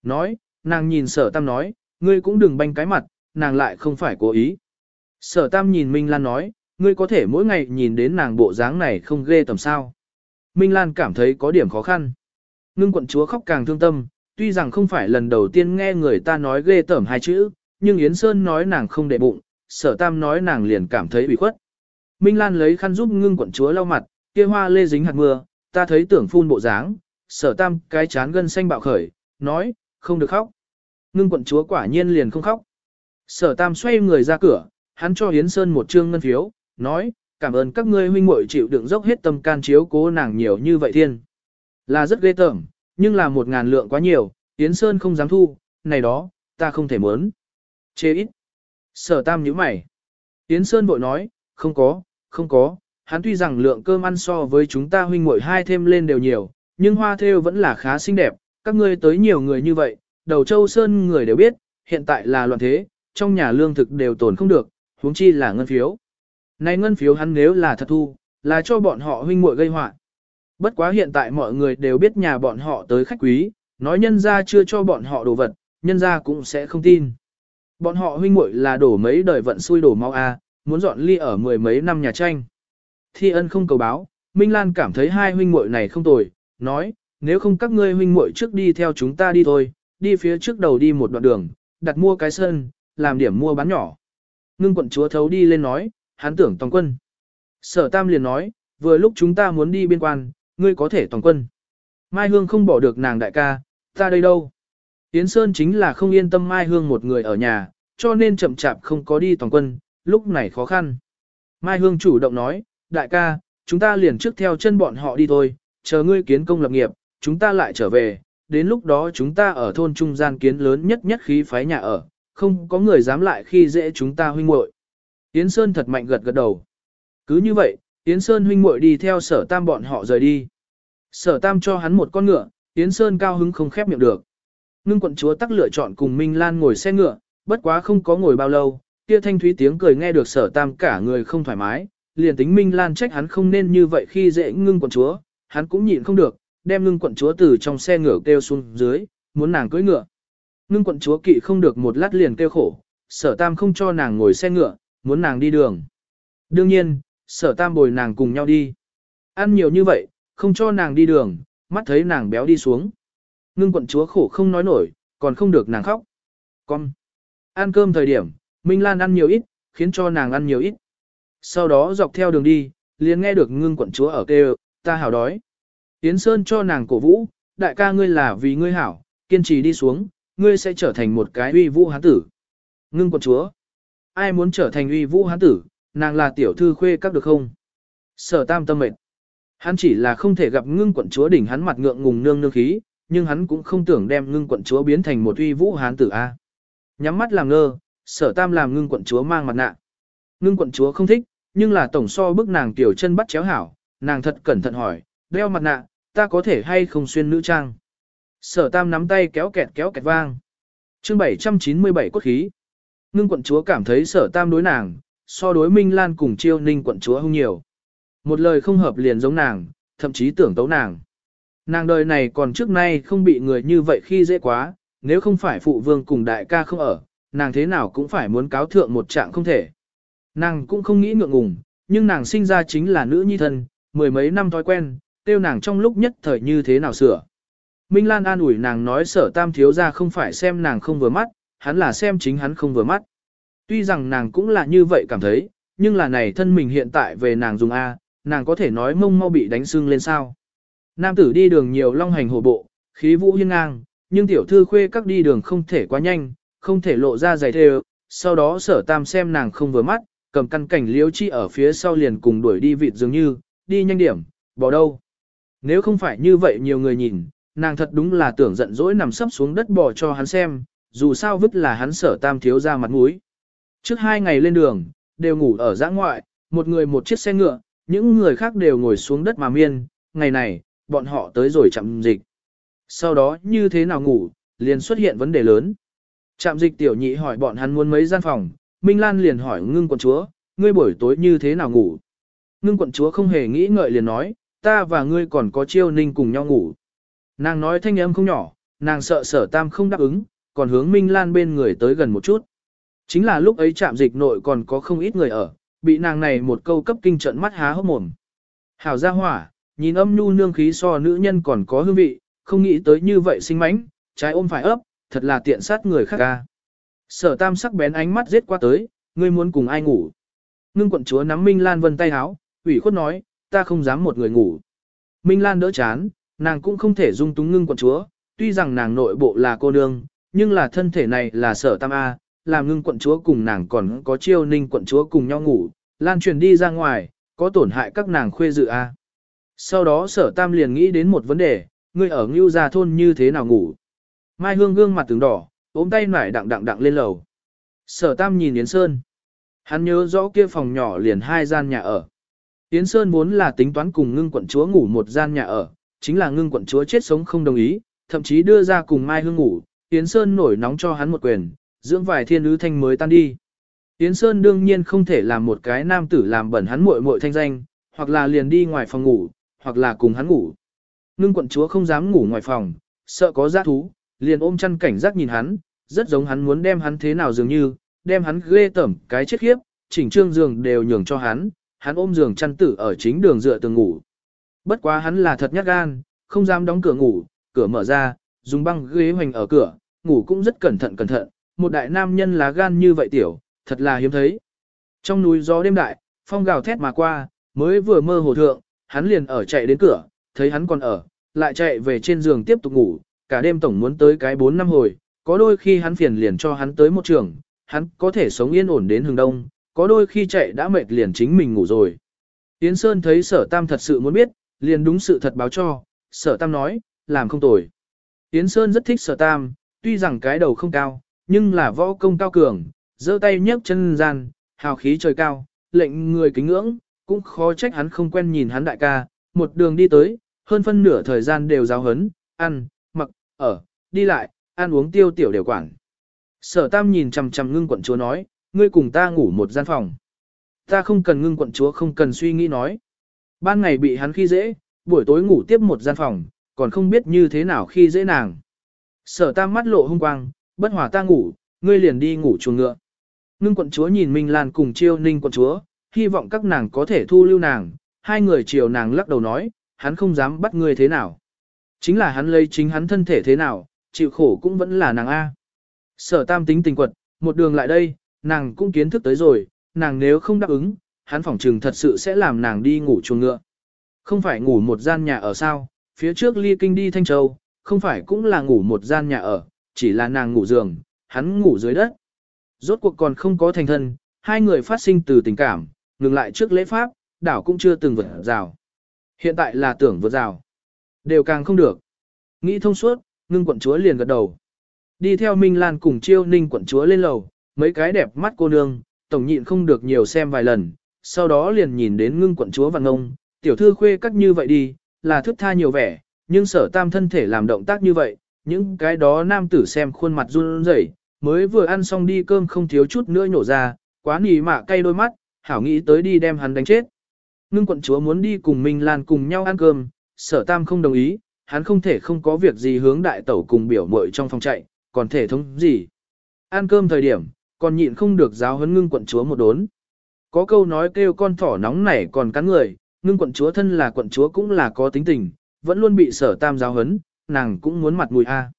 Nói, nàng nhìn sở tam nói, ngươi cũng đừng banh cái mặt, nàng lại không phải cố ý. Sở tam nhìn Minh Lan nói, ngươi có thể mỗi ngày nhìn đến nàng bộ dáng này không ghê tầm sao. Minh Lan cảm thấy có điểm khó khăn. Ngưng quận chúa khóc càng thương tâm, tuy rằng không phải lần đầu tiên nghe người ta nói ghê tởm hai chữ, nhưng Yến Sơn nói nàng không để bụng, sở tam nói nàng liền cảm thấy bị khuất. Minh Lan lấy khăn giúp ngưng quận chúa lau mặt, kia hoa lê dính hạt mưa, ta thấy tưởng phun bộ dáng, sở tam cái chán gân xanh bạo khởi, nói, không được khóc. Ngưng quận chúa quả nhiên liền không khóc. Sở tam xoay người ra cửa, hắn cho Yến Sơn một trương ngân phiếu, nói, cảm ơn các ngươi huynh muội chịu đựng dốc hết tâm can chiếu cố nàng nhiều như vậy thiên. Là rất ghê tởm, nhưng là một ngàn lượng quá nhiều, Yến Sơn không dám thu, này đó, ta không thể muốn. Chê ít. Sở tam nhíu mày. Yến Sơn bội nói, không có, không có, hắn tuy rằng lượng cơm ăn so với chúng ta huynh muội hai thêm lên đều nhiều, nhưng hoa thêu vẫn là khá xinh đẹp, các ngươi tới nhiều người như vậy, đầu châu Sơn người đều biết, hiện tại là loạn thế, trong nhà lương thực đều tồn không được, huống chi là ngân phiếu. Này ngân phiếu hắn nếu là thật thu, là cho bọn họ huynh muội gây họa. Bất quá hiện tại mọi người đều biết nhà bọn họ tới khách quý, nói nhân ra chưa cho bọn họ đồ vật, nhân ra cũng sẽ không tin. Bọn họ huynh muội là đổ mấy đời vận xui đổ mau a, muốn dọn ly ở mười mấy năm nhà tranh. Thi ân không cầu báo, Minh Lan cảm thấy hai huynh muội này không tồi, nói, nếu không các ngươi huynh muội trước đi theo chúng ta đi thôi, đi phía trước đầu đi một đoạn đường, đặt mua cái sân, làm điểm mua bán nhỏ. Ngưng quận chúa thấu đi lên nói, hắn tưởng toàn quân. Sở Tam liền nói, vừa lúc chúng ta muốn đi biên quan, ngươi có thể toàn quân. Mai Hương không bỏ được nàng đại ca, ta đây đâu. Yến Sơn chính là không yên tâm Mai Hương một người ở nhà, cho nên chậm chạp không có đi toàn quân, lúc này khó khăn. Mai Hương chủ động nói, đại ca, chúng ta liền trước theo chân bọn họ đi thôi, chờ ngươi kiến công lập nghiệp, chúng ta lại trở về, đến lúc đó chúng ta ở thôn trung gian kiến lớn nhất nhất khí phái nhà ở, không có người dám lại khi dễ chúng ta huynh muội. Yến Sơn thật mạnh gật gật đầu. Cứ như vậy, Yến Sơn huynh muội đi theo sở tam bọn họ rời đi. Sở tam cho hắn một con ngựa, Yến Sơn cao hứng không khép miệng được. Ngưng quận chúa tắc lựa chọn cùng Minh Lan ngồi xe ngựa, bất quá không có ngồi bao lâu, kia thanh thúy tiếng cười nghe được sở tam cả người không thoải mái, liền tính Minh Lan trách hắn không nên như vậy khi dễ ngưng quận chúa, hắn cũng nhịn không được, đem ngưng quận chúa từ trong xe ngựa kêu xuống dưới, muốn nàng cưỡi ngựa. Ngưng quận chúa kỵ không được một lát liền kêu khổ, sở tam không cho nàng ngồi xe ngựa, muốn nàng đi đường. Đương nhiên, sở tam bồi nàng cùng nhau đi. Ăn nhiều như vậy, không cho nàng đi đường, mắt thấy nàng béo đi xuống. Ngưng quận chúa khổ không nói nổi, còn không được nàng khóc. Con. Ăn cơm thời điểm, Minh Lan ăn nhiều ít, khiến cho nàng ăn nhiều ít. Sau đó dọc theo đường đi, liền nghe được ngưng quận chúa ở kêu, ta hảo đói. Yến Sơn cho nàng cổ vũ, đại ca ngươi là vì ngươi hảo, kiên trì đi xuống, ngươi sẽ trở thành một cái uy vũ hán tử. Ngưng quận chúa. Ai muốn trở thành uy vũ hán tử, nàng là tiểu thư khuê các được không? Sở tam tâm mệt. Hắn chỉ là không thể gặp ngưng quận chúa đỉnh hắn mặt ngượng ngùng nương nương khí, nhưng hắn cũng không tưởng đem ngưng quận chúa biến thành một uy vũ hán tử A. Nhắm mắt làm ngơ, sở tam làm ngưng quận chúa mang mặt nạ. Ngưng quận chúa không thích, nhưng là tổng so bức nàng tiểu chân bắt chéo hảo, nàng thật cẩn thận hỏi, đeo mặt nạ, ta có thể hay không xuyên nữ trang. Sở tam nắm tay kéo kẹt kéo kẹt vang. chương 797 cốt khí. Ngưng quận chúa cảm thấy sở tam đối nàng, so đối Minh Lan cùng chiêu ninh quận chúa hung nhiều. Một lời không hợp liền giống nàng, thậm chí tưởng tấu nàng. Nàng đời này còn trước nay không bị người như vậy khi dễ quá, nếu không phải phụ vương cùng đại ca không ở, nàng thế nào cũng phải muốn cáo thượng một trạng không thể. Nàng cũng không nghĩ ngượng ngùng, nhưng nàng sinh ra chính là nữ nhi thân, mười mấy năm thói quen, tiêu nàng trong lúc nhất thời như thế nào sửa. Minh Lan an ủi nàng nói sở tam thiếu ra không phải xem nàng không vừa mắt, hắn là xem chính hắn không vừa mắt. Tuy rằng nàng cũng là như vậy cảm thấy, nhưng là này thân mình hiện tại về nàng dùng A, nàng có thể nói mông mau bị đánh sưng lên sao. Nam tử đi đường nhiều long hành hổ bộ, Khí vũ hiên ngang, nhưng tiểu thư khuê các đi đường không thể quá nhanh, không thể lộ ra giày thề, sau đó sở tam xem nàng không vừa mắt, cầm căn cảnh liếu chi ở phía sau liền cùng đuổi đi vịt dường như, đi nhanh điểm, bỏ đâu. Nếu không phải như vậy nhiều người nhìn, nàng thật đúng là tưởng giận dỗi nằm sấp xuống đất bỏ cho hắn xem, dù sao vứt là hắn sở tam thiếu ra mặt mũi. Trước hai ngày lên đường, đều ngủ ở giã ngoại, một người một chiếc xe ngựa, những người khác đều ngồi xuống đất mà miên, ngày này, bọn họ tới rồi chạm dịch. Sau đó như thế nào ngủ, liền xuất hiện vấn đề lớn. Trạm dịch tiểu nhị hỏi bọn hắn muốn mấy gian phòng, Minh Lan liền hỏi ngưng quận chúa, ngươi buổi tối như thế nào ngủ. Ngưng quận chúa không hề nghĩ ngợi liền nói, ta và ngươi còn có chiêu ninh cùng nhau ngủ. Nàng nói thanh âm không nhỏ, nàng sợ sở tam không đáp ứng, còn hướng Minh Lan bên người tới gần một chút. Chính là lúc ấy trạm dịch nội còn có không ít người ở, bị nàng này một câu cấp kinh trận mắt há hốc mồm. Hảo gia hỏa, nhìn âm nhu nương khí so nữ nhân còn có hương vị, không nghĩ tới như vậy sinh mánh, trái ôm phải ấp, thật là tiện sát người khác ca. Sở tam sắc bén ánh mắt giết qua tới, ngươi muốn cùng ai ngủ. Ngưng quận chúa nắm Minh Lan vân tay háo, ủy khuất nói, ta không dám một người ngủ. Minh Lan đỡ chán, nàng cũng không thể dung túng ngưng quận chúa, tuy rằng nàng nội bộ là cô nương, nhưng là thân thể này là sở tam A, làm ngưng quận chúa cùng nàng còn có chiêu ninh quận chúa cùng nhau ngủ, lan truyền đi ra ngoài, có tổn hại các nàng khuê dự A. Sau đó sở tam liền nghĩ đến một vấn đề, ngươi ở ngưu gia thôn như thế nào ngủ. Mai hương gương mặt tướng đỏ, ôm tay nải đặng đặng đặng lên lầu. Sở tam nhìn Yến Sơn. Hắn nhớ rõ kia phòng nhỏ liền hai gian nhà ở. Yến Sơn vốn là tính toán cùng ngưng quận chúa ngủ một gian nhà ở, chính là ngưng quận chúa chết sống không đồng ý, thậm chí đưa ra cùng Mai Hương ngủ, Yến Sơn nổi nóng cho hắn một quyền, dưỡng vài thiên ứ thanh mới tan đi. Yến Sơn đương nhiên không thể làm một cái nam tử làm bẩn hắn muội muội thanh danh, hoặc là liền đi ngoài phòng ngủ, hoặc là cùng hắn ngủ. Ngưng quận chúa không dám ngủ ngoài phòng, sợ có giá thú, liền ôm chăn cảnh giác nhìn hắn, rất giống hắn muốn đem hắn thế nào dường như, đem hắn ghê tẩm cái chết khiếp, chỉnh trương giường đều nhường cho hắn, hắn ôm giường chăn tử ở chính đường dựa tường ngủ. Bất quá hắn là thật nhát gan, không dám đóng cửa ngủ, cửa mở ra, dùng băng ghế hoành ở cửa, ngủ cũng rất cẩn thận cẩn thận, một đại nam nhân lá gan như vậy tiểu, thật là hiếm thấy. Trong núi gió đêm đại, phong gào thét mà qua, mới vừa mơ hồ thượng, hắn liền ở chạy đến cửa, thấy hắn còn ở, lại chạy về trên giường tiếp tục ngủ, cả đêm tổng muốn tới cái 4 năm hồi, có đôi khi hắn phiền liền cho hắn tới một trường, hắn có thể sống yên ổn đến hừng đông, có đôi khi chạy đã mệt liền chính mình ngủ rồi. Yến Sơn thấy sở tam thật sự muốn biết, liền đúng sự thật báo cho, sở tam nói, làm không tồi. Yến Sơn rất thích sở tam, tuy rằng cái đầu không cao, nhưng là võ công cao cường, giơ tay nhấc chân gian, hào khí trời cao, lệnh người kính ngưỡng, cũng khó trách hắn không quen nhìn hắn đại ca, một đường đi tới, hơn phân nửa thời gian đều giáo hấn, ăn, mặc, ở, đi lại, ăn uống tiêu tiểu đều quản. Sở tam nhìn chằm chằm ngưng quận chúa nói, ngươi cùng ta ngủ một gian phòng. Ta không cần ngưng quận chúa không cần suy nghĩ nói. Ban ngày bị hắn khi dễ, buổi tối ngủ tiếp một gian phòng, còn không biết như thế nào khi dễ nàng. Sở tam mắt lộ hung quang, bất hòa ta ngủ, ngươi liền đi ngủ chuồng ngựa. Ngưng quận chúa nhìn Minh Lan cùng chiêu ninh quận chúa, hy vọng các nàng có thể thu lưu nàng, hai người chiều nàng lắc đầu nói, hắn không dám bắt ngươi thế nào. Chính là hắn lấy chính hắn thân thể thế nào, chịu khổ cũng vẫn là nàng A. Sở tam tính tình quật, một đường lại đây, nàng cũng kiến thức tới rồi, nàng nếu không đáp ứng, hắn phỏng trừng thật sự sẽ làm nàng đi ngủ chuồng ngựa. Không phải ngủ một gian nhà ở sao, phía trước ly kinh đi Thanh Châu, không phải cũng là ngủ một gian nhà ở, chỉ là nàng ngủ giường, hắn ngủ dưới đất. Rốt cuộc còn không có thành thân, hai người phát sinh từ tình cảm, ngừng lại trước lễ pháp, đảo cũng chưa từng vượt rào. Hiện tại là tưởng vượt rào. Đều càng không được. Nghĩ thông suốt, ngưng quận chúa liền gật đầu. Đi theo Minh Lan cùng chiêu ninh quận chúa lên lầu, mấy cái đẹp mắt cô nương, tổng nhịn không được nhiều xem vài lần, sau đó liền nhìn đến ngưng quận chúa và ngông, tiểu thư khuê cắt như vậy đi, là thức tha nhiều vẻ, nhưng sở tam thân thể làm động tác như vậy, những cái đó nam tử xem khuôn mặt run rẩy, mới vừa ăn xong đi cơm không thiếu chút nữa nhổ ra, quá nỉ mạ cay đôi mắt, hảo nghĩ tới đi đem hắn đánh chết. Ngưng quận chúa muốn đi cùng Minh Lan cùng nhau ăn cơm, sở tam không đồng ý, hắn không thể không có việc gì hướng đại tẩu cùng biểu muội trong phòng chạy, còn thể thống gì. Ăn cơm thời điểm, còn nhịn không được giáo huấn ngưng quận chúa một đốn. Có câu nói kêu con thỏ nóng nảy còn cắn người, ngưng quận chúa thân là quận chúa cũng là có tính tình, vẫn luôn bị sở tam giáo hấn. nàng cũng muốn mặt mũi a.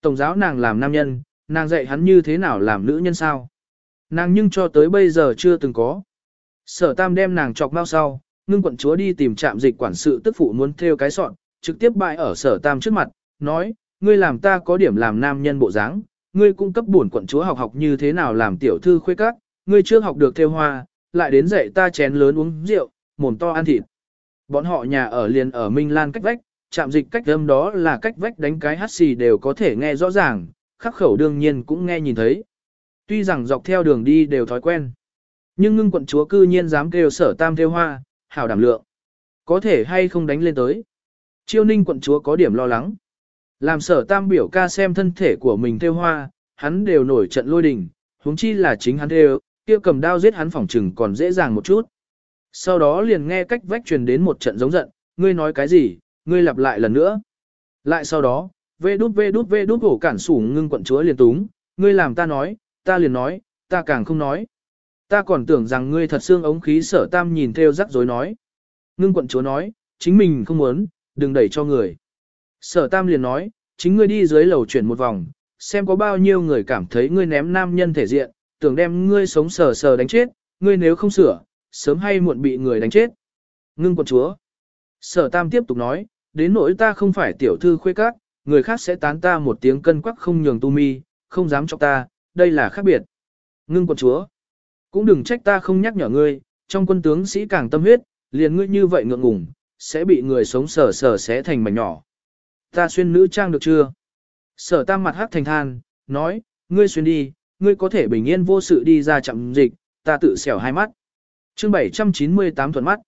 Tổng giáo nàng làm nam nhân, nàng dạy hắn như thế nào làm nữ nhân sao. Nàng nhưng cho tới bây giờ chưa từng có. Sở tam đem nàng chọc mau sau, ngưng quận chúa đi tìm trạm dịch quản sự tức phụ muốn theo cái sọn, trực tiếp bại ở sở tam trước mặt, nói, ngươi làm ta có điểm làm nam nhân bộ dáng, ngươi cung cấp bổn quận chúa học học như thế nào làm tiểu thư khuê các, ngươi chưa học được theo hoa, lại đến dạy ta chén lớn uống rượu, mồm to ăn thịt. Bọn họ nhà ở liền ở Minh Lan cách vách, chạm dịch cách âm đó là cách vách đánh cái hát xì đều có thể nghe rõ ràng, khắc khẩu đương nhiên cũng nghe nhìn thấy. Tuy rằng dọc theo đường đi đều thói quen, nhưng ngưng quận chúa cư nhiên dám kêu sở tam theo hoa, hảo đảm lượng. Có thể hay không đánh lên tới. Chiêu ninh quận chúa có điểm lo lắng. Làm sở tam biểu ca xem thân thể của mình theo hoa, hắn đều nổi trận lôi đình, huống chi là chính hắn theo, kia cầm đao giết hắn phỏng trừng còn dễ dàng một chút. Sau đó liền nghe cách vách truyền đến một trận giống giận, ngươi nói cái gì, ngươi lặp lại lần nữa. Lại sau đó, vê đút vê đút vê đút hổ cản sủ ngưng quận chúa liền túng, ngươi làm ta nói, ta liền nói, ta càng không nói. Ta còn tưởng rằng ngươi thật xương ống khí sở tam nhìn theo rắc rối nói. Ngưng quận chúa nói, chính mình không muốn, đừng đẩy cho người. Sở tam liền nói, chính ngươi đi dưới lầu chuyển một vòng, xem có bao nhiêu người cảm thấy ngươi ném nam nhân thể diện, tưởng đem ngươi sống sờ sờ đánh chết, ngươi nếu không sửa, sớm hay muộn bị người đánh chết. Ngưng quận chúa. Sở tam tiếp tục nói, đến nỗi ta không phải tiểu thư khuê các, người khác sẽ tán ta một tiếng cân quắc không nhường tu mi, không dám chọc ta, đây là khác biệt. Ngưng quận chúa. Cũng đừng trách ta không nhắc nhở ngươi, trong quân tướng sĩ càng tâm huyết, liền ngươi như vậy ngượng ngùng, sẽ bị người sống sở sở xé thành mảnh nhỏ. Ta xuyên nữ trang được chưa? Sở tam mặt hắc thành than, nói, ngươi xuyên đi, ngươi có thể bình yên vô sự đi ra chậm dịch, ta tự xẻo hai mắt chương 798 thuận mắt.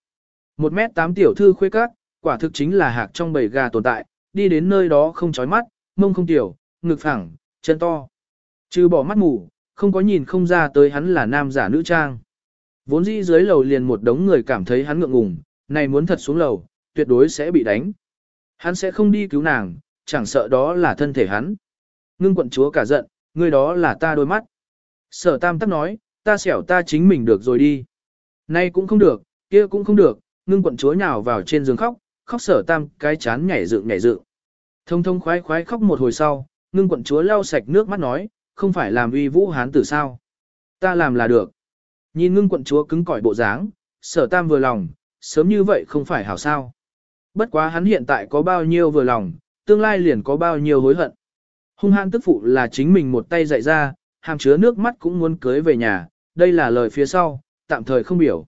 Một mét tám tiểu thư khuê các, quả thực chính là hạc trong bầy gà tồn tại, đi đến nơi đó không chói mắt, mông không tiểu, ngực phẳng, chân to. Trừ bỏ mắt mù, không có nhìn không ra tới hắn là nam giả nữ trang. Vốn dĩ dưới lầu liền một đống người cảm thấy hắn ngượng ngùng, này muốn thật xuống lầu, tuyệt đối sẽ bị đánh. Hắn sẽ không đi cứu nàng, chẳng sợ đó là thân thể hắn. Ngưng quận chúa cả giận, người đó là ta đôi mắt. Sở tam tắc nói, ta xẻo ta chính mình được rồi đi. Nay cũng không được, kia cũng không được, ngưng quận chúa nhào vào trên giường khóc, khóc sở tam cái chán nhảy dựng nhảy dựng. Thông thông khoái khoái khóc một hồi sau, ngưng quận chúa lau sạch nước mắt nói, không phải làm uy vũ hán tử sao. Ta làm là được. Nhìn ngưng quận chúa cứng cỏi bộ dáng, sở tam vừa lòng, sớm như vậy không phải hảo sao. Bất quá hắn hiện tại có bao nhiêu vừa lòng, tương lai liền có bao nhiêu hối hận. Hung hãn tức phụ là chính mình một tay dạy ra, hàm chứa nước mắt cũng muốn cưới về nhà, đây là lời phía sau, tạm thời không biểu.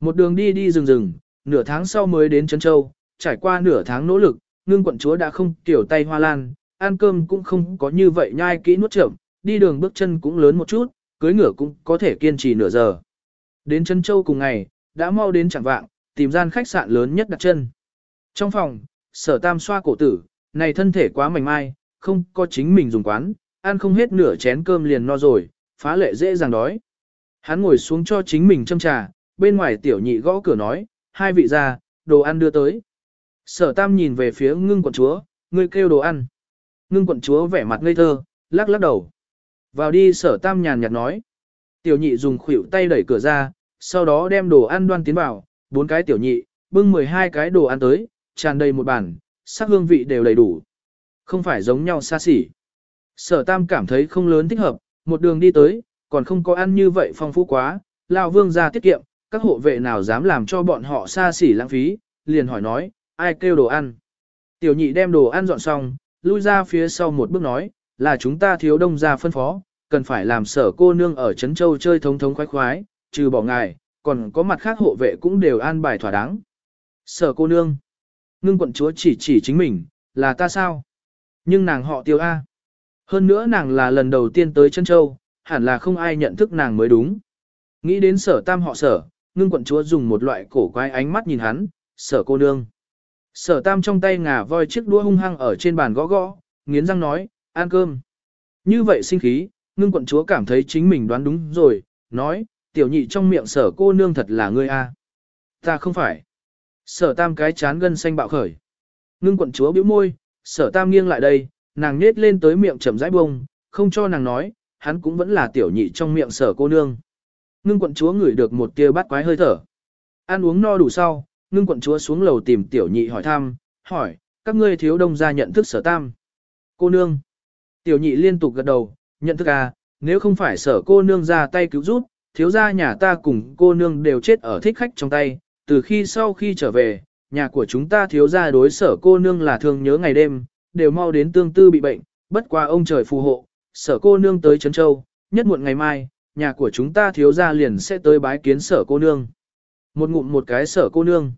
Một đường đi đi rừng rừng, nửa tháng sau mới đến Trấn Châu, trải qua nửa tháng nỗ lực, ngưng quận chúa đã không tiểu tay hoa lan, ăn cơm cũng không có như vậy nhai kỹ nuốt chậm, đi đường bước chân cũng lớn một chút, cưới ngựa cũng có thể kiên trì nửa giờ. Đến Trấn Châu cùng ngày, đã mau đến chẳng vạng, tìm gian khách sạn lớn nhất đặt chân. Trong phòng, sở tam xoa cổ tử, này thân thể quá mảnh mai, không có chính mình dùng quán, ăn không hết nửa chén cơm liền no rồi, phá lệ dễ dàng đói. Hắn ngồi xuống cho chính mình châm trà, bên ngoài tiểu nhị gõ cửa nói, hai vị ra, đồ ăn đưa tới. Sở tam nhìn về phía ngưng quận chúa, ngươi kêu đồ ăn. Ngưng quận chúa vẻ mặt ngây thơ, lắc lắc đầu. Vào đi sở tam nhàn nhạt nói. Tiểu nhị dùng khuỷu tay đẩy cửa ra, sau đó đem đồ ăn đoan tiến vào, bốn cái tiểu nhị, bưng 12 cái đồ ăn tới, tràn đầy một bàn, sắc hương vị đều đầy đủ. Không phải giống nhau xa xỉ. Sở tam cảm thấy không lớn thích hợp, một đường đi tới, còn không có ăn như vậy phong phú quá, lao vương ra tiết kiệm, các hộ vệ nào dám làm cho bọn họ xa xỉ lãng phí, liền hỏi nói, ai kêu đồ ăn. Tiểu nhị đem đồ ăn dọn xong, lui ra phía sau một bước nói, là chúng ta thiếu đông ra phân phó, cần phải làm sở cô nương ở Trấn Châu chơi thống thống khoái khoái, trừ bỏ ngài, còn có mặt khác hộ vệ cũng đều an bài thỏa đáng. Sở cô nương, ngưng quận chúa chỉ chỉ chính mình, là ta sao? Nhưng nàng họ tiêu A. Hơn nữa nàng là lần đầu tiên tới Trấn Châu, hẳn là không ai nhận thức nàng mới đúng. Nghĩ đến sở tam họ sở, ngưng quận chúa dùng một loại cổ quái ánh mắt nhìn hắn, sở cô nương. Sở tam trong tay ngà voi chiếc đũa hung hăng ở trên bàn gõ gõ, nghiến răng nói, ăn cơm. Như vậy sinh khí, ngưng quận chúa cảm thấy chính mình đoán đúng rồi, nói, tiểu nhị trong miệng sở cô nương thật là ngươi a. Ta không phải. Sở tam cái chán gân xanh bạo khởi. Ngưng quận chúa bĩu môi, sở tam nghiêng lại đây, nàng nết lên tới miệng chậm rãi bông, không cho nàng nói, hắn cũng vẫn là tiểu nhị trong miệng sở cô nương. Ngưng quận chúa ngửi được một tia bát quái hơi thở. Ăn uống no đủ sau, ngưng quận chúa xuống lầu tìm tiểu nhị hỏi thăm, hỏi, các ngươi thiếu đông gia nhận thức sở tam. Cô nương. Tiểu nhị liên tục gật đầu, nhận thức à, nếu không phải sở cô nương ra tay cứu giúp, thiếu gia nhà ta cùng cô nương đều chết ở thích khách trong tay, từ khi sau khi trở về, nhà của chúng ta thiếu gia đối sở cô nương là thương nhớ ngày đêm, đều mau đến tương tư bị bệnh, bất qua ông trời phù hộ, sở cô nương tới Trấn Châu, nhất muộn ngày mai, nhà của chúng ta thiếu gia liền sẽ tới bái kiến sở cô nương. Một ngụm một cái sở cô nương.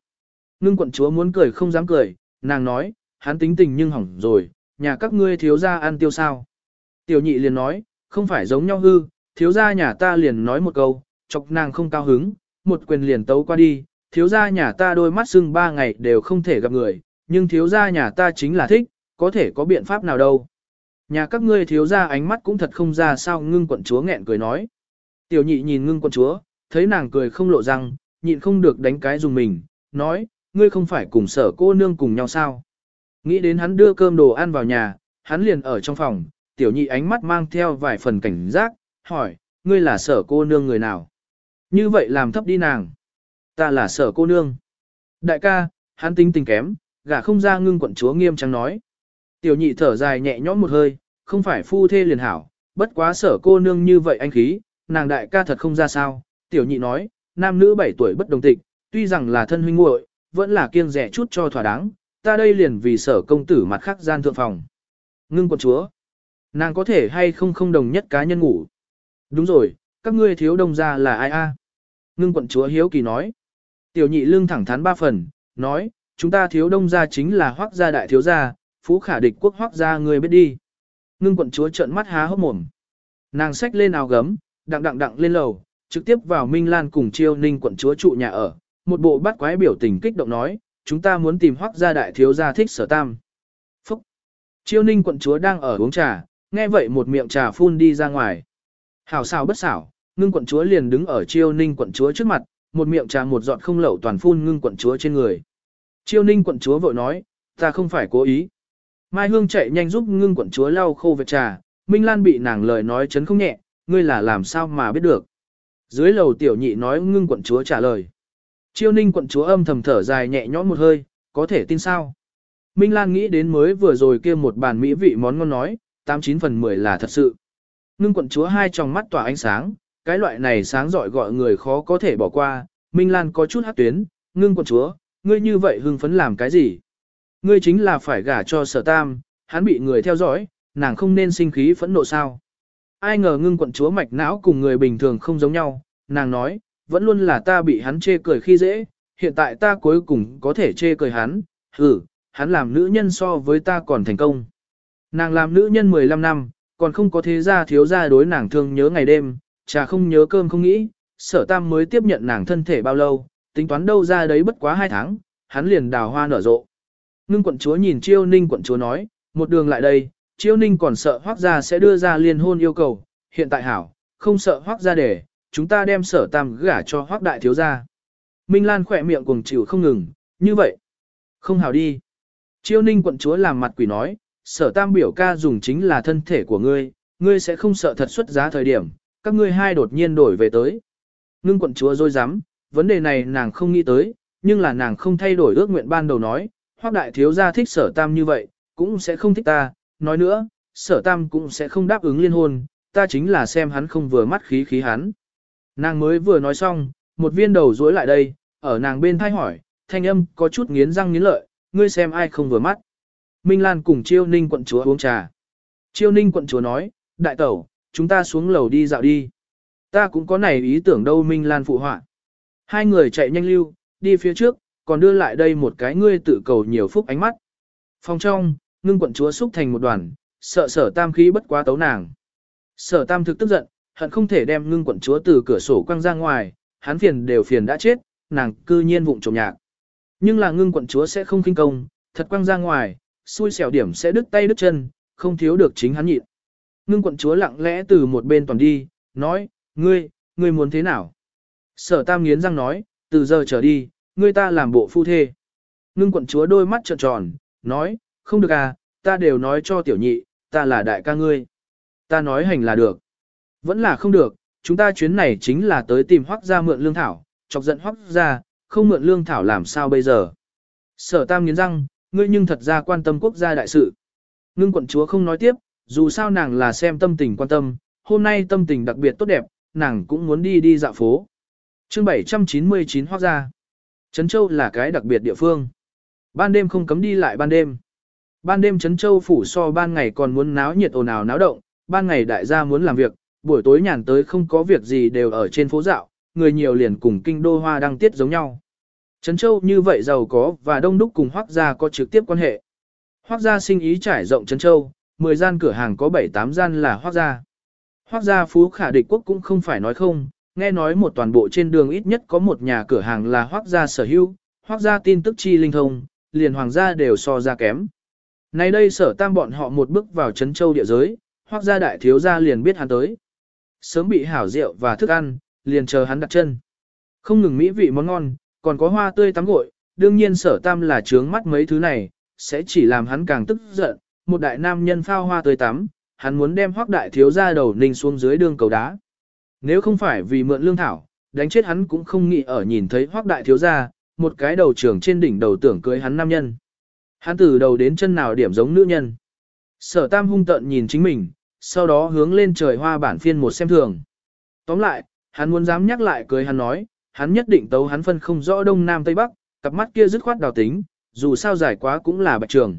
Ngưng quận chúa muốn cười không dám cười, nàng nói, hắn tính tình nhưng hỏng rồi, nhà các ngươi thiếu gia ăn tiêu sao. Tiểu nhị liền nói, không phải giống nhau hư, thiếu gia nhà ta liền nói một câu, chọc nàng không cao hứng, một quyền liền tấu qua đi, thiếu gia nhà ta đôi mắt sưng ba ngày đều không thể gặp người, nhưng thiếu gia nhà ta chính là thích, có thể có biện pháp nào đâu. Nhà các ngươi thiếu gia ánh mắt cũng thật không ra sao ngưng quận chúa nghẹn cười nói. Tiểu nhị nhìn ngưng quận chúa, thấy nàng cười không lộ răng, nhịn không được đánh cái dùng mình, nói, ngươi không phải cùng sở cô nương cùng nhau sao. Nghĩ đến hắn đưa cơm đồ ăn vào nhà, hắn liền ở trong phòng, tiểu nhị ánh mắt mang theo vài phần cảnh giác, hỏi, ngươi là sở cô nương người nào? Như vậy làm thấp đi nàng. Ta là sở cô nương. Đại ca, hắn tính tình kém, gả không ra ngưng quận chúa nghiêm trang nói. Tiểu nhị thở dài nhẹ nhõm một hơi, không phải phu thê liền hảo, bất quá sở cô nương như vậy anh khí, nàng đại ca thật không ra sao. Tiểu nhị nói, nam nữ 7 tuổi bất đồng tịch, tuy rằng là thân huynh muội, vẫn là kiêng rẻ chút cho thỏa đáng, ta đây liền vì sở công tử mặt khác gian thượng phòng. Ngưng quận chúa, nàng có thể hay không không đồng nhất cá nhân ngủ. Đúng rồi, các ngươi thiếu đông ra là ai a? Ngưng quận chúa hiếu kỳ nói. Tiểu nhị lương thẳng thắn ba phần, nói, chúng ta thiếu đông gia chính là hoác gia đại thiếu gia, phú khả địch quốc hoác ra người biết đi. Ngưng quận chúa trợn mắt há hốc mồm. Nàng xách lên áo gấm, đặng đặng đặng lên lầu, trực tiếp vào Minh Lan cùng chiêu ninh quận chúa trụ nhà ở. Một bộ bắt quái biểu tình kích động nói, chúng ta muốn tìm hoác gia đại thiếu gia thích sở tam. Phúc! Chiêu ninh quận chúa đang ở uống trà, nghe vậy một miệng trà phun đi ra ngoài. Hảo xảo bất xảo, ngưng quận chúa liền đứng ở chiêu ninh quận chúa trước mặt, một miệng trà một giọt không lẩu toàn phun ngưng quận chúa trên người. Chiêu ninh quận chúa vội nói, ta không phải cố ý. Mai Hương chạy nhanh giúp ngưng quận chúa lau khô vệt trà, Minh Lan bị nàng lời nói chấn không nhẹ, ngươi là làm sao mà biết được. Dưới lầu tiểu nhị nói ngưng quận chúa trả lời. Chiêu ninh quận chúa âm thầm thở dài nhẹ nhõm một hơi, có thể tin sao. Minh Lan nghĩ đến mới vừa rồi kia một bàn mỹ vị món ngon nói, 89 phần 10 là thật sự. Ngưng quận chúa hai tròng mắt tỏa ánh sáng, cái loại này sáng giỏi gọi người khó có thể bỏ qua. Minh Lan có chút hát tuyến, ngưng quận chúa, ngươi như vậy hưng phấn làm cái gì? Ngươi chính là phải gả cho sở tam, hắn bị người theo dõi, nàng không nên sinh khí phẫn nộ sao? Ai ngờ ngưng quận chúa mạch não cùng người bình thường không giống nhau, nàng nói, vẫn luôn là ta bị hắn chê cười khi dễ, hiện tại ta cuối cùng có thể chê cười hắn, ừ, hắn làm nữ nhân so với ta còn thành công. Nàng làm nữ nhân 15 năm, còn không có thế gia thiếu gia đối nàng thương nhớ ngày đêm, trà không nhớ cơm không nghĩ, sở tam mới tiếp nhận nàng thân thể bao lâu, tính toán đâu ra đấy bất quá hai tháng, hắn liền đào hoa nở rộ. Ngưng quận chúa nhìn chiêu ninh quận chúa nói, một đường lại đây, chiêu ninh còn sợ hoác gia sẽ đưa ra liên hôn yêu cầu, hiện tại hảo, không sợ hoác gia để, chúng ta đem sở tam gả cho hoác đại thiếu gia. Minh Lan khỏe miệng cuồng chịu không ngừng, như vậy. Không hảo đi. Chiêu ninh quận chúa làm mặt quỷ nói, sở tam biểu ca dùng chính là thân thể của ngươi, ngươi sẽ không sợ thật xuất giá thời điểm, các ngươi hai đột nhiên đổi về tới. Ngưng quận chúa dối dám, vấn đề này nàng không nghĩ tới, nhưng là nàng không thay đổi ước nguyện ban đầu nói, hoác đại thiếu gia thích sở tam như vậy, cũng sẽ không thích ta, nói nữa, sở tam cũng sẽ không đáp ứng liên hôn, ta chính là xem hắn không vừa mắt khí khí hắn. Nàng mới vừa nói xong, một viên đầu rối lại đây, ở nàng bên thay hỏi, thanh âm có chút nghiến răng nghiến lợi, ngươi xem ai không vừa mắt. Minh Lan cùng Chiêu Ninh quận chúa uống trà. Chiêu Ninh quận chúa nói, đại tẩu, chúng ta xuống lầu đi dạo đi. Ta cũng có này ý tưởng đâu Minh Lan phụ họa. Hai người chạy nhanh lưu, đi phía trước, còn đưa lại đây một cái ngươi tự cầu nhiều phúc ánh mắt. Phòng trong, ngưng quận chúa xúc thành một đoàn, sợ sở tam khí bất quá tấu nàng. Sở tam thực tức giận, hận không thể đem ngưng quận chúa từ cửa sổ quăng ra ngoài, hắn phiền đều phiền đã chết, nàng cư nhiên vụng trộm nhạc. Nhưng là ngưng quận chúa sẽ không kinh công, thật quăng ra ngoài, xui xẻo điểm sẽ đứt tay đứt chân, không thiếu được chính hắn nhịn. Ngưng quận chúa lặng lẽ từ một bên toàn đi, nói, ngươi, ngươi muốn thế nào? Sở tam nghiến răng nói, từ giờ trở đi, ngươi ta làm bộ phu thê. Ngưng quận chúa đôi mắt trợn tròn, nói, không được à, ta đều nói cho tiểu nhị, ta là đại ca ngươi. Ta nói hành là được. Vẫn là không được, chúng ta chuyến này chính là tới tìm hoác gia mượn lương thảo, chọc giận hoác gia, không mượn lương thảo làm sao bây giờ. Sở tam nghiến răng, ngươi nhưng thật ra quan tâm quốc gia đại sự. Ngưng quận chúa không nói tiếp, dù sao nàng là xem tâm tình quan tâm, hôm nay tâm tình đặc biệt tốt đẹp, nàng cũng muốn đi đi dạo phố. chương 799 hoác gia. Trấn Châu là cái đặc biệt địa phương. Ban đêm không cấm đi lại ban đêm. Ban đêm Trấn Châu phủ so ban ngày còn muốn náo nhiệt ồn ào náo động, ban ngày đại gia muốn làm việc, buổi tối nhàn tới không có việc gì đều ở trên phố dạo, người nhiều liền cùng kinh đô hoa đăng tiết giống nhau. Trấn Châu như vậy giàu có và đông đúc cùng Hoác Gia có trực tiếp quan hệ. Hoác Gia sinh ý trải rộng Trấn Châu, 10 gian cửa hàng có 7-8 gian là Hoác Gia. Hoác Gia Phú Khả Địch Quốc cũng không phải nói không, nghe nói một toàn bộ trên đường ít nhất có một nhà cửa hàng là Hoác Gia sở hữu, Hoác Gia tin tức chi linh thông, liền hoàng gia đều so ra kém. Nay đây sở tam bọn họ một bước vào Trấn Châu địa giới, Hoác Gia đại thiếu gia liền biết hắn tới. Sớm bị hảo rượu và thức ăn, liền chờ hắn đặt chân. Không ngừng mỹ vị món ngon, còn có hoa tươi tắm gội, đương nhiên sở tam là trướng mắt mấy thứ này, sẽ chỉ làm hắn càng tức giận, một đại nam nhân phao hoa tươi tắm, hắn muốn đem hoác đại thiếu ra đầu ninh xuống dưới đường cầu đá. Nếu không phải vì mượn lương thảo, đánh chết hắn cũng không nghĩ ở nhìn thấy hoác đại thiếu gia một cái đầu trưởng trên đỉnh đầu tưởng cưới hắn nam nhân. Hắn từ đầu đến chân nào điểm giống nữ nhân. Sở tam hung tận nhìn chính mình, sau đó hướng lên trời hoa bản phiên một xem thường. Tóm lại, hắn muốn dám nhắc lại cưới hắn nói, hắn nhất định tấu hắn phân không rõ đông nam tây bắc, cặp mắt kia dứt khoát đào tính, dù sao dài quá cũng là bạch trường.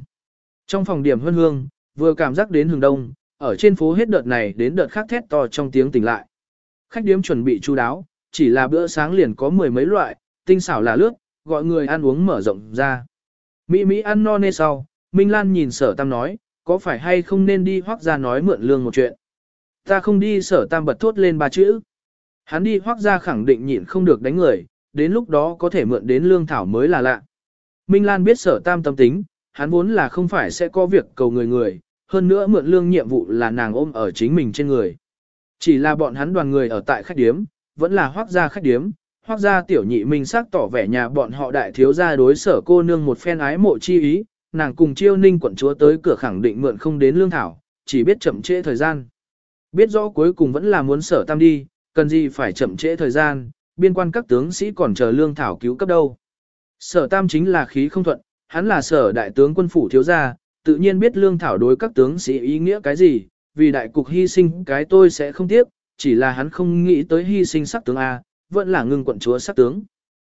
Trong phòng điểm hương hương, vừa cảm giác đến hừng đông, ở trên phố hết đợt này đến đợt khác thét to trong tiếng tỉnh lại. Khách điếm chuẩn bị chu đáo, chỉ là bữa sáng liền có mười mấy loại, tinh xảo là lướt, gọi người ăn uống mở rộng ra. Mỹ Mỹ ăn no nê sau, Minh Lan nhìn sở tam nói, có phải hay không nên đi hoác ra nói mượn lương một chuyện. Ta không đi sở tam bật thốt lên ba chữ. Hắn đi hoác ra khẳng định nhịn không được đánh người, đến lúc đó có thể mượn đến lương thảo mới là lạ. Minh Lan biết sở tam tâm tính, hắn vốn là không phải sẽ có việc cầu người người, hơn nữa mượn lương nhiệm vụ là nàng ôm ở chính mình trên người. Chỉ là bọn hắn đoàn người ở tại khách điếm, vẫn là hoác gia khách điếm, hoác gia tiểu nhị minh sắc tỏ vẻ nhà bọn họ đại thiếu gia đối sở cô nương một phen ái mộ chi ý, nàng cùng chiêu ninh quận chúa tới cửa khẳng định mượn không đến lương thảo, chỉ biết chậm trễ thời gian. Biết rõ cuối cùng vẫn là muốn sở tam đi, cần gì phải chậm trễ thời gian, biên quan các tướng sĩ còn chờ lương thảo cứu cấp đâu. Sở tam chính là khí không thuận, hắn là sở đại tướng quân phủ thiếu gia, tự nhiên biết lương thảo đối các tướng sĩ ý nghĩa cái gì, vì đại cục hy sinh cái tôi sẽ không tiếc, chỉ là hắn không nghĩ tới hy sinh sắc tướng A, vẫn là ngưng quận chúa sắc tướng.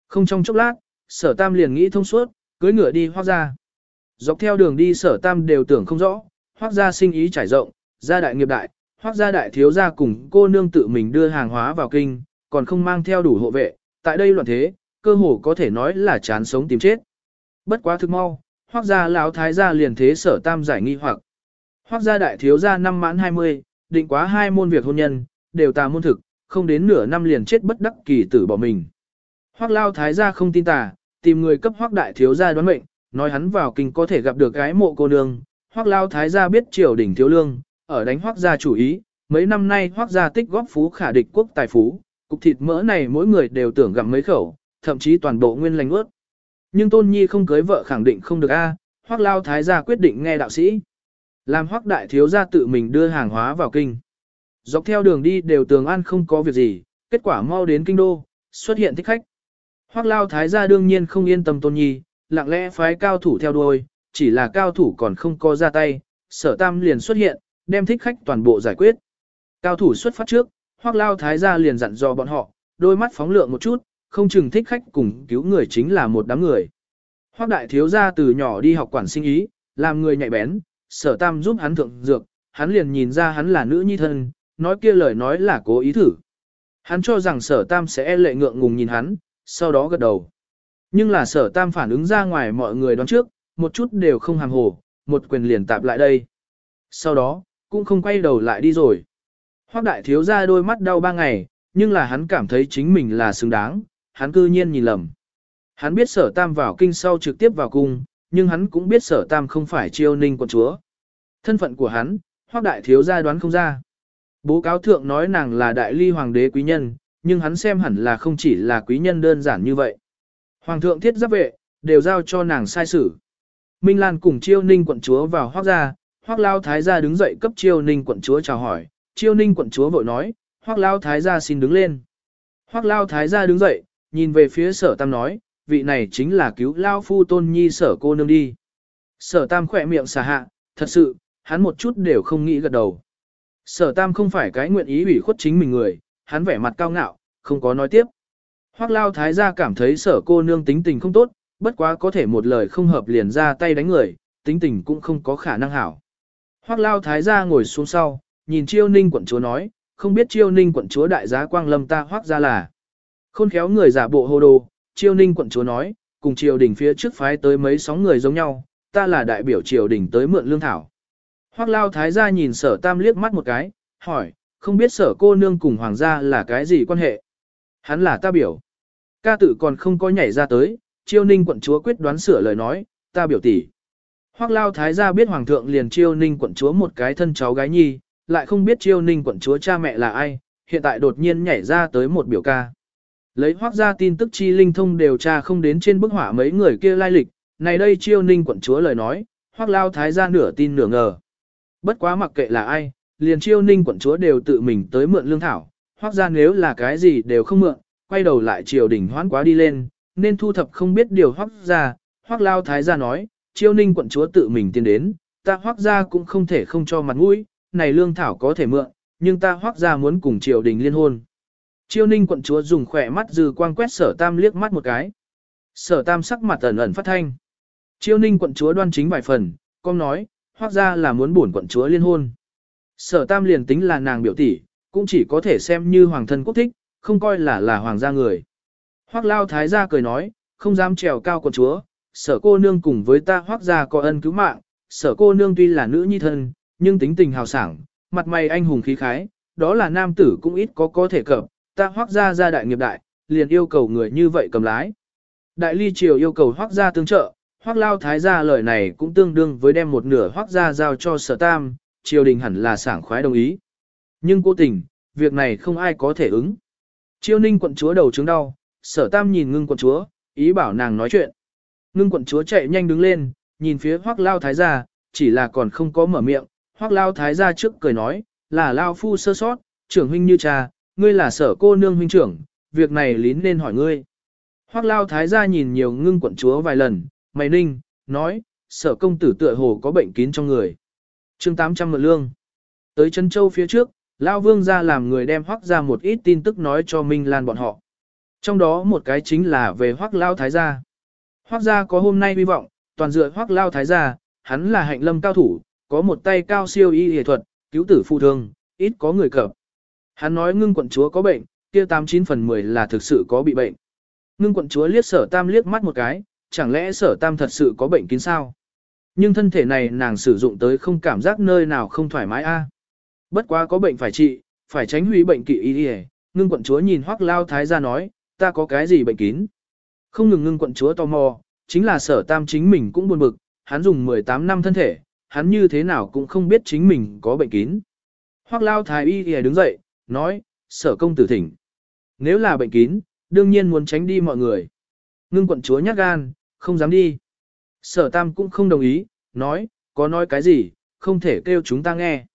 Không trong chốc lát, sở tam liền nghĩ thông suốt, cưới ngựa đi hoác ra. Dọc theo đường đi sở tam đều tưởng không rõ, hoác ra sinh ý trải rộng, gia đại nghiệp đại, hoác gia đại thiếu gia cùng cô nương tự mình đưa hàng hóa vào kinh, còn không mang theo đủ hộ vệ, tại đây loạn thế, cơ hồ có thể nói là chán sống tìm chết. Bất quá thực mau, hoác gia lão thái gia liền thế sở tam giải nghi hoặc. Hoác gia đại thiếu gia năm mãn 20, định quá hai môn việc hôn nhân, đều tà môn thực, không đến nửa năm liền chết bất đắc kỳ tử bỏ mình. Hoác lao thái gia không tin tà, tìm người cấp hoác đại thiếu gia đoán mệnh, nói hắn vào kinh có thể gặp được gái mộ cô nương. Hoác lao thái gia biết triều đỉnh thiếu lương, ở đánh hoác gia chủ ý, mấy năm nay hoác gia tích góp phú khả địch quốc tài phú, cục thịt mỡ này mỗi người đều tưởng gặm mấy khẩu, thậm chí toàn bộ nguyên lành ướt. Nhưng Tôn Nhi không cưới vợ khẳng định không được a, hoác lao thái gia quyết định nghe đạo sĩ. Làm hoác đại thiếu gia tự mình đưa hàng hóa vào kinh. Dọc theo đường đi đều tường an không có việc gì, kết quả mau đến kinh đô, xuất hiện thích khách. Hoác lao thái gia đương nhiên không yên tâm Tôn Nhi, lặng lẽ phái cao thủ theo đuôi, chỉ là cao thủ còn không có ra tay, sở tam liền xuất hiện, đem thích khách toàn bộ giải quyết. Cao thủ xuất phát trước, hoác lao thái gia liền dặn dò bọn họ, đôi mắt phóng lượng một chút, không chừng thích khách cùng cứu người chính là một đám người. Hoác đại thiếu gia từ nhỏ đi học quản sinh ý, làm người nhạy bén, sở tam giúp hắn thượng dược, hắn liền nhìn ra hắn là nữ nhi thân, nói kia lời nói là cố ý thử. Hắn cho rằng sở tam sẽ e lệ ngượng ngùng nhìn hắn, sau đó gật đầu. Nhưng là sở tam phản ứng ra ngoài mọi người đoán trước, một chút đều không hàm hồ, một quyền liền tạp lại đây. Sau đó, cũng không quay đầu lại đi rồi. Hoác đại thiếu ra đôi mắt đau ba ngày, nhưng là hắn cảm thấy chính mình là xứng đáng, hắn cư nhiên nhìn lầm. Hắn biết sở tam vào kinh sau trực tiếp vào cung, nhưng hắn cũng biết sở tam không phải chiêu ninh quận chúa. Thân phận của hắn, hoác đại thiếu gia đoán không ra. Bố cáo thượng nói nàng là đại ly hoàng đế quý nhân, nhưng hắn xem hẳn là không chỉ là quý nhân đơn giản như vậy. Hoàng thượng thiết giáp vệ, đều giao cho nàng sai xử. Minh Lan cùng chiêu ninh quận chúa vào hoác gia hoác lao thái gia đứng dậy cấp chiêu ninh quận chúa chào hỏi, chiêu ninh quận chúa vội nói, hoác lao thái gia xin đứng lên. Hoác lao thái gia đứng dậy, nhìn về phía sở tam nói, vị này chính là cứu lao phu tôn nhi sở cô nương đi. Sở tam khỏe miệng xà hạ, thật sự, hắn một chút đều không nghĩ gật đầu. Sở tam không phải cái nguyện ý ủy khuất chính mình người, hắn vẻ mặt cao ngạo, không có nói tiếp. Hoác lao thái gia cảm thấy sở cô nương tính tình không tốt, bất quá có thể một lời không hợp liền ra tay đánh người, tính tình cũng không có khả năng hảo. Hoắc Lao Thái gia ngồi xuống sau, nhìn Chiêu Ninh quận chúa nói, không biết Chiêu Ninh quận chúa đại giá quang lâm ta hoác ra là. Khôn khéo người giả bộ hồ đồ, Chiêu Ninh quận chúa nói, cùng triều đình phía trước phái tới mấy sóng người giống nhau, ta là đại biểu triều đình tới mượn lương thảo. Hoắc Lao Thái gia nhìn Sở Tam liếc mắt một cái, hỏi, không biết Sở cô nương cùng hoàng gia là cái gì quan hệ? Hắn là ta biểu. Ca tử còn không có nhảy ra tới, Chiêu Ninh quận chúa quyết đoán sửa lời nói, ta biểu tỷ. Hoắc Lao Thái gia biết hoàng thượng liền Chiêu Ninh quận chúa một cái thân cháu gái nhi, lại không biết Chiêu Ninh quận chúa cha mẹ là ai, hiện tại đột nhiên nhảy ra tới một biểu ca. Lấy Hoắc gia tin tức chi linh thông điều tra không đến trên bức họa mấy người kia lai lịch, này đây Chiêu Ninh quận chúa lời nói, Hoắc Lao Thái gia nửa tin nửa ngờ. Bất quá mặc kệ là ai, liền Chiêu Ninh quận chúa đều tự mình tới mượn lương thảo, Hoắc gia nếu là cái gì đều không mượn, quay đầu lại triều đình hoán quá đi lên, nên thu thập không biết điều Hoắc gia, Hoắc Lao Thái gia nói, chiêu ninh quận chúa tự mình tiến đến, ta hoác ra cũng không thể không cho mặt mũi, này lương thảo có thể mượn, nhưng ta hoác ra muốn cùng triều đình liên hôn. Chiêu ninh quận chúa dùng khỏe mắt dư quang quét sở tam liếc mắt một cái. Sở tam sắc mặt ẩn ẩn phát thanh. Chiêu ninh quận chúa đoan chính vài phần, con nói, hoác ra là muốn bổn quận chúa liên hôn. Sở tam liền tính là nàng biểu tỷ, cũng chỉ có thể xem như hoàng thân quốc thích, không coi là là hoàng gia người. Hoác lao thái gia cười nói, không dám trèo cao quận chúa, sở cô nương cùng với ta hoác gia có ân cứu mạng, sở cô nương tuy là nữ nhi thân, nhưng tính tình hào sảng, mặt mày anh hùng khí khái, đó là nam tử cũng ít có có thể cập, ta hoác ra ra đại nghiệp đại, liền yêu cầu người như vậy cầm lái. Đại ly triều yêu cầu hoác ra tương trợ, hoác lao thái gia lời này cũng tương đương với đem một nửa hoác ra giao cho sở tam, triều đình hẳn là sảng khoái đồng ý. Nhưng cố tình, việc này không ai có thể ứng. Triều ninh quận chúa đầu chứng đau, sở tam nhìn ngưng quận chúa, ý bảo nàng nói chuyện. Ngưng quận chúa chạy nhanh đứng lên, nhìn phía hoác lao thái gia, chỉ là còn không có mở miệng, hoác lao thái gia trước cười nói, là lao phu sơ sót, trưởng huynh như cha, ngươi là sở cô nương huynh trưởng, việc này lín nên hỏi ngươi. Hoác lao thái gia nhìn nhiều ngưng quận chúa vài lần, mày ninh, nói, sở công tử tựa hồ có bệnh kín trong người. chương 800 mượn lương. Tới chân châu phía trước, lao vương ra làm người đem hoác ra một ít tin tức nói cho Minh Lan bọn họ. Trong đó một cái chính là về hoác lao thái gia. Hoác gia có hôm nay hy vọng, toàn dựa hoác lao thái gia, hắn là hạnh lâm cao thủ, có một tay cao siêu y y thuật, cứu tử phụ thương, ít có người cập. Hắn nói ngưng quận chúa có bệnh, kia 89 phần 10 là thực sự có bị bệnh. Ngưng quận chúa liếc sở tam liếc mắt một cái, chẳng lẽ sở tam thật sự có bệnh kín sao? Nhưng thân thể này nàng sử dụng tới không cảm giác nơi nào không thoải mái a. Bất quá có bệnh phải trị, phải tránh hủy bệnh kỵ y y. Ngưng quận chúa nhìn hoác lao thái gia nói, ta có cái gì bệnh kín? Không ngừng ngưng quận chúa tò mò, chính là sở tam chính mình cũng buồn bực, hắn dùng 18 năm thân thể, hắn như thế nào cũng không biết chính mình có bệnh kín. Hoác lao thái y thì đứng dậy, nói, sở công tử thỉnh. Nếu là bệnh kín, đương nhiên muốn tránh đi mọi người. Ngưng quận chúa nhát gan, không dám đi. Sở tam cũng không đồng ý, nói, có nói cái gì, không thể kêu chúng ta nghe.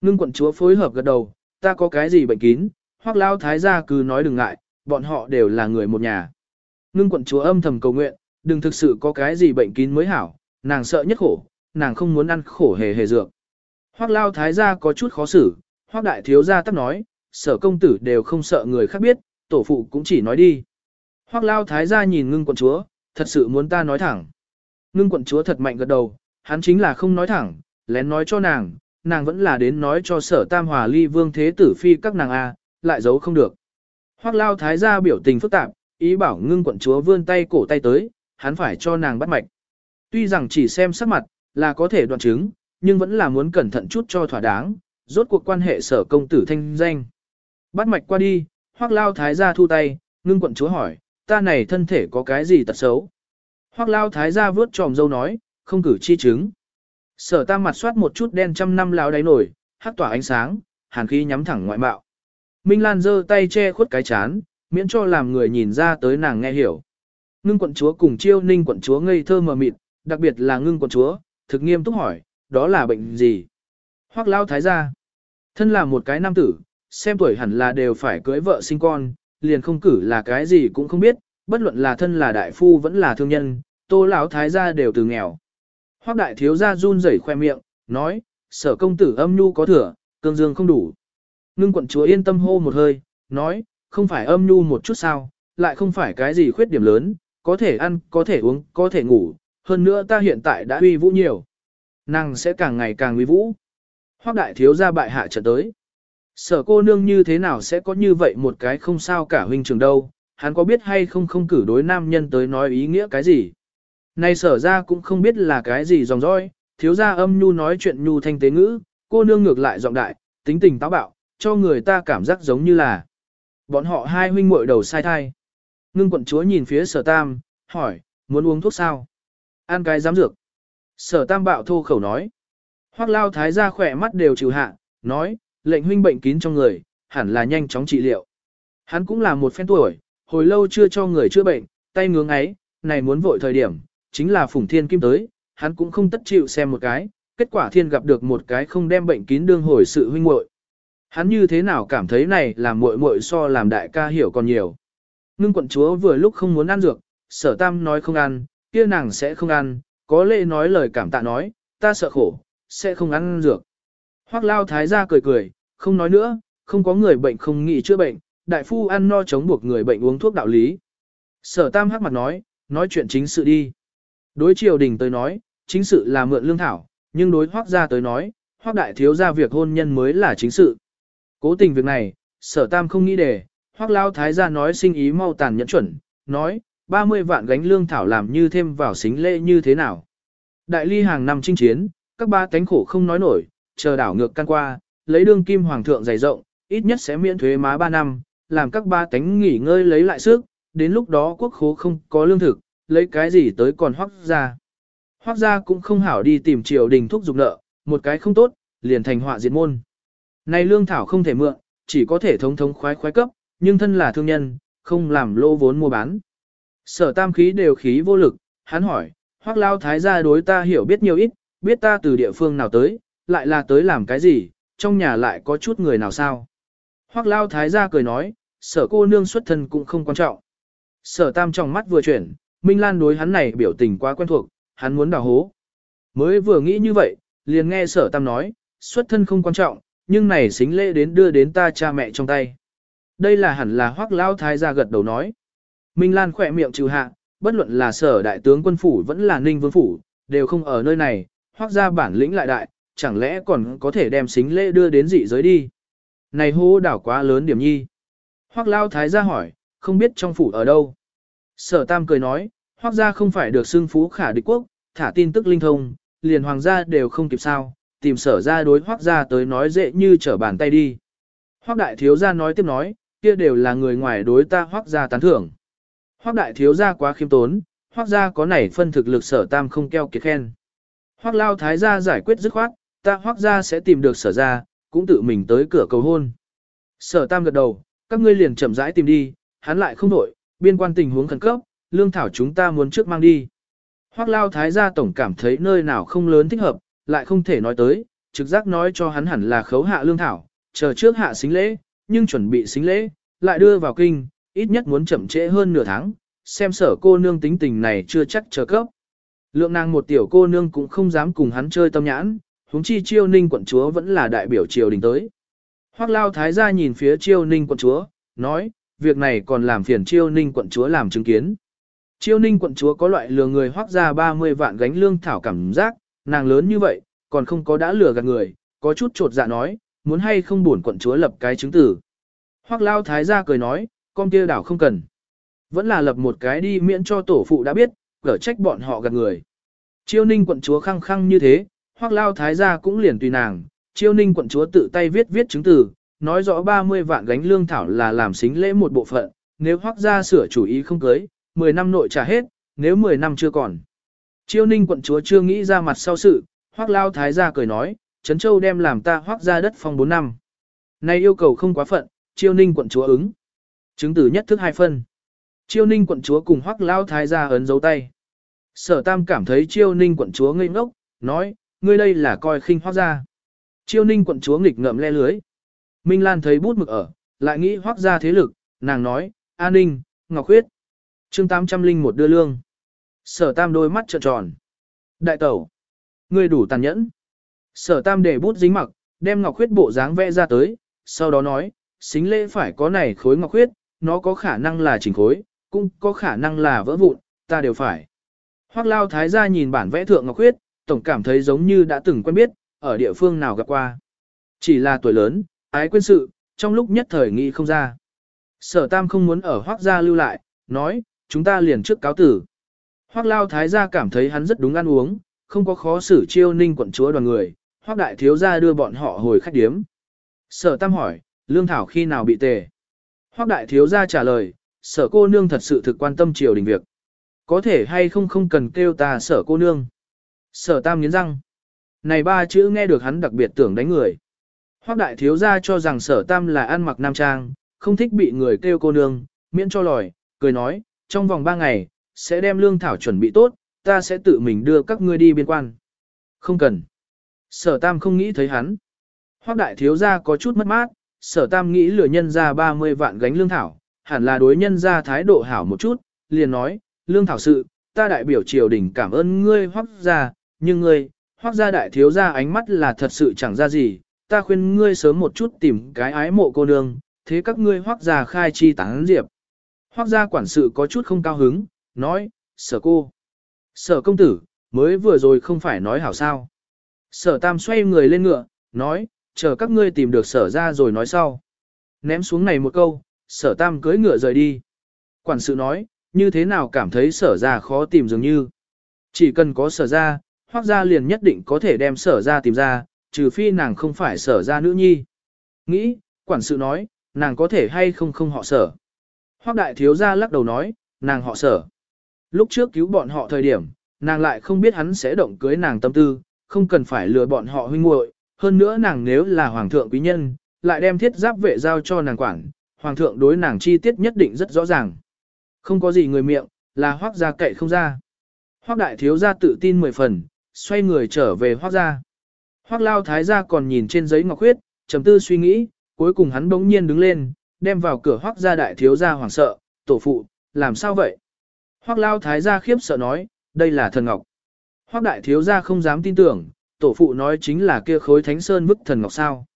Ngưng quận chúa phối hợp gật đầu, ta có cái gì bệnh kín, hoặc lao thái gia cứ nói đừng ngại, bọn họ đều là người một nhà. Ngưng quận chúa âm thầm cầu nguyện, đừng thực sự có cái gì bệnh kín mới hảo, nàng sợ nhất khổ, nàng không muốn ăn khổ hề hề dược. Hoác lao thái gia có chút khó xử, hoác đại thiếu gia tắc nói, sở công tử đều không sợ người khác biết, tổ phụ cũng chỉ nói đi. Hoác lao thái gia nhìn ngưng quận chúa, thật sự muốn ta nói thẳng. Ngưng quận chúa thật mạnh gật đầu, hắn chính là không nói thẳng, lén nói cho nàng, nàng vẫn là đến nói cho sở tam hòa ly vương thế tử phi các nàng A, lại giấu không được. Hoác lao thái gia biểu tình phức tạp, ý bảo ngưng quận chúa vươn tay cổ tay tới, hắn phải cho nàng bắt mạch. Tuy rằng chỉ xem sắc mặt, là có thể đoạn chứng, nhưng vẫn là muốn cẩn thận chút cho thỏa đáng, rốt cuộc quan hệ sở công tử thanh danh. Bắt mạch qua đi, hoác lao thái gia thu tay, ngưng quận chúa hỏi, ta này thân thể có cái gì tật xấu? Hoác lao thái gia vớt tròm dâu nói, không cử chi chứng. Sở tam mặt soát một chút đen trăm năm lao đáy nổi, hát tỏa ánh sáng, hàn khí nhắm thẳng ngoại mạo. Minh Lan giơ tay che khuất cái chán, miễn cho làm người nhìn ra tới nàng nghe hiểu. Ngưng quận chúa cùng chiêu ninh quận chúa ngây thơ mờ mịt, đặc biệt là ngưng quận chúa, thực nghiêm túc hỏi, đó là bệnh gì? Hoác lao thái gia. Thân là một cái nam tử, xem tuổi hẳn là đều phải cưới vợ sinh con, liền không cử là cái gì cũng không biết, bất luận là thân là đại phu vẫn là thương nhân, tô lão thái gia đều từ nghèo. Hoác đại thiếu gia run rẩy khoe miệng, nói, sở công tử âm nhu có thừa, cương dương không đủ. Ngưng quận chúa yên tâm hô một hơi, nói, không phải âm nhu một chút sao, lại không phải cái gì khuyết điểm lớn, có thể ăn, có thể uống, có thể ngủ, hơn nữa ta hiện tại đã uy vũ nhiều. Nàng sẽ càng ngày càng uy vũ. Hoác đại thiếu gia bại hạ trận tới. Sở cô nương như thế nào sẽ có như vậy một cái không sao cả huynh trường đâu, hắn có biết hay không không cử đối nam nhân tới nói ý nghĩa cái gì. Này sở ra cũng không biết là cái gì dòng dõi, thiếu gia âm nhu nói chuyện nhu thanh tế ngữ, cô nương ngược lại giọng đại, tính tình táo bạo, cho người ta cảm giác giống như là bọn họ hai huynh muội đầu sai thai. Ngưng quận chúa nhìn phía sở tam, hỏi, muốn uống thuốc sao? Ăn cái giám dược. Sở tam bạo thô khẩu nói. Hoác lao thái ra khỏe mắt đều trừ hạ, nói, lệnh huynh bệnh kín trong người, hẳn là nhanh chóng trị liệu. Hắn cũng là một phen tuổi, hồi lâu chưa cho người chữa bệnh, tay ngưỡng ấy, này muốn vội thời điểm, chính là phủng thiên kim tới, hắn cũng không tất chịu xem một cái, kết quả thiên gặp được một cái không đem bệnh kín đương hồi sự huynh muội. Hắn như thế nào cảm thấy này là muội muội so làm đại ca hiểu còn nhiều. Ngưng quận chúa vừa lúc không muốn ăn dược, sở tam nói không ăn, kia nàng sẽ không ăn, có lệ nói lời cảm tạ nói, ta sợ khổ, sẽ không ăn dược. Hoác lao thái gia cười cười, không nói nữa, không có người bệnh không nghĩ chữa bệnh, đại phu ăn no chống buộc người bệnh uống thuốc đạo lý. Sở tam hắc mặt nói, nói chuyện chính sự đi. Đối triều đình tới nói, chính sự là mượn lương thảo, nhưng đối hoác gia tới nói, hoác đại thiếu gia việc hôn nhân mới là chính sự. Cố tình việc này, sở tam không nghĩ để, hoác lao thái gia nói sinh ý mau tàn nhẫn chuẩn, nói, 30 vạn gánh lương thảo làm như thêm vào xính lễ như thế nào. Đại ly hàng năm chinh chiến, các ba cánh khổ không nói nổi, chờ đảo ngược căn qua, lấy đương kim hoàng thượng dày rộng, ít nhất sẽ miễn thuế má 3 năm, làm các ba tánh nghỉ ngơi lấy lại sức, đến lúc đó quốc khố không có lương thực, lấy cái gì tới còn hoác ra. Hoác ra cũng không hảo đi tìm triều đình thúc dục nợ, một cái không tốt, liền thành họa diệt môn. Này lương thảo không thể mượn, chỉ có thể thống thống khoái khoái cấp, nhưng thân là thương nhân, không làm lô vốn mua bán. Sở tam khí đều khí vô lực, hắn hỏi, hoác lao thái gia đối ta hiểu biết nhiều ít, biết ta từ địa phương nào tới, lại là tới làm cái gì, trong nhà lại có chút người nào sao. Hoác lao thái gia cười nói, sở cô nương xuất thân cũng không quan trọng. Sở tam trong mắt vừa chuyển, Minh Lan đối hắn này biểu tình quá quen thuộc, hắn muốn đào hố. Mới vừa nghĩ như vậy, liền nghe sở tam nói, xuất thân không quan trọng, nhưng này xính lễ đến đưa đến ta cha mẹ trong tay. Đây là hẳn là hoác lao thái gia gật đầu nói. Minh Lan khỏe miệng trừ hạ, bất luận là sở đại tướng quân phủ vẫn là ninh vương phủ, đều không ở nơi này, hoác ra bản lĩnh lại đại, chẳng lẽ còn có thể đem xính lễ đưa đến dị giới đi. Này hô đảo quá lớn điểm nhi. Hoác lao thái gia hỏi, không biết trong phủ ở đâu. Sở tam cười nói, hoác gia không phải được xưng phú khả địch quốc, thả tin tức linh thông, liền hoàng gia đều không kịp sao, tìm sở ra đối hoác gia tới nói dễ như trở bàn tay đi. Hoác đại thiếu gia nói tiếp nói, kia đều là người ngoài đối ta hoác gia tán thưởng. Hoác đại thiếu gia quá khiêm tốn, hoác gia có nảy phân thực lực sở tam không keo kiệt khen. Hoác lao thái gia giải quyết dứt khoát, ta hoác ra sẽ tìm được sở ra, cũng tự mình tới cửa cầu hôn. Sở tam gật đầu, các ngươi liền chậm rãi tìm đi, hắn lại không đổi, biên quan tình huống khẩn cấp, lương thảo chúng ta muốn trước mang đi. Hoác lao thái gia tổng cảm thấy nơi nào không lớn thích hợp, lại không thể nói tới, trực giác nói cho hắn hẳn là khấu hạ lương thảo, chờ trước hạ xính lễ, nhưng chuẩn bị xính lễ, lại đưa vào kinh, ít nhất muốn chậm trễ hơn nửa tháng, xem sở cô nương tính tình này chưa chắc chờ cấp. Lượng nàng một tiểu cô nương cũng không dám cùng hắn chơi tâm nhãn, huống chi chiêu ninh quận chúa vẫn là đại biểu triều đình tới. Hoác lao thái gia nhìn phía chiêu ninh quận chúa, nói, việc này còn làm phiền chiêu ninh quận chúa làm chứng kiến. Chiêu ninh quận chúa có loại lừa người hoác ra 30 vạn gánh lương thảo cảm giác, nàng lớn như vậy, còn không có đã lừa gạt người, có chút trột dạ nói, muốn hay không buồn quận chúa lập cái chứng tử. Hoác lao thái gia cười nói, con kia đảo không cần. Vẫn là lập một cái đi miễn cho tổ phụ đã biết, gỡ trách bọn họ gạt người. Chiêu ninh quận chúa khăng khăng như thế, hoác lao thái gia cũng liền tùy nàng. Chiêu ninh quận chúa tự tay viết viết chứng từ, nói rõ 30 vạn gánh lương thảo là làm xính lễ một bộ phận, nếu hoác gia sửa chủ ý không cưới, 10 năm nội trả hết, nếu 10 năm chưa còn. Chiêu ninh quận chúa chưa nghĩ ra mặt sau sự, hoác lao thái gia cười nói, Trấn Châu đem làm ta hoác ra đất phong 4 năm. Này yêu cầu không quá phận, chiêu ninh quận chúa ứng. Chứng tử nhất thức hai phân. Chiêu ninh quận chúa cùng hoắc lao thái gia ấn dấu tay. Sở tam cảm thấy chiêu ninh quận chúa ngây ngốc, nói, ngươi đây là coi khinh hoác gia. Chiêu ninh quận chúa nghịch ngợm le lưới. Minh Lan thấy bút mực ở, lại nghĩ hoác gia thế lực, nàng nói, an ninh, ngọc huyết. chương 801 đưa lương. Sở tam đôi mắt trợn tròn. Đại tẩu, ngươi đủ tàn nhẫn. Sở tam để bút dính mặc, đem ngọc huyết bộ dáng vẽ ra tới, sau đó nói, xính lễ phải có này khối ngọc huyết, nó có khả năng là chỉnh khối, cũng có khả năng là vỡ vụn, ta đều phải. Hoác Lao Thái gia nhìn bản vẽ thượng Ngọc Khuyết, tổng cảm thấy giống như đã từng quen biết, ở địa phương nào gặp qua. Chỉ là tuổi lớn, ái quên sự, trong lúc nhất thời nghĩ không ra. Sở Tam không muốn ở Hoắc gia lưu lại, nói, chúng ta liền trước cáo tử. Hoắc Lao Thái gia cảm thấy hắn rất đúng ăn uống, không có khó xử chiêu ninh quận chúa đoàn người, Hoắc đại thiếu gia đưa bọn họ hồi khách điếm. Sở Tam hỏi, Lương Thảo khi nào bị tề? Hoắc đại thiếu gia trả lời, sở cô nương thật sự thực quan tâm triều đình việc. Có thể hay không không cần kêu ta sở cô nương. Sở Tam nghiến răng. Này ba chữ nghe được hắn đặc biệt tưởng đánh người. Hoắc đại thiếu gia cho rằng sở Tam là ăn mặc nam trang, không thích bị người kêu cô nương, miễn cho lòi, cười nói, trong vòng ba ngày, sẽ đem lương thảo chuẩn bị tốt, ta sẽ tự mình đưa các ngươi đi biên quan. Không cần. Sở Tam không nghĩ thấy hắn. Hoắc đại thiếu gia có chút mất mát, sở Tam nghĩ lừa nhân ra 30 vạn gánh lương thảo, hẳn là đối nhân ra thái độ hảo một chút, liền nói, lương thảo sự, ta đại biểu triều đình cảm ơn ngươi Hoắc gia, nhưng ngươi, Hoắc gia đại thiếu gia ánh mắt là thật sự chẳng ra gì, ta khuyên ngươi sớm một chút tìm cái ái mộ cô nương, thế các ngươi Hoắc gia khai chi tán diệp. Hoắc gia quản sự có chút không cao hứng, nói, sở cô. Sở công tử, mới vừa rồi không phải nói hảo sao. Sở tam xoay người lên ngựa, nói, chờ các ngươi tìm được sở ra rồi nói sau. Ném xuống này một câu, sở tam cưỡi ngựa rời đi. Quản sự nói, như thế nào cảm thấy sở ra khó tìm dường như. Chỉ cần có sở ra, hoác gia liền nhất định có thể đem sở ra tìm ra, trừ phi nàng không phải sở ra nữ nhi. Nghĩ, quản sự nói, nàng có thể hay không không họ sở. Hoác đại thiếu gia lắc đầu nói, nàng họ sở. Lúc trước cứu bọn họ thời điểm, nàng lại không biết hắn sẽ động cưới nàng tâm tư, không cần phải lừa bọn họ huynh muội. hơn nữa nàng nếu là hoàng thượng quý nhân, lại đem thiết giáp vệ giao cho nàng quản, hoàng thượng đối nàng chi tiết nhất định rất rõ ràng. Không có gì người miệng, là hoác gia cậy không ra. Hoác đại thiếu gia tự tin mười phần, xoay người trở về hoác gia. Hoác lao thái gia còn nhìn trên giấy ngọc huyết, trầm tư suy nghĩ, cuối cùng hắn bỗng nhiên đứng lên, đem vào cửa hoác gia đại thiếu gia hoảng sợ, tổ phụ, làm sao vậy? Hoác lao thái gia khiếp sợ nói, đây là thần ngọc. Hoác đại thiếu gia không dám tin tưởng, tổ phụ nói chính là kia khối thánh sơn vức thần ngọc sao.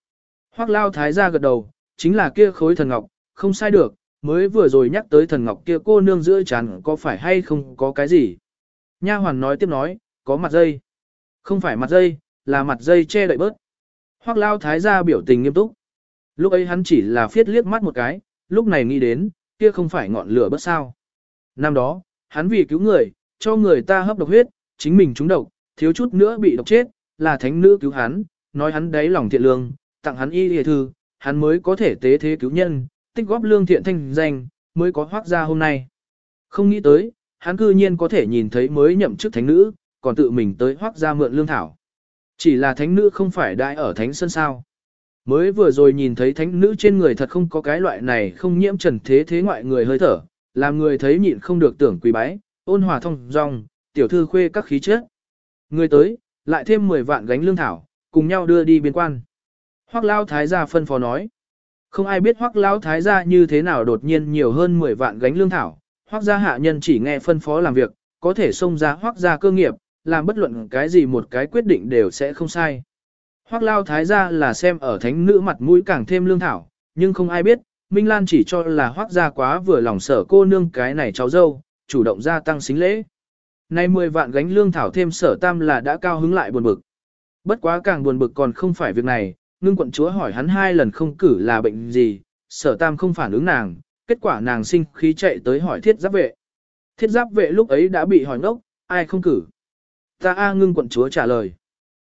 Hoác lao thái gia gật đầu, chính là kia khối thần ngọc, không sai được, mới vừa rồi nhắc tới thần ngọc kia cô nương giữa chán có phải hay không có cái gì. Nha hoàn nói tiếp nói, có mặt dây. Không phải mặt dây, là mặt dây che đậy bớt. Hoác lao thái gia biểu tình nghiêm túc. Lúc ấy hắn chỉ là phiết liếc mắt một cái, lúc này nghĩ đến, kia không phải ngọn lửa bớt sao. Năm đó, hắn vì cứu người, cho người ta hấp độc huyết, chính mình trúng độc, thiếu chút nữa bị độc chết, là thánh nữ cứu hắn, nói hắn đáy lòng thiện lương, tặng hắn y hề thư, hắn mới có thể tế thế cứu nhân, tích góp lương thiện thanh danh, mới có hoác ra hôm nay. Không nghĩ tới, hắn cư nhiên có thể nhìn thấy mới nhậm chức thánh nữ, còn tự mình tới hoác ra mượn lương thảo. Chỉ là thánh nữ không phải đại ở thánh sơn sao. Mới vừa rồi nhìn thấy thánh nữ trên người thật không có cái loại này không nhiễm trần thế thế ngoại người hơi thở, làm người thấy nhịn không được tưởng quỳ bái, ôn hòa thông dong, tiểu thư khuê các khí chất. Người tới, lại thêm 10 vạn gánh lương thảo, cùng nhau đưa đi biên quan. Hoắc Lao Thái gia phân phó nói. Không ai biết Hoắc Lao Thái gia như thế nào đột nhiên nhiều hơn 10 vạn gánh lương thảo. Hoắc gia hạ nhân chỉ nghe phân phó làm việc, có thể xông ra Hoắc gia cơ nghiệp, làm bất luận cái gì một cái quyết định đều sẽ không sai. Hoắc Lao Thái gia là xem ở thánh nữ mặt mũi càng thêm lương thảo, nhưng không ai biết, Minh Lan chỉ cho là Hoắc gia quá vừa lòng sở cô nương cái này cháu dâu, chủ động gia tăng xính lễ. Nay 10 vạn gánh lương thảo thêm sở tam là đã cao hứng lại buồn bực. Bất quá càng buồn bực còn không phải việc này, ngưng quận chúa hỏi hắn hai lần không cử là bệnh gì, sở tam không phản ứng nàng, kết quả nàng sinh khí chạy tới hỏi thiết giáp vệ. Thiết giáp vệ lúc ấy đã bị hỏi ngốc, ai không cử. Ta A ngưng quận chúa trả lời.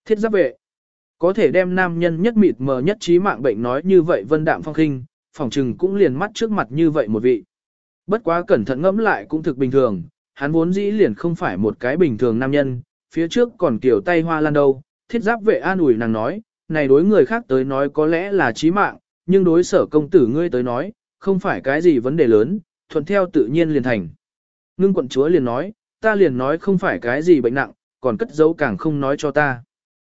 Thiết giáp vệ. Có thể đem nam nhân nhất mịt mờ nhất trí mạng bệnh nói như vậy vân đạm phong khinh, phòng trừng cũng liền mắt trước mặt như vậy một vị. Bất quá cẩn thận ngẫm lại cũng thực bình thường, hắn vốn dĩ liền không phải một cái bình thường nam nhân, phía trước còn kiểu tay hoa lan đâu, thiết giáp vệ an ủi nàng nói, này đối người khác tới nói có lẽ là chí mạng, nhưng đối sở công tử ngươi tới nói, không phải cái gì vấn đề lớn, thuận theo tự nhiên liền thành. Ngưng quận chúa liền nói, ta liền nói không phải cái gì bệnh nặng, còn cất giấu càng không nói cho ta.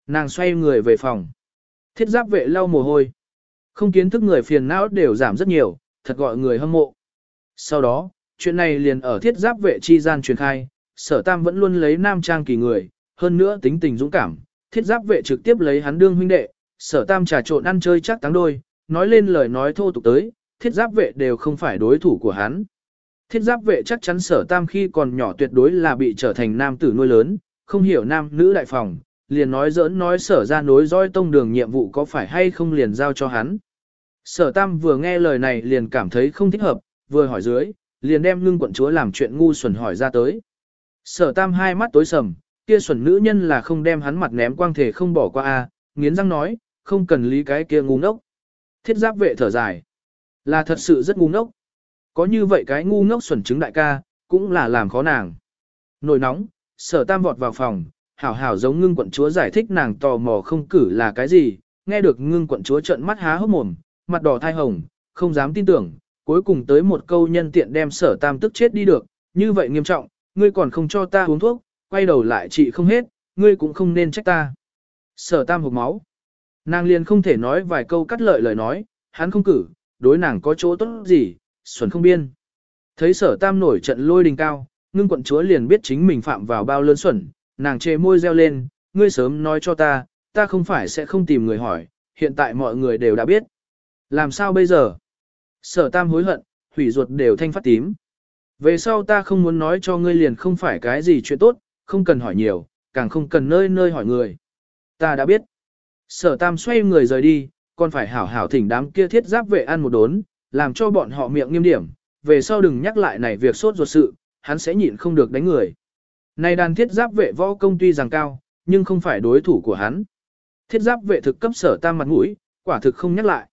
Nàng xoay người về phòng. Thiết giáp vệ lau mồ hôi. Không kiến thức người phiền não đều giảm rất nhiều, thật gọi người hâm mộ. Sau đó, chuyện này liền ở thiết giáp vệ chi gian truyền khai, sở tam vẫn luôn lấy nam trang kỳ người, hơn nữa tính tình dũng cảm, thiết giáp vệ trực tiếp lấy hắn đương huynh đệ, sở tam trà trộn ăn chơi chắc táng đôi, nói lên lời nói thô tục tới, thiết giáp vệ đều không phải đối thủ của hắn. Thiết giáp vệ chắc chắn sở tam khi còn nhỏ tuyệt đối là bị trở thành nam tử nuôi lớn, không hiểu nam nữ đại phòng, liền nói giỡn nói sở ra nối dõi tông đường nhiệm vụ có phải hay không liền giao cho hắn. Sở tam vừa nghe lời này liền cảm thấy không thích hợp, vừa hỏi dưới, liền đem ngưng quận chúa làm chuyện ngu xuẩn hỏi ra tới. Sở tam hai mắt tối sầm, kia xuẩn nữ nhân là không đem hắn mặt ném quang thể không bỏ qua a nghiến răng nói, không cần lý cái kia ngu ngốc. Thiết giáp vệ thở dài, là thật sự rất ngu ngốc. Có như vậy cái ngu ngốc xuẩn chứng đại ca, cũng là làm khó nàng. Nổi nóng, sở tam vọt vào phòng, hảo hảo giống ngưng quận chúa giải thích nàng tò mò không cử là cái gì, nghe được ngưng quận chúa trợn mắt há hốc mồm, mặt đỏ thai hồng, không dám tin tưởng, cuối cùng tới một câu nhân tiện đem sở tam tức chết đi được, như vậy nghiêm trọng, ngươi còn không cho ta uống thuốc, quay đầu lại trị không hết, ngươi cũng không nên trách ta. Sở tam hụt máu. Nàng liền không thể nói vài câu cắt lợi lời nói, hắn không cử, đối nàng có chỗ tốt gì, xuẩn không biên. Thấy sở tam nổi trận lôi đình cao, ngưng quận chúa liền biết chính mình phạm vào bao lớn xuẩn, nàng chê môi reo lên, ngươi sớm nói cho ta, ta không phải sẽ không tìm người hỏi, hiện tại mọi người đều đã biết. Làm sao bây giờ? Sở tam hối hận, hủy ruột đều thanh phát tím. Về sau ta không muốn nói cho ngươi liền không phải cái gì chuyện tốt, không cần hỏi nhiều, càng không cần nơi nơi hỏi người. Ta đã biết. Sở tam xoay người rời đi, còn phải hảo hảo thỉnh đám kia thiết giáp vệ ăn một đốn, làm cho bọn họ miệng nghiêm điểm, về sau đừng nhắc lại này việc sốt ruột sự, hắn sẽ nhịn không được đánh người. Này đàn thiết giáp vệ võ công tuy rằng cao, nhưng không phải đối thủ của hắn. Thiết giáp vệ thực cấp sở tam mặt mũi, quả thực không nhắc lại.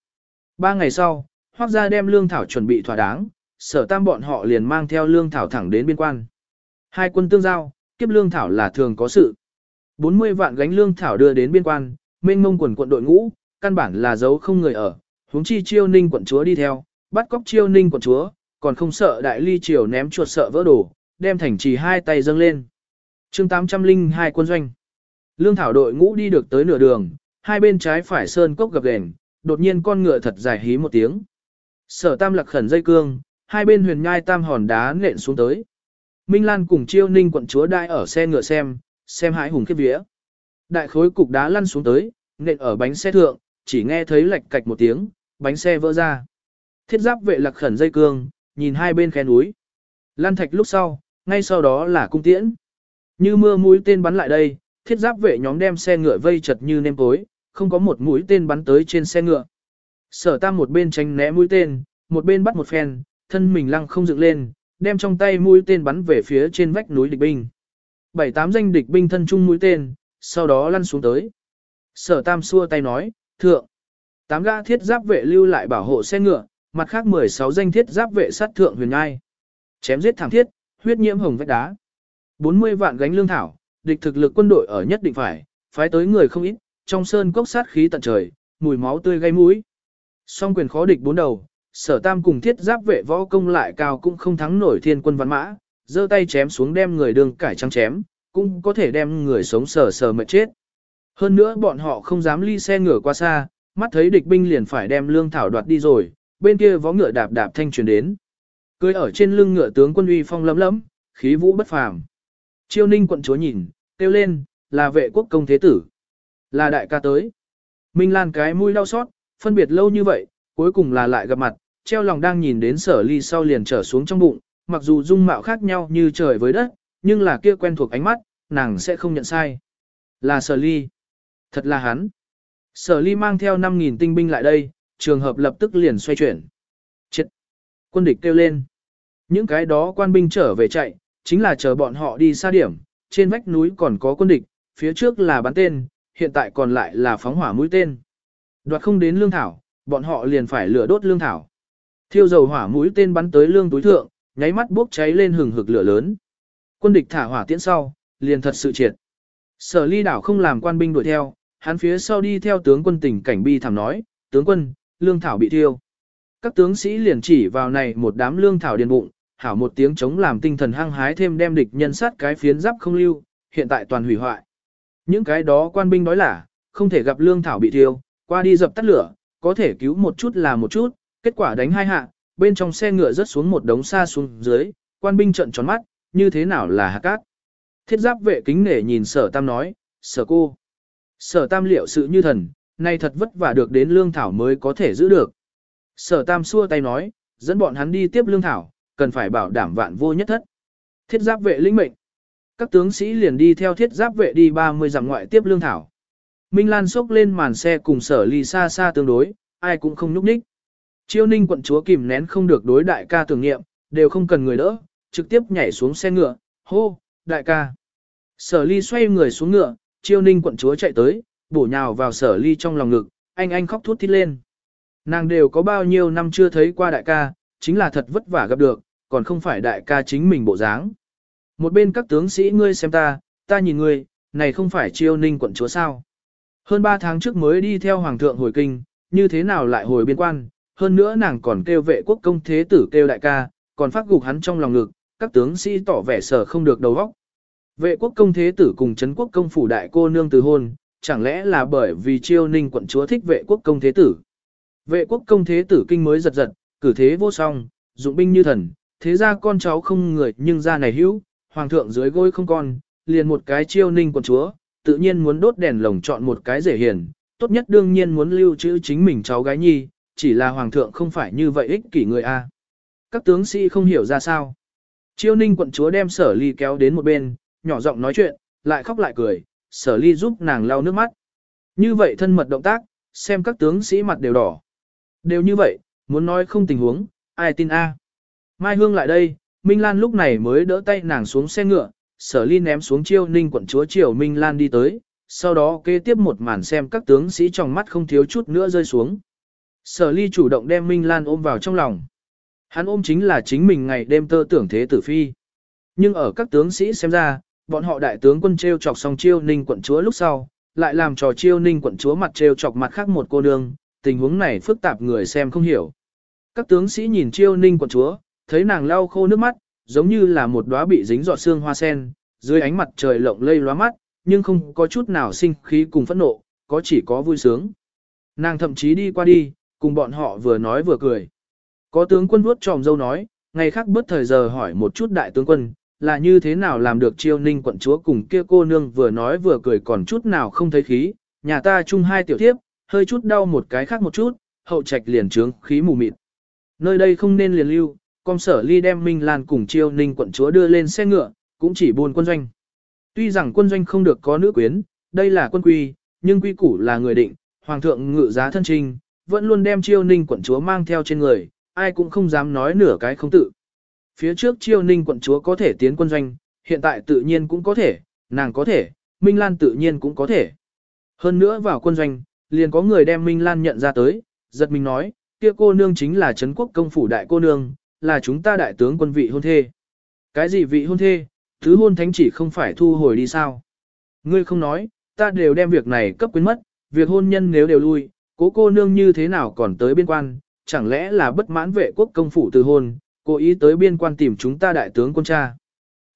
Ba ngày sau, hoác gia đem lương thảo chuẩn bị thỏa đáng, sở tam bọn họ liền mang theo lương thảo thẳng đến biên quan. Hai quân tương giao, kiếp lương thảo là thường có sự. 40 vạn gánh lương thảo đưa đến biên quan, mênh mông quần quận đội ngũ, căn bản là dấu không người ở, huống chi chiêu ninh quận chúa đi theo, bắt cóc chiêu ninh quận chúa, còn không sợ đại ly triều ném chuột sợ vỡ đổ, đem thành trì hai tay dâng lên. chương 802 quân doanh. Lương thảo đội ngũ đi được tới nửa đường, hai bên trái phải sơn cốc gập đền đột nhiên con ngựa thật dài hí một tiếng. Sở tam lạc khẩn dây cương, hai bên huyền nhai tam hòn đá nện xuống tới. Minh Lan cùng chiêu ninh quận chúa đai ở xe ngựa xem, xem hãi hùng khiếp vía. Đại khối cục đá lăn xuống tới, nện ở bánh xe thượng, chỉ nghe thấy lệch cạch một tiếng, bánh xe vỡ ra. Thiết giáp vệ lạc khẩn dây cương, nhìn hai bên khe núi. Lan thạch lúc sau, ngay sau đó là cung tiễn. Như mưa mũi tên bắn lại đây, thiết giáp vệ nhóm đem xe ngựa vây chật như nêm tối, không có một mũi tên bắn tới trên xe ngựa. Sở tam một bên tránh né mũi tên, một bên bắt một phen, thân mình lăng không dựng lên, đem trong tay mũi tên bắn về phía trên vách núi địch binh. Bảy tám danh địch binh thân chung mũi tên, sau đó lăn xuống tới. Sở tam xua tay nói, thượng. Tám gã thiết giáp vệ lưu lại bảo hộ xe ngựa, mặt khác 16 danh thiết giáp vệ sát thượng huyền ngai. Chém giết thẳng thiết, huyết nhiễm hồng vách đá. 40 vạn gánh lương thảo, địch thực lực quân đội ở nhất định phải, phái tới người không ít, trong sơn cốc sát khí tận trời, mùi máu tươi gây mũi. Song quyền khó địch bốn đầu, sở tam cùng thiết giáp vệ võ công lại cao cũng không thắng nổi thiên quân văn mã, giơ tay chém xuống đem người đường cải trắng chém, cũng có thể đem người sống sờ sờ mệt chết. Hơn nữa bọn họ không dám ly xe ngửa qua xa, mắt thấy địch binh liền phải đem lương thảo đoạt đi rồi, bên kia vó ngựa đạp đạp thanh truyền đến. Cưới ở trên lưng ngựa tướng quân uy phong lấm lấm, khí vũ bất phàm. Chiêu ninh quận chúa nhìn, kêu lên, là vệ quốc công thế tử. Là đại ca tới. Minh Lan cái mũi đau xót, phân biệt lâu như vậy, cuối cùng là lại gặp mặt, treo lòng đang nhìn đến sở ly sau liền trở xuống trong bụng, mặc dù dung mạo khác nhau như trời với đất, nhưng là kia quen thuộc ánh mắt, nàng sẽ không nhận sai. Là sở ly. Thật là hắn. Sở ly mang theo 5.000 tinh binh lại đây, trường hợp lập tức liền xoay chuyển. Chết! Quân địch kêu lên. Những cái đó quan binh trở về chạy, chính là chờ bọn họ đi xa điểm, trên vách núi còn có quân địch, phía trước là bắn tên, hiện tại còn lại là phóng hỏa mũi tên. Đoạt không đến lương thảo, bọn họ liền phải lửa đốt lương thảo. Thiêu dầu hỏa mũi tên bắn tới lương túi thượng, nháy mắt bốc cháy lên hừng hực lửa lớn. Quân địch thả hỏa tiễn sau, liền thật sự triệt. Sở ly đảo không làm quan binh đuổi theo, hắn phía sau đi theo tướng quân tỉnh cảnh bi thảm nói, tướng quân, lương thảo bị thiêu. Các tướng sĩ liền chỉ vào này một đám lương thảo điền bụng, hảo một tiếng chống làm tinh thần hăng hái thêm đem địch nhân sát cái phiến giáp không lưu, hiện tại toàn hủy hoại. Những cái đó quan binh nói là, không thể gặp lương thảo bị thiêu, qua đi dập tắt lửa, có thể cứu một chút là một chút, kết quả đánh hai hạ, bên trong xe ngựa rớt xuống một đống xa xuống dưới, quan binh trận tròn mắt, như thế nào là hạ cát. Thiết giáp vệ kính nể nhìn sở tam nói, sở cô. Sở tam liệu sự như thần, nay thật vất vả được đến lương thảo mới có thể giữ được. Sở tam xua tay nói, dẫn bọn hắn đi tiếp lương thảo, cần phải bảo đảm vạn vô nhất thất. Thiết giáp vệ lĩnh mệnh. Các tướng sĩ liền đi theo thiết giáp vệ đi 30 dặm ngoại tiếp lương thảo. Minh Lan xốc lên màn xe cùng sở ly xa xa tương đối, ai cũng không nhúc nhích. Chiêu ninh quận chúa kìm nén không được đối đại ca tưởng nghiệm, đều không cần người đỡ, trực tiếp nhảy xuống xe ngựa, hô, đại ca. Sở ly xoay người xuống ngựa, chiêu ninh quận chúa chạy tới, bổ nhào vào sở ly trong lòng ngực, anh anh khóc thút thít lên. Nàng đều có bao nhiêu năm chưa thấy qua đại ca, chính là thật vất vả gặp được, còn không phải đại ca chính mình bộ dáng. Một bên các tướng sĩ ngươi xem ta, ta nhìn ngươi, này không phải chiêu ninh quận chúa sao. Hơn 3 tháng trước mới đi theo hoàng thượng hồi kinh, như thế nào lại hồi biên quan, hơn nữa nàng còn kêu vệ quốc công thế tử kêu đại ca, còn phát gục hắn trong lòng ngực, các tướng sĩ tỏ vẻ sở không được đầu óc. Vệ quốc công thế tử cùng chấn quốc công phủ đại cô nương từ hôn, chẳng lẽ là bởi vì chiêu ninh quận chúa thích vệ quốc công thế tử. Vệ quốc công thế tử kinh mới giật giật, cử thế vô song, dụng binh như thần, thế ra con cháu không người nhưng ra này hữu, hoàng thượng dưới gối không con, liền một cái chiêu ninh quận chúa, tự nhiên muốn đốt đèn lồng chọn một cái rể hiền, tốt nhất đương nhiên muốn lưu trữ chính mình cháu gái nhi, chỉ là hoàng thượng không phải như vậy ích kỷ người a. Các tướng sĩ không hiểu ra sao. Chiêu ninh quận chúa đem sở ly kéo đến một bên, nhỏ giọng nói chuyện, lại khóc lại cười, sở ly giúp nàng lau nước mắt. Như vậy thân mật động tác, xem các tướng sĩ mặt đều đỏ. Đều như vậy, muốn nói không tình huống, ai tin a? Mai Hương lại đây, Minh Lan lúc này mới đỡ tay nàng xuống xe ngựa, sở ly ném xuống chiêu ninh quận chúa triều Minh Lan đi tới, sau đó kế tiếp một màn xem các tướng sĩ trong mắt không thiếu chút nữa rơi xuống. Sở ly chủ động đem Minh Lan ôm vào trong lòng. Hắn ôm chính là chính mình ngày đêm tơ tưởng thế tử phi. Nhưng ở các tướng sĩ xem ra, bọn họ đại tướng quân treo chọc xong chiêu ninh quận chúa lúc sau, lại làm trò chiêu ninh quận chúa mặt treo chọc mặt khác một cô nương, tình huống này phức tạp người xem không hiểu. Các tướng sĩ nhìn chiêu ninh quận chúa, thấy nàng lau khô nước mắt, giống như là một đóa bị dính giọt xương hoa sen, dưới ánh mặt trời lộng lây lóa mắt, nhưng không có chút nào sinh khí cùng phẫn nộ, có chỉ có vui sướng. Nàng thậm chí đi qua đi, cùng bọn họ vừa nói vừa cười. Có tướng quân vuốt tròm dâu nói, ngày khác bớt thời giờ hỏi một chút đại tướng quân, là như thế nào làm được chiêu ninh quận chúa cùng kia cô nương vừa nói vừa cười còn chút nào không thấy khí, nhà ta chung hai tiểu thiếp, hơi chút đau một cái khác một chút, hậu trạch liền trướng khí mù mịt. Nơi đây không nên liền lưu, con sở ly đem Minh Lan cùng chiêu ninh quận chúa đưa lên xe ngựa, cũng chỉ buồn quân doanh. Tuy rằng quân doanh không được có nữ quyến, đây là quân quy, nhưng quy củ là người định, hoàng thượng ngự giá thân trinh, vẫn luôn đem chiêu ninh quận chúa mang theo trên người, ai cũng không dám nói nửa cái không tự. Phía trước chiêu ninh quận chúa có thể tiến quân doanh, hiện tại tự nhiên cũng có thể, nàng có thể, Minh Lan tự nhiên cũng có thể. Hơn nữa vào quân doanh, liền có người đem Minh Lan nhận ra tới, giật mình nói, kia cô nương chính là Trấn quốc công phủ đại cô nương, là chúng ta đại tướng quân vị hôn thê. Cái gì vị hôn thê, thứ hôn thánh chỉ không phải thu hồi đi sao? Ngươi không nói, ta đều đem việc này cấp quyến mất, việc hôn nhân nếu đều lui, cố cô nương như thế nào còn tới biên quan, chẳng lẽ là bất mãn vệ quốc công phủ từ hôn, cố ý tới biên quan tìm chúng ta đại tướng quân cha.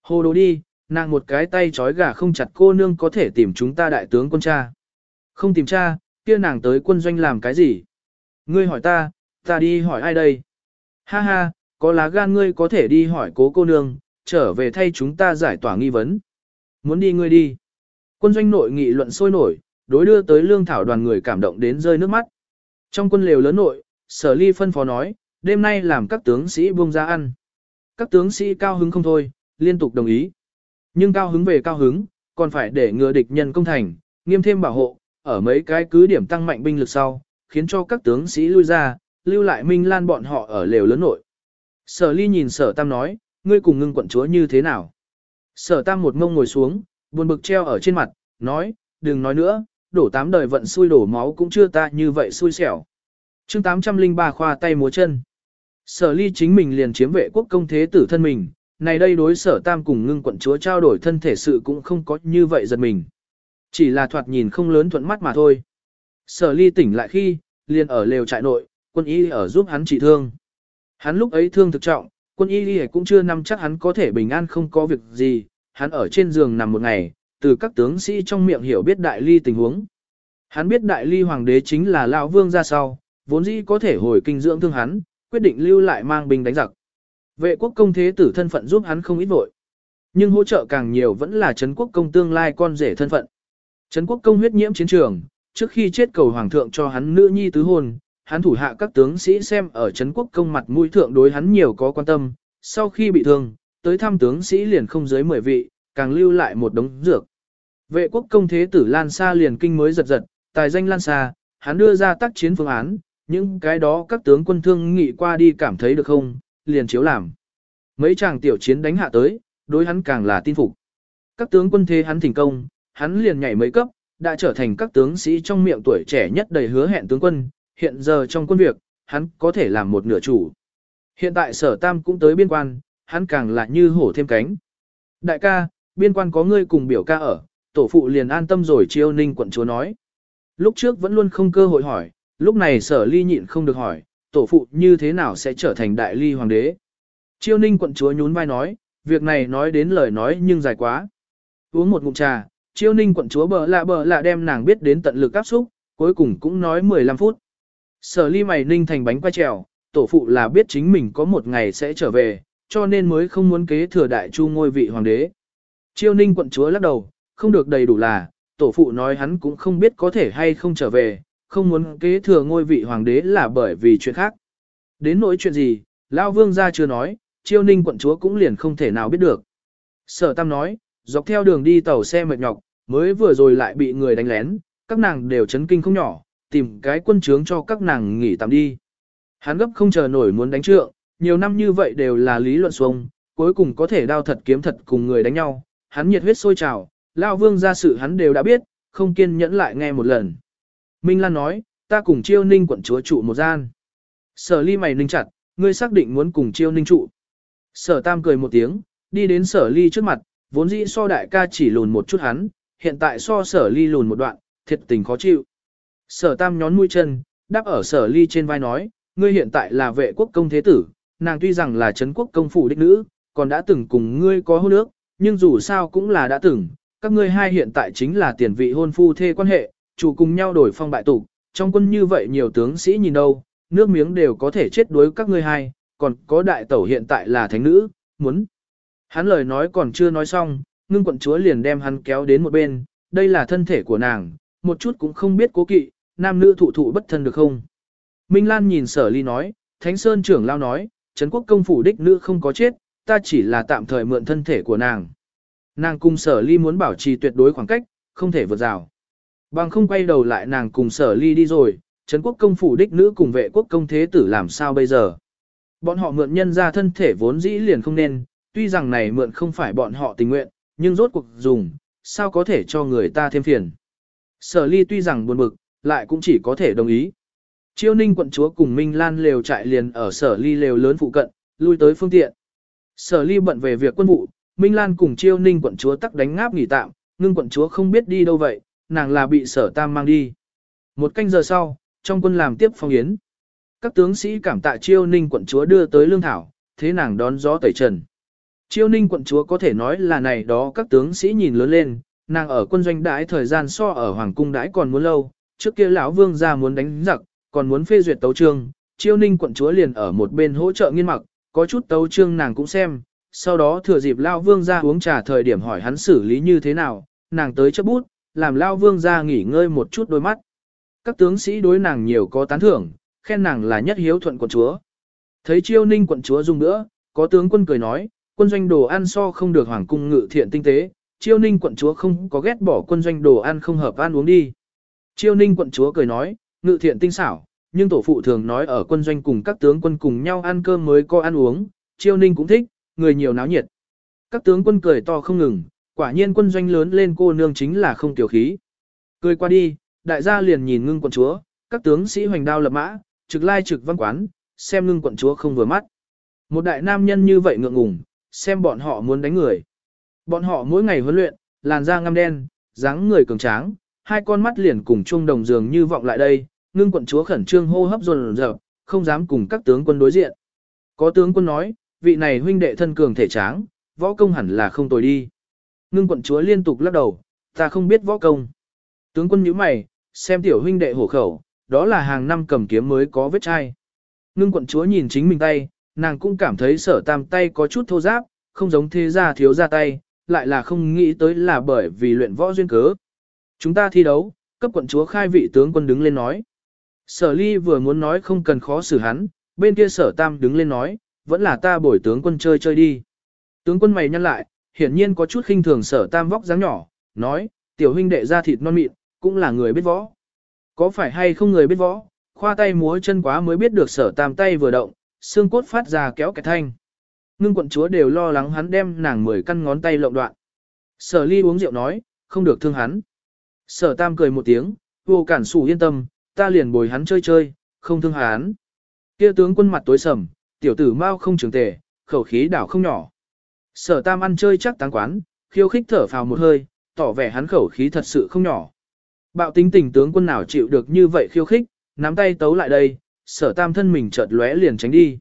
Hồ đồ đi, nàng một cái tay trói gà không chặt cô nương có thể tìm chúng ta đại tướng quân cha. Không tìm cha, kia nàng tới quân doanh làm cái gì? Ngươi hỏi ta, ta đi hỏi ai đây? Ha ha, có lá gan ngươi có thể đi hỏi cố cô nương, trở về thay chúng ta giải tỏa nghi vấn. Muốn đi ngươi đi. Quân doanh nội nghị luận sôi nổi, đối đưa tới lương thảo đoàn người cảm động đến rơi nước mắt. Trong quân lều lớn nội, sở ly phân phó nói, đêm nay làm các tướng sĩ buông ra ăn. Các tướng sĩ cao hứng không thôi, liên tục đồng ý. Nhưng cao hứng về cao hứng, còn phải để ngừa địch nhân công thành, nghiêm thêm bảo hộ, ở mấy cái cứ điểm tăng mạnh binh lực sau, khiến cho các tướng sĩ lui ra, lưu lại Minh Lan bọn họ ở lều lớn nội. Sở ly nhìn sở tam nói, ngươi cùng ngưng quận chúa như thế nào? Sở tam một mông ngồi xuống, buồn bực treo ở trên mặt, nói, đừng nói nữa, đổ tám đời vận xui đổ máu cũng chưa ta như vậy xui xẻo. chương 803 khoa tay múa chân. Sở ly chính mình liền chiếm vệ quốc công thế tử thân mình, này đây đối sở tam cùng ngưng quận chúa trao đổi thân thể sự cũng không có như vậy giật mình. Chỉ là thoạt nhìn không lớn thuận mắt mà thôi. Sở ly tỉnh lại khi, liền ở lều trại nội, quân y ở giúp hắn trị thương. Hắn lúc ấy thương thực trọng, quân y cũng chưa nắm chắc hắn có thể bình an không có việc gì, hắn ở trên giường nằm một ngày, từ các tướng sĩ trong miệng hiểu biết đại ly tình huống. Hắn biết đại ly hoàng đế chính là lão vương ra sau, vốn dĩ có thể hồi kinh dưỡng thương hắn, quyết định lưu lại mang binh đánh giặc. Vệ quốc công thế tử thân phận giúp hắn không ít vội. Nhưng hỗ trợ càng nhiều vẫn là Trấn quốc công tương lai con rể thân phận. Trấn quốc công huyết nhiễm chiến trường, trước khi chết cầu hoàng thượng cho hắn nữ nhi tứ hôn, hắn thủ hạ các tướng sĩ xem ở Trấn quốc công mặt mũi thượng đối hắn nhiều có quan tâm, sau khi bị thương, tới thăm tướng sĩ liền không dưới 10 vị, càng lưu lại một đống dược. Vệ quốc công thế tử Lan Sa liền kinh mới giật giật, tài danh Lan Sa, hắn đưa ra tác chiến phương án, những cái đó các tướng quân thương nghị qua đi cảm thấy được không, liền chiếu làm. Mấy chàng tiểu chiến đánh hạ tới, đối hắn càng là tin phục. Các tướng quân thế hắn thành công, hắn liền nhảy mấy cấp, đã trở thành các tướng sĩ trong miệng tuổi trẻ nhất đầy hứa hẹn tướng quân, hiện giờ trong quân việc, hắn có thể làm một nửa chủ. Hiện tại sở tam cũng tới biên quan, hắn càng là như hổ thêm cánh. Đại ca, biên quan có ngươi cùng biểu ca ở, tổ phụ liền an tâm rồi chiêu ninh quận chúa nói. Lúc trước vẫn luôn không cơ hội hỏi, lúc này sở ly nhịn không được hỏi, tổ phụ như thế nào sẽ trở thành đại ly hoàng đế. Chiêu ninh quận chúa nhún vai nói, việc này nói đến lời nói nhưng dài quá. Uống một ngụm trà, chiêu ninh quận chúa bờ lạ bờ lạ đem nàng biết đến tận lực áp xúc, cuối cùng cũng nói 15 phút. Sở ly mày ninh thành bánh quay trèo, tổ phụ là biết chính mình có một ngày sẽ trở về, cho nên mới không muốn kế thừa đại chu ngôi vị hoàng đế. Chiêu ninh quận chúa lắc đầu, không được đầy đủ là, tổ phụ nói hắn cũng không biết có thể hay không trở về, không muốn kế thừa ngôi vị hoàng đế là bởi vì chuyện khác. Đến nỗi chuyện gì, Lao Vương gia chưa nói, chiêu ninh quận chúa cũng liền không thể nào biết được. Sở Tam nói, dọc theo đường đi tàu xe mệt nhọc, mới vừa rồi lại bị người đánh lén, các nàng đều chấn kinh không nhỏ, tìm cái quân trướng cho các nàng nghỉ tạm đi. Hắn gấp không chờ nổi muốn đánh trượng, nhiều năm như vậy đều là lý luận xuông, cuối cùng có thể đao thật kiếm thật cùng người đánh nhau, hắn nhiệt huyết sôi trào, Lao Vương ra sự hắn đều đã biết, không kiên nhẫn lại nghe một lần. Minh Lan nói, ta cùng chiêu ninh quận chúa trụ một gian. Sở ly mày ninh chặt, ngươi xác định muốn cùng chiêu ninh trụ. Sở tam cười một tiếng, đi đến sở ly trước mặt, vốn dĩ so đại ca chỉ lùn một chút hắn, hiện tại so sở ly lùn một đoạn, thiệt tình khó chịu. Sở tam nhón mũi chân, đáp ở sở ly trên vai nói, ngươi hiện tại là vệ quốc công thế tử, nàng tuy rằng là chấn quốc công phủ đích nữ, còn đã từng cùng ngươi có hôn ước, nhưng dù sao cũng là đã từng, các ngươi hai hiện tại chính là tiền vị hôn phu thê quan hệ, chủ cùng nhau đổi phong bại tục, trong quân như vậy nhiều tướng sĩ nhìn đâu, nước miếng đều có thể chết đuối các ngươi hai, còn có đại tẩu hiện tại là thánh nữ, muốn. Hắn lời nói còn chưa nói xong, ngưng quận chúa liền đem hắn kéo đến một bên, đây là thân thể của nàng, một chút cũng không biết cố kỵ, nam nữ thụ thụ bất thân được không. Minh Lan nhìn sở ly nói, Thánh Sơn trưởng lao nói, Trấn quốc công phủ đích nữ không có chết, ta chỉ là tạm thời mượn thân thể của nàng. Nàng cùng sở ly muốn bảo trì tuyệt đối khoảng cách, không thể vượt rào. Bằng không quay đầu lại nàng cùng sở ly đi rồi, Trấn quốc công phủ đích nữ cùng vệ quốc công thế tử làm sao bây giờ. Bọn họ mượn nhân ra thân thể vốn dĩ liền không nên, tuy rằng này mượn không phải bọn họ tình nguyện, nhưng rốt cuộc dùng, sao có thể cho người ta thêm phiền. Sở ly tuy rằng buồn bực, lại cũng chỉ có thể đồng ý. Chiêu ninh quận chúa cùng Minh Lan lều trại liền ở sở ly lều lớn phụ cận, lui tới phương tiện. Sở ly bận về việc quân vụ, Minh Lan cùng chiêu ninh quận chúa tắc đánh ngáp nghỉ tạm, ngưng quận chúa không biết đi đâu vậy, nàng là bị sở tam mang đi. Một canh giờ sau, trong quân làm tiếp phong yến. Các tướng sĩ cảm tạ chiêu ninh quận chúa đưa tới lương thảo, thế nàng đón gió tẩy trần. Chiêu ninh quận chúa có thể nói là này đó các tướng sĩ nhìn lớn lên, nàng ở quân doanh đãi thời gian so ở hoàng cung đãi còn muốn lâu, trước kia lão vương ra muốn đánh giặc, còn muốn phê duyệt tấu trương, chiêu ninh quận chúa liền ở một bên hỗ trợ nghiên mặc, có chút tấu trương nàng cũng xem, sau đó thừa dịp lão vương ra uống trà thời điểm hỏi hắn xử lý như thế nào, nàng tới chấp bút, làm lao vương ra nghỉ ngơi một chút đôi mắt. Các tướng sĩ đối nàng nhiều có tán thưởng, khen nàng là nhất hiếu thuận quận chúa. Thấy chiêu ninh quận chúa dùng nữa, có tướng quân cười nói, quân doanh đồ ăn so không được hoàng cung ngự thiện tinh tế, chiêu ninh quận chúa không có ghét bỏ quân doanh đồ ăn không hợp ăn uống đi. Chiêu ninh quận chúa cười nói, ngự thiện tinh xảo, nhưng tổ phụ thường nói ở quân doanh cùng các tướng quân cùng nhau ăn cơm mới có ăn uống, chiêu ninh cũng thích, người nhiều náo nhiệt. Các tướng quân cười to không ngừng, quả nhiên quân doanh lớn lên cô nương chính là không tiểu khí. Cười qua đi, đại gia liền nhìn ngưng quận chúa, các tướng sĩ hoành đao lập mã, trực lai trực văn quán, xem ngưng quận chúa không vừa mắt. Một đại nam nhân như vậy ngượng ngùng, xem bọn họ muốn đánh người. Bọn họ mỗi ngày huấn luyện, làn da ngăm đen, dáng người cường tráng, hai con mắt liền cùng chung đồng dường như vọng lại đây, ngưng quận chúa khẩn trương hô hấp dồn dập, không dám cùng các tướng quân đối diện. Có tướng quân nói, vị này huynh đệ thân cường thể tráng, võ công hẳn là không tồi đi. Ngưng quận chúa liên tục lắc đầu, ta không biết võ công. Tướng quân nhíu mày, xem tiểu huynh đệ hổ khẩu, đó là hàng năm cầm kiếm mới có vết chai. Ngưng quận chúa nhìn chính mình tay, nàng cũng cảm thấy sở tam tay có chút thô giáp, không giống thế gia thiếu ra tay, lại là không nghĩ tới là bởi vì luyện võ duyên cớ. Chúng ta thi đấu, cấp quận chúa khai vị tướng quân đứng lên nói. Sở ly vừa muốn nói không cần khó xử hắn, bên kia sở tam đứng lên nói, vẫn là ta bồi tướng quân chơi chơi đi. Tướng quân mày nhăn lại, hiển nhiên có chút khinh thường sở tam vóc dáng nhỏ, nói, tiểu huynh đệ ra thịt non mịn, cũng là người biết võ. Có phải hay không người biết võ, khoa tay múa chân quá mới biết được sở tam tay vừa động, xương cốt phát ra kéo cái thanh. Ngưng quận chúa đều lo lắng hắn đem nàng mười căn ngón tay lộng đoạn. Sở ly uống rượu nói, không được thương hắn. Sở tam cười một tiếng, vô cản sủ yên tâm, ta liền bồi hắn chơi chơi, không thương hắn. Kia tướng quân mặt tối sầm, tiểu tử mau không trường tề, khẩu khí đảo không nhỏ. Sở tam ăn chơi chắc táng quán, khiêu khích thở phào một hơi, tỏ vẻ hắn khẩu khí thật sự không nhỏ. Bạo tính tình tướng quân nào chịu được như vậy khiêu khích, nắm tay tấu lại đây, sở tam thân mình chợt lóe liền tránh đi.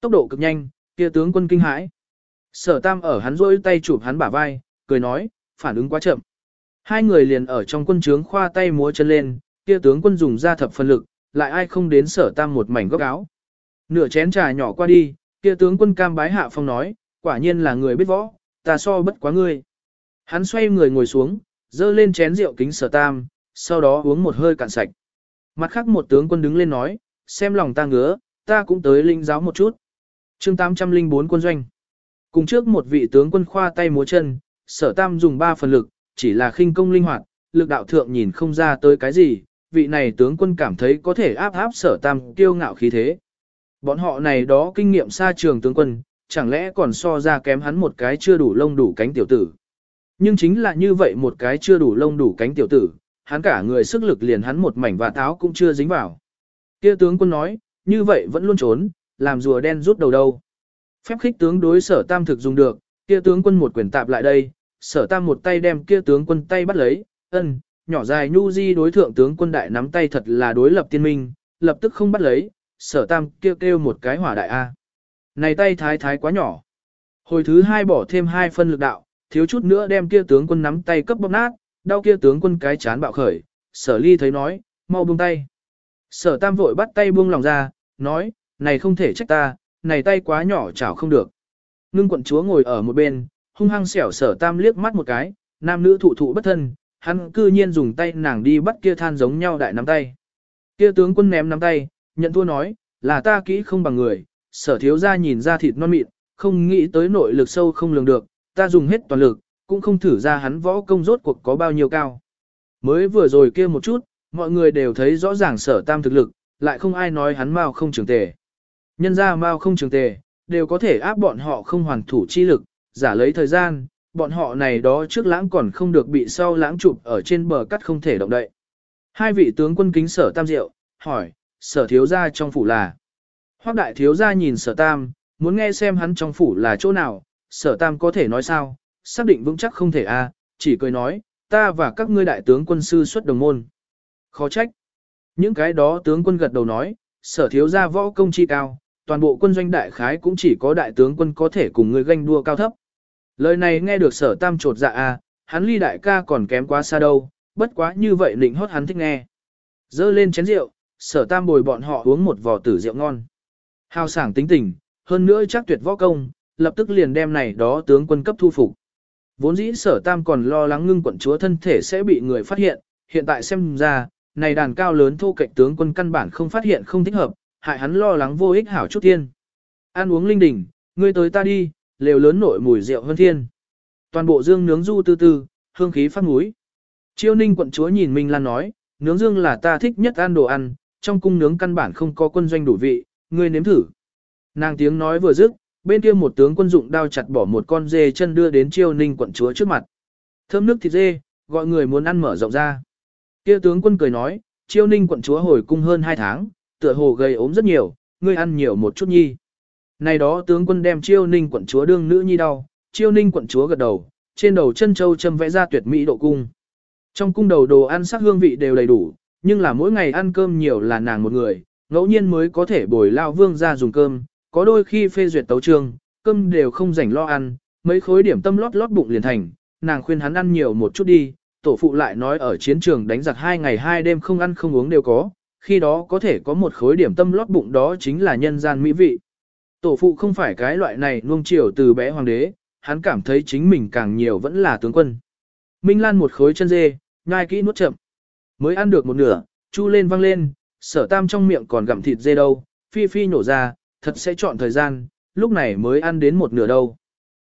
Tốc độ cực nhanh, kia tướng quân kinh hãi. Sở tam ở hắn rôi tay chụp hắn bả vai, cười nói, phản ứng quá chậm. Hai người liền ở trong quân trướng khoa tay múa chân lên, kia tướng quân dùng ra thập phân lực, lại ai không đến sở tam một mảnh góc áo. Nửa chén trà nhỏ qua đi, kia tướng quân cam bái hạ phong nói, quả nhiên là người biết võ, ta so bất quá ngươi. Hắn xoay người ngồi xuống, dơ lên chén rượu kính sở tam, sau đó uống một hơi cạn sạch. Mặt khác một tướng quân đứng lên nói, xem lòng ta ngứa, ta cũng tới linh giáo một chút. chương 804 quân doanh. Cùng trước một vị tướng quân khoa tay múa chân, sở tam dùng ba phần lực, chỉ là khinh công linh hoạt, lực đạo thượng nhìn không ra tới cái gì, vị này tướng quân cảm thấy có thể áp áp sở tam kiêu ngạo khí thế. Bọn họ này đó kinh nghiệm xa trường tướng quân, chẳng lẽ còn so ra kém hắn một cái chưa đủ lông đủ cánh tiểu tử. Nhưng chính là như vậy một cái chưa đủ lông đủ cánh tiểu tử, hắn cả người sức lực liền hắn một mảnh và táo cũng chưa dính vào. Kia tướng quân nói, như vậy vẫn luôn trốn, làm rùa đen rút đầu đâu. Phép khích tướng đối sở tam thực dùng được, kia tướng quân một quyền tạp lại đây, sở tam một tay đem kia tướng quân tay bắt lấy, ân, nhỏ dài nhu di đối thượng tướng quân đại nắm tay thật là đối lập tiên minh, lập tức không bắt lấy, sở tam kêu kêu một cái hỏa đại A. Này tay thái thái quá nhỏ. Hồi thứ hai bỏ thêm hai phân lực đạo, thiếu chút nữa đem kia tướng quân nắm tay cấp bóp nát, đau kia tướng quân cái chán bạo khởi, sở ly thấy nói, mau buông tay. Sở tam vội bắt tay buông lòng ra, nói, này không thể trách ta, này tay quá nhỏ chảo không được. Ngưng quận chúa ngồi ở một bên, hung hăng xẻo sở tam liếc mắt một cái, nam nữ thụ thụ bất thân, hắn cư nhiên dùng tay nàng đi bắt kia than giống nhau đại nắm tay. Kia tướng quân ném nắm tay, nhận thua nói, là ta kỹ không bằng người, sở thiếu ra nhìn ra thịt non mịn, không nghĩ tới nội lực sâu không lường được, ta dùng hết toàn lực, cũng không thử ra hắn võ công rốt cuộc có bao nhiêu cao. Mới vừa rồi kia một chút, mọi người đều thấy rõ ràng sở tam thực lực, lại không ai nói hắn mau không trường tề. Nhân ra mau không trường tề, đều có thể áp bọn họ không hoàn thủ chi lực, giả lấy thời gian, bọn họ này đó trước lãng còn không được bị sau lãng chụp ở trên bờ cắt không thể động đậy. Hai vị tướng quân kính sở tam diệu, hỏi, sở thiếu gia trong phủ là. Hoác đại thiếu gia nhìn sở tam, muốn nghe xem hắn trong phủ là chỗ nào, sở tam có thể nói sao, xác định vững chắc không thể a, chỉ cười nói, ta và các ngươi đại tướng quân sư xuất đồng môn. Khó trách. Những cái đó tướng quân gật đầu nói, sở thiếu gia võ công chi cao, toàn bộ quân doanh đại khái cũng chỉ có đại tướng quân có thể cùng người ganh đua cao thấp. Lời này nghe được sở tam trột dạ a, hắn ly đại ca còn kém quá xa đâu, bất quá như vậy định hót hắn thích nghe. Dơ lên chén rượu, sở tam bồi bọn họ uống một vò tử rượu ngon. Hào sảng tính tình, hơn nữa chắc tuyệt võ công, lập tức liền đem này đó tướng quân cấp thu phục. Vốn dĩ sở tam còn lo lắng ngưng quận chúa thân thể sẽ bị người phát hiện, hiện tại xem ra, này đàn cao lớn thu cạnh tướng quân căn bản không phát hiện không thích hợp, hại hắn lo lắng vô ích hảo chút thiên. Ăn uống linh đỉnh, ngươi tới ta đi, lều lớn nổi mùi rượu hơn thiên. Toàn bộ dương nướng du tư tư, hương khí phát núi. Chiêu ninh quận chúa nhìn Minh Lan nói, nướng dương là ta thích nhất ăn đồ ăn, trong cung nướng căn bản không có quân doanh đủ vị, ngươi nếm thử. Nàng tiếng nói vừa dứt, bên kia một tướng quân dụng đao chặt bỏ một con dê chân đưa đến chiêu ninh quận chúa trước mặt. Thơm nước thịt dê, gọi người muốn ăn mở rộng ra. Kia tướng quân cười nói, chiêu ninh quận chúa hồi cung hơn hai tháng, tựa hồ gầy ốm rất nhiều, ngươi ăn nhiều một chút nhi. Này đó tướng quân đem chiêu ninh quận chúa đương nữ nhi đau, chiêu ninh quận chúa gật đầu, trên đầu chân châu châm vẽ ra tuyệt mỹ độ cung. Trong cung đầu đồ ăn sắc hương vị đều đầy đủ, nhưng là mỗi ngày ăn cơm nhiều là nàng một người, ngẫu nhiên mới có thể bồi lao vương ra dùng cơm, có đôi khi phê duyệt tấu trương, cơm đều không rảnh lo ăn, mấy khối điểm tâm lót lót bụng liền thành, nàng khuyên hắn ăn nhiều một chút đi, tổ phụ lại nói ở chiến trường đánh giặc hai ngày hai đêm không ăn không uống đều có, khi đó có thể có một khối điểm tâm lót bụng đó chính là nhân gian mỹ vị. Tổ phụ không phải cái loại này nuông chiều từ bé hoàng đế, hắn cảm thấy chính mình càng nhiều vẫn là tướng quân. Minh Lan một khối chân dê, nhai kỹ nuốt chậm. Mới ăn được một nửa, chu lên văng lên, sở tam trong miệng còn gặm thịt dê đâu, phi phi nổ ra, thật sẽ chọn thời gian, lúc này mới ăn đến một nửa đâu.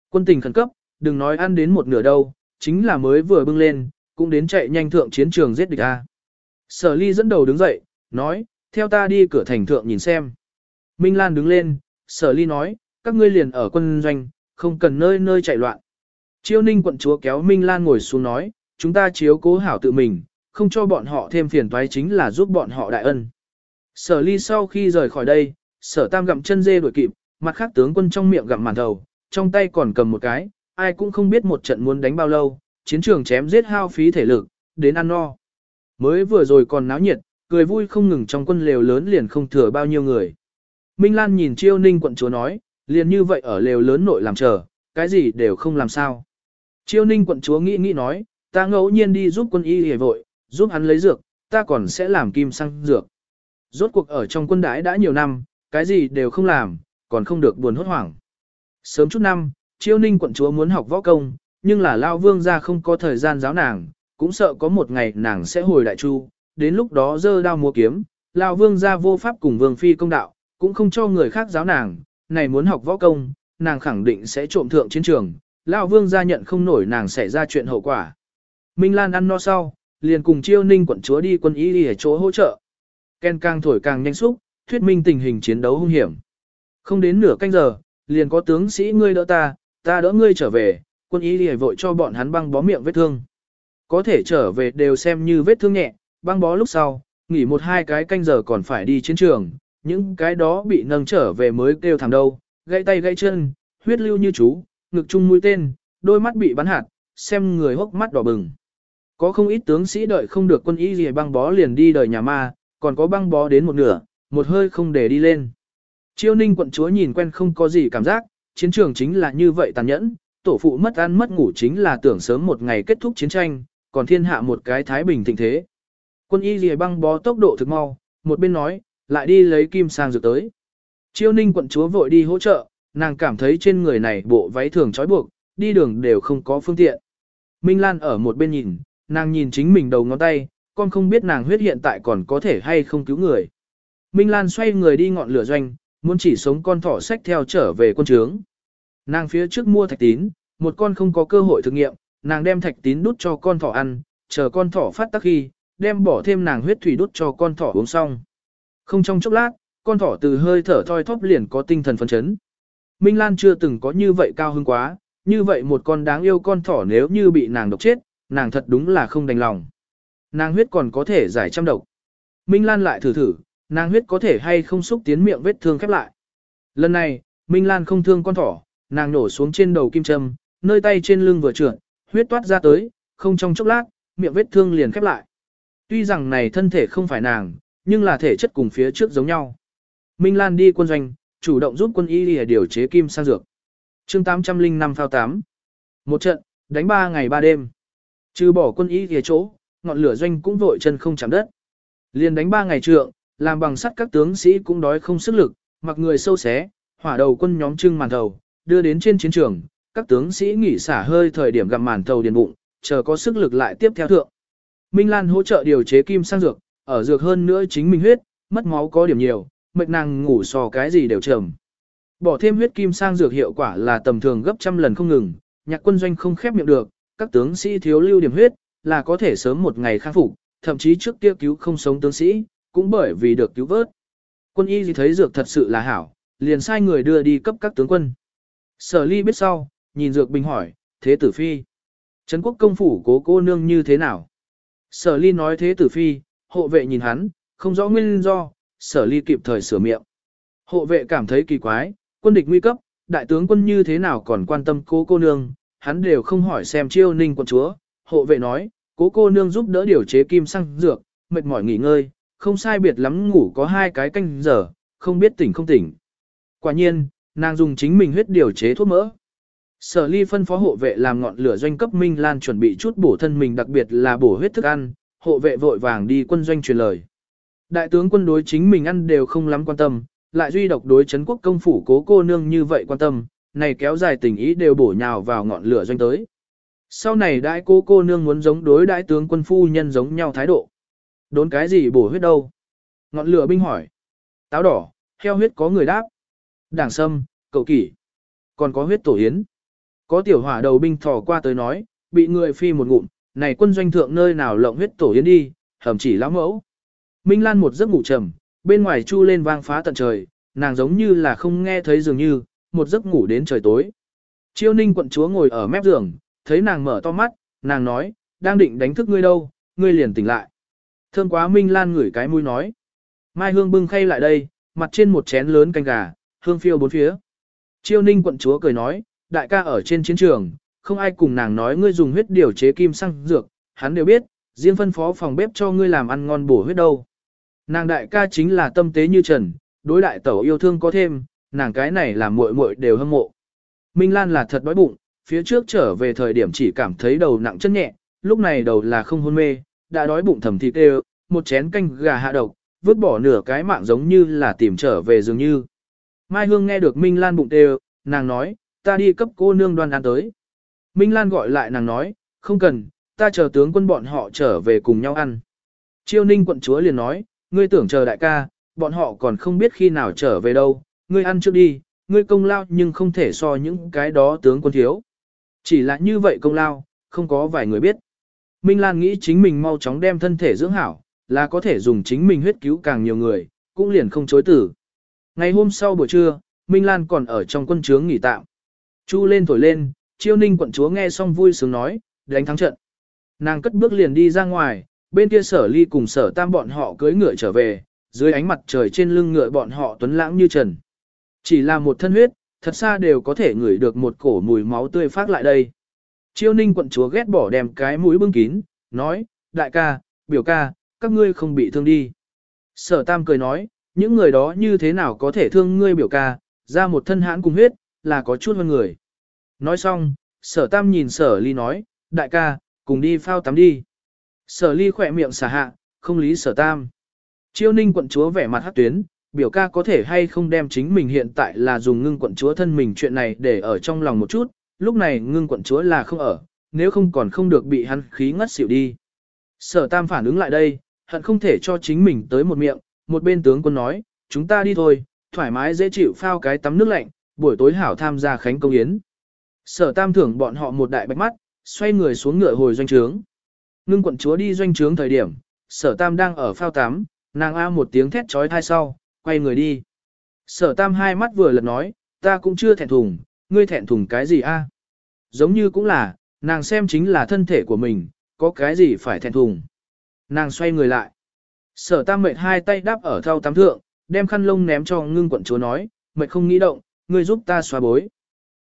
Quân tình khẩn cấp, đừng nói ăn đến một nửa đâu, chính là mới vừa bưng lên, cũng đến chạy nhanh thượng chiến trường giết địch a. Sở ly dẫn đầu đứng dậy, nói, theo ta đi cửa thành thượng nhìn xem. Minh Lan đứng lên, sở ly nói, các ngươi liền ở quân doanh, không cần nơi nơi chạy loạn. Chiêu ninh quận chúa kéo Minh Lan ngồi xuống nói, chúng ta chiếu cố hảo tự mình, không cho bọn họ thêm phiền toái chính là giúp bọn họ đại ân. Sở ly sau khi rời khỏi đây, sở tam gặm chân dê đuổi kịp, mặt khác tướng quân trong miệng gặm màn đầu, trong tay còn cầm một cái, ai cũng không biết một trận muốn đánh bao lâu, chiến trường chém giết hao phí thể lực, đến ăn no. Mới vừa rồi còn náo nhiệt, cười vui không ngừng trong quân lều lớn liền không thừa bao nhiêu người. Minh Lan nhìn chiêu ninh quận chúa nói, liền như vậy ở lều lớn nội làm chờ, cái gì đều không làm sao. Chiêu ninh quận chúa nghĩ nghĩ nói, ta ngẫu nhiên đi giúp quân y hề vội, giúp hắn lấy dược, ta còn sẽ làm kim xăng dược. Rốt cuộc ở trong quân đái đã nhiều năm, cái gì đều không làm, còn không được buồn hốt hoảng. Sớm chút năm, chiêu ninh quận chúa muốn học võ công, nhưng là lao vương ra không có thời gian giáo nàng, cũng sợ có một ngày nàng sẽ hồi đại chu, đến lúc đó dơ đao múa kiếm, lao vương ra vô pháp cùng vương phi công đạo, cũng không cho người khác giáo nàng, này muốn học võ công, nàng khẳng định sẽ trộm thượng chiến trường, lao vương ra nhận không nổi nàng xảy ra chuyện hậu quả. Minh Lan ăn no sau, liền cùng chiêu ninh quận chúa đi quân y đi ở chỗ hỗ trợ. Ken càng thổi càng nhanh xúc, thuyết minh tình hình chiến đấu hung hiểm. Không đến nửa canh giờ, liền có tướng sĩ ngươi đỡ ta, ta đỡ ngươi trở về, quân y đi vội cho bọn hắn băng bó miệng vết thương. Có thể trở về đều xem như vết thương nhẹ, băng bó lúc sau, nghỉ một hai cái canh giờ còn phải đi chiến trường, những cái đó bị nâng trở về mới kêu thảm đâu, gãy tay gãy chân, huyết lưu như chú, ngực chung mũi tên, đôi mắt bị bắn hạt, xem người hốc mắt đỏ bừng. Có không ít tướng sĩ đợi không được quân y gì băng bó liền đi đời nhà ma, còn có băng bó đến một nửa, một hơi không để đi lên. Chiêu ninh quận chúa nhìn quen không có gì cảm giác, chiến trường chính là như vậy tàn nhẫn, tổ phụ mất ăn mất ngủ chính là tưởng sớm một ngày kết thúc chiến tranh, còn thiên hạ một cái thái bình thịnh thế. Quân y gì băng bó tốc độ thực mau, một bên nói, lại đi lấy kim sang dược tới. Chiêu ninh quận chúa vội đi hỗ trợ, nàng cảm thấy trên người này bộ váy thường trói buộc, đi đường đều không có phương tiện. Minh Lan ở một bên nhìn, nàng nhìn chính mình đầu ngón tay, con không biết nàng huyết hiện tại còn có thể hay không cứu người. Minh Lan xoay người đi ngọn lửa doanh, muốn chỉ sống con thỏ sách theo trở về quân trướng. Nàng phía trước mua thạch tín, một con không có cơ hội thực nghiệm, nàng đem thạch tín đút cho con thỏ ăn, chờ con thỏ phát tắc khi, đem bỏ thêm nàng huyết thủy đút cho con thỏ uống xong. Không trong chốc lát, con thỏ từ hơi thở thoi thóp liền có tinh thần phấn chấn. Minh Lan chưa từng có như vậy cao hứng quá, như vậy một con đáng yêu con thỏ nếu như bị nàng độc chết, nàng thật đúng là không đành lòng. Nàng huyết còn có thể giải trăm độc. Minh Lan lại thử thử, nàng huyết có thể hay không xúc tiến miệng vết thương khép lại. Lần này, Minh Lan không thương con thỏ, nàng nổ xuống trên đầu kim châm, nơi tay trên lưng vừa trượt, huyết toát ra tới, không trong chốc lát, miệng vết thương liền khép lại. Tuy rằng này thân thể không phải nàng, nhưng là thể chất cùng phía trước giống nhau. Minh Lan đi quân doanh, chủ động giúp quân y đi điều chế kim sang dược. chương 805 phao 8. Một trận, đánh 3 ngày 3 đêm. Trừ bỏ quân y kia chỗ, ngọn lửa doanh cũng vội chân không chạm đất. Liền đánh 3 ngày trượng, làm bằng sắt các tướng sĩ cũng đói không sức lực, mặc người sâu xé, hỏa đầu quân nhóm trưng màn thầu, đưa đến trên chiến trường, các tướng sĩ nghỉ xả hơi thời điểm gặm màn thầu điền bụng, chờ có sức lực lại tiếp theo thượng. Minh Lan hỗ trợ điều chế kim sang dược, ở dược hơn nữa chính mình huyết, mất máu có điểm nhiều, mệt nàng ngủ sò cái gì đều trầm. Bỏ thêm huyết kim sang dược hiệu quả là tầm thường gấp trăm lần không ngừng, nhạc quân doanh không khép miệng được, các tướng sĩ thiếu lưu điểm huyết, là có thể sớm một ngày khắc phục, thậm chí trước kia cứu không sống tướng sĩ, cũng bởi vì được cứu vớt. Quân y gì thấy dược thật sự là hảo, liền sai người đưa đi cấp các tướng quân. Sở ly biết sau, nhìn dược bình hỏi, thế tử phi. Trấn quốc công phủ cố cô nương như thế nào? Sở ly nói thế tử phi, hộ vệ nhìn hắn, không rõ nguyên do, sở ly kịp thời sửa miệng. Hộ vệ cảm thấy kỳ quái, quân địch nguy cấp, đại tướng quân như thế nào còn quan tâm cố cô nương, hắn đều không hỏi xem chiêu ninh quận chúa. Hộ vệ nói, cố cô nương giúp đỡ điều chế kim xăng dược, mệt mỏi nghỉ ngơi, không sai biệt lắm ngủ có hai cái canh giờ, không biết tỉnh không tỉnh. Quả nhiên, nàng dùng chính mình huyết điều chế thuốc mỡ. Sở ly phân phó hộ vệ làm ngọn lửa doanh cấp Minh Lan chuẩn bị chút bổ thân mình đặc biệt là bổ huyết thức ăn, hộ vệ vội vàng đi quân doanh truyền lời. Đại tướng quân đối chính mình ăn đều không lắm quan tâm, lại duy độc đối chấn quốc công phủ cố cô nương như vậy quan tâm, này kéo dài tình ý đều bổ nhào vào ngọn lửa doanh tới. Sau này đại cô cô nương muốn giống đối đại tướng quân phu nhân giống nhau thái độ. Đốn cái gì bổ huyết đâu? Ngọn lửa binh hỏi. Táo đỏ, heo huyết có người đáp. Đảng sâm, cậu kỷ. Còn có huyết tổ hiến. Có tiểu hỏa đầu binh thò qua tới nói, bị người phi một ngụm, này quân doanh thượng nơi nào lộng huyết tổ hiến đi, hầm chỉ lão mẫu. Minh Lan một giấc ngủ trầm, bên ngoài chu lên vang phá tận trời, nàng giống như là không nghe thấy dường như, một giấc ngủ đến trời tối. Chiêu ninh quận chúa ngồi ở mép giường, thấy nàng mở to mắt, nàng nói, đang định đánh thức ngươi đâu, ngươi liền tỉnh lại. Thơm quá Minh Lan ngửi cái mũi nói. Mai Hương bưng khay lại đây, mặt trên một chén lớn canh gà, hương phiêu bốn phía. Chiêu ninh quận chúa cười nói, đại ca ở trên chiến trường, không ai cùng nàng nói ngươi dùng huyết điều chế kim xăng dược, hắn đều biết, riêng phân phó phòng bếp cho ngươi làm ăn ngon bổ huyết đâu. Nàng đại ca chính là tâm tế như trần, đối đại tẩu yêu thương có thêm, nàng cái này là muội muội đều hâm mộ. Minh Lan là thật đói bụng, phía trước trở về thời điểm chỉ cảm thấy đầu nặng chân nhẹ, lúc này đầu là không hôn mê, đã đói bụng thầm thịt đều, một chén canh gà hạ độc, vứt bỏ nửa cái mạng giống như là tìm trở về dường như. Mai Hương nghe được Minh Lan bụng đều, nàng nói, ta đi cấp cô nương đoan ăn tới. Minh Lan gọi lại nàng nói, không cần, ta chờ tướng quân bọn họ trở về cùng nhau ăn. Chiêu ninh quận chúa liền nói, ngươi tưởng chờ đại ca, bọn họ còn không biết khi nào trở về đâu, ngươi ăn trước đi, ngươi công lao nhưng không thể so những cái đó tướng quân thiếu. Chỉ là như vậy công lao, không có vài người biết. Minh Lan nghĩ chính mình mau chóng đem thân thể dưỡng hảo, là có thể dùng chính mình huyết cứu càng nhiều người, cũng liền không chối tử. Ngày hôm sau buổi trưa, Minh Lan còn ở trong quân trướng nghỉ tạm. Chu lên thổi lên, chiêu ninh quận chúa nghe xong vui sướng nói, đánh thắng trận. Nàng cất bước liền đi ra ngoài, bên kia sở ly cùng sở tam bọn họ cưới ngựa trở về, dưới ánh mặt trời trên lưng ngựa bọn họ tuấn lãng như trần. Chỉ là một thân huyết, thật xa đều có thể ngửi được một cổ mùi máu tươi phát lại đây. Chiêu ninh quận chúa ghét bỏ đem cái mũi bưng kín, nói, đại ca, biểu ca, các ngươi không bị thương đi. Sở tam cười nói, những người đó như thế nào có thể thương ngươi biểu ca, ra một thân hãn cùng huyết, là có chút hơn người. Nói xong, sở tam nhìn sở ly nói, đại ca, cùng đi phao tắm đi. Sở ly khỏe miệng xả hạ, không lý sở tam. Chiêu ninh quận chúa vẻ mặt hát tuyến, biểu ca có thể hay không đem chính mình hiện tại là dùng ngưng quận chúa thân mình chuyện này để ở trong lòng một chút, lúc này ngưng quận chúa là không ở, nếu không còn không được bị hắn khí ngất xỉu đi. Sở tam phản ứng lại đây, hận không thể cho chính mình tới một miệng, một bên tướng quân nói, chúng ta đi thôi, thoải mái dễ chịu phao cái tắm nước lạnh, buổi tối hảo tham gia khánh công yến. Sở tam thưởng bọn họ một đại bạch mắt, xoay người xuống ngựa hồi doanh trướng. Ngưng quận chúa đi doanh trướng thời điểm, sở tam đang ở phao tắm, nàng a một tiếng thét trói thai sau, quay người đi. Sở tam hai mắt vừa lật nói, ta cũng chưa thẹn thùng, ngươi thẹn thùng cái gì a? Giống như cũng là, nàng xem chính là thân thể của mình, có cái gì phải thẹn thùng. Nàng xoay người lại. Sở tam mệt hai tay đáp ở thao tắm thượng, đem khăn lông ném cho ngưng quận chúa nói, mệt không nghĩ động, ngươi giúp ta xoa bối.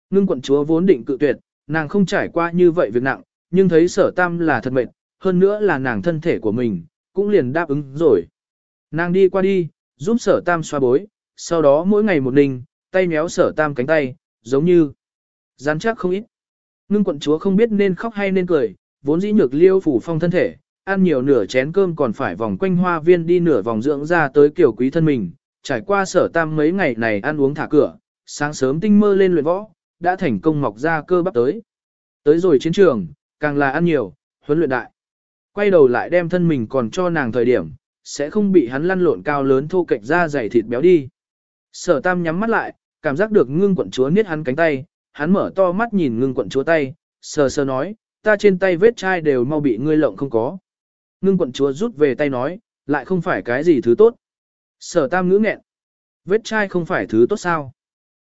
Ngưng quận chúa vốn định cự tuyệt, nàng không trải qua như vậy việc nặng, nhưng thấy sở tam là thật mệt, hơn nữa là nàng thân thể của mình, cũng liền đáp ứng rồi. Nàng đi qua đi, giúp sở tam xoa bối, sau đó mỗi ngày một ninh, tay méo sở tam cánh tay, giống như rắn chắc không ít. Ngưng quận chúa không biết nên khóc hay nên cười, vốn dĩ nhược liêu phủ phong thân thể, ăn nhiều nửa chén cơm còn phải vòng quanh hoa viên đi nửa vòng dưỡng ra tới kiểu quý thân mình, trải qua sở tam mấy ngày này ăn uống thả cửa, sáng sớm tinh mơ lên luyện võ, đã thành công mọc ra cơ bắp tới. Tới rồi chiến trường, càng là ăn nhiều, huấn luyện đại. Quay đầu lại đem thân mình còn cho nàng thời điểm, sẽ không bị hắn lăn lộn cao lớn thô cạnh da dày thịt béo đi. Sở tam nhắm mắt lại, cảm giác được ngưng quận chúa niết hắn cánh tay, hắn mở to mắt nhìn ngưng quận chúa tay, sờ sờ nói, ta trên tay vết chai đều mau bị ngươi lộng không có. Ngưng quận chúa rút về tay nói, lại không phải cái gì thứ tốt. Sở tam ngữ nghẹn. Vết chai không phải thứ tốt sao?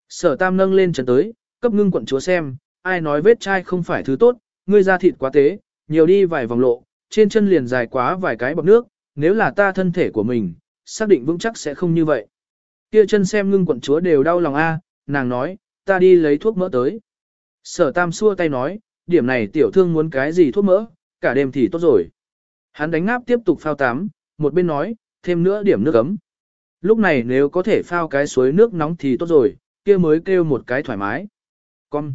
Sở tam nâng lên chân tới, cấp ngưng quận chúa xem, ai nói vết chai không phải thứ tốt, ngươi da thịt quá tế, nhiều đi vài vòng lộ, trên chân liền dài quá vài cái bọc nước, nếu là ta thân thể của mình, xác định vững chắc sẽ không như vậy. Kia chân xem ngưng quận chúa đều đau lòng a, nàng nói, ta đi lấy thuốc mỡ tới. Sở tam xua tay nói, điểm này tiểu thương muốn cái gì thuốc mỡ, cả đêm thì tốt rồi. Hắn đánh ngáp tiếp tục phao tắm, một bên nói, thêm nữa điểm nước ấm. Lúc này nếu có thể phao cái suối nước nóng thì tốt rồi, kia mới kêu một cái thoải mái. Con.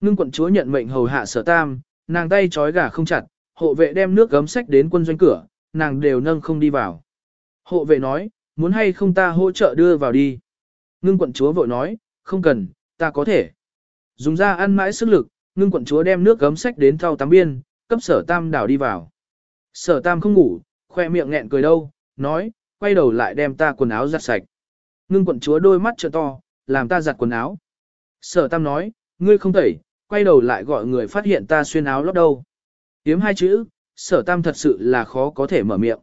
Ngưng quận chúa nhận mệnh hầu hạ sở tam, nàng tay trói gà không chặt, hộ vệ đem nước gấm sách đến quân doanh cửa, nàng đều nâng không đi vào. Hộ vệ nói, muốn hay không ta hỗ trợ đưa vào đi. Ngưng quận chúa vội nói, không cần, ta có thể. Dùng ra ăn mãi sức lực, ngưng quận chúa đem nước gấm sách đến thau tắm biên, cấp sở tam đảo đi vào. Sở tam không ngủ, khoe miệng nghẹn cười đâu, nói, quay đầu lại đem ta quần áo giặt sạch. Ngưng quận chúa đôi mắt trợ to, làm ta giặt quần áo. Sở tam nói, ngươi không tẩy, quay đầu lại gọi người phát hiện ta xuyên áo lót đâu. Yếm hai chữ, sở tam thật sự là khó có thể mở miệng.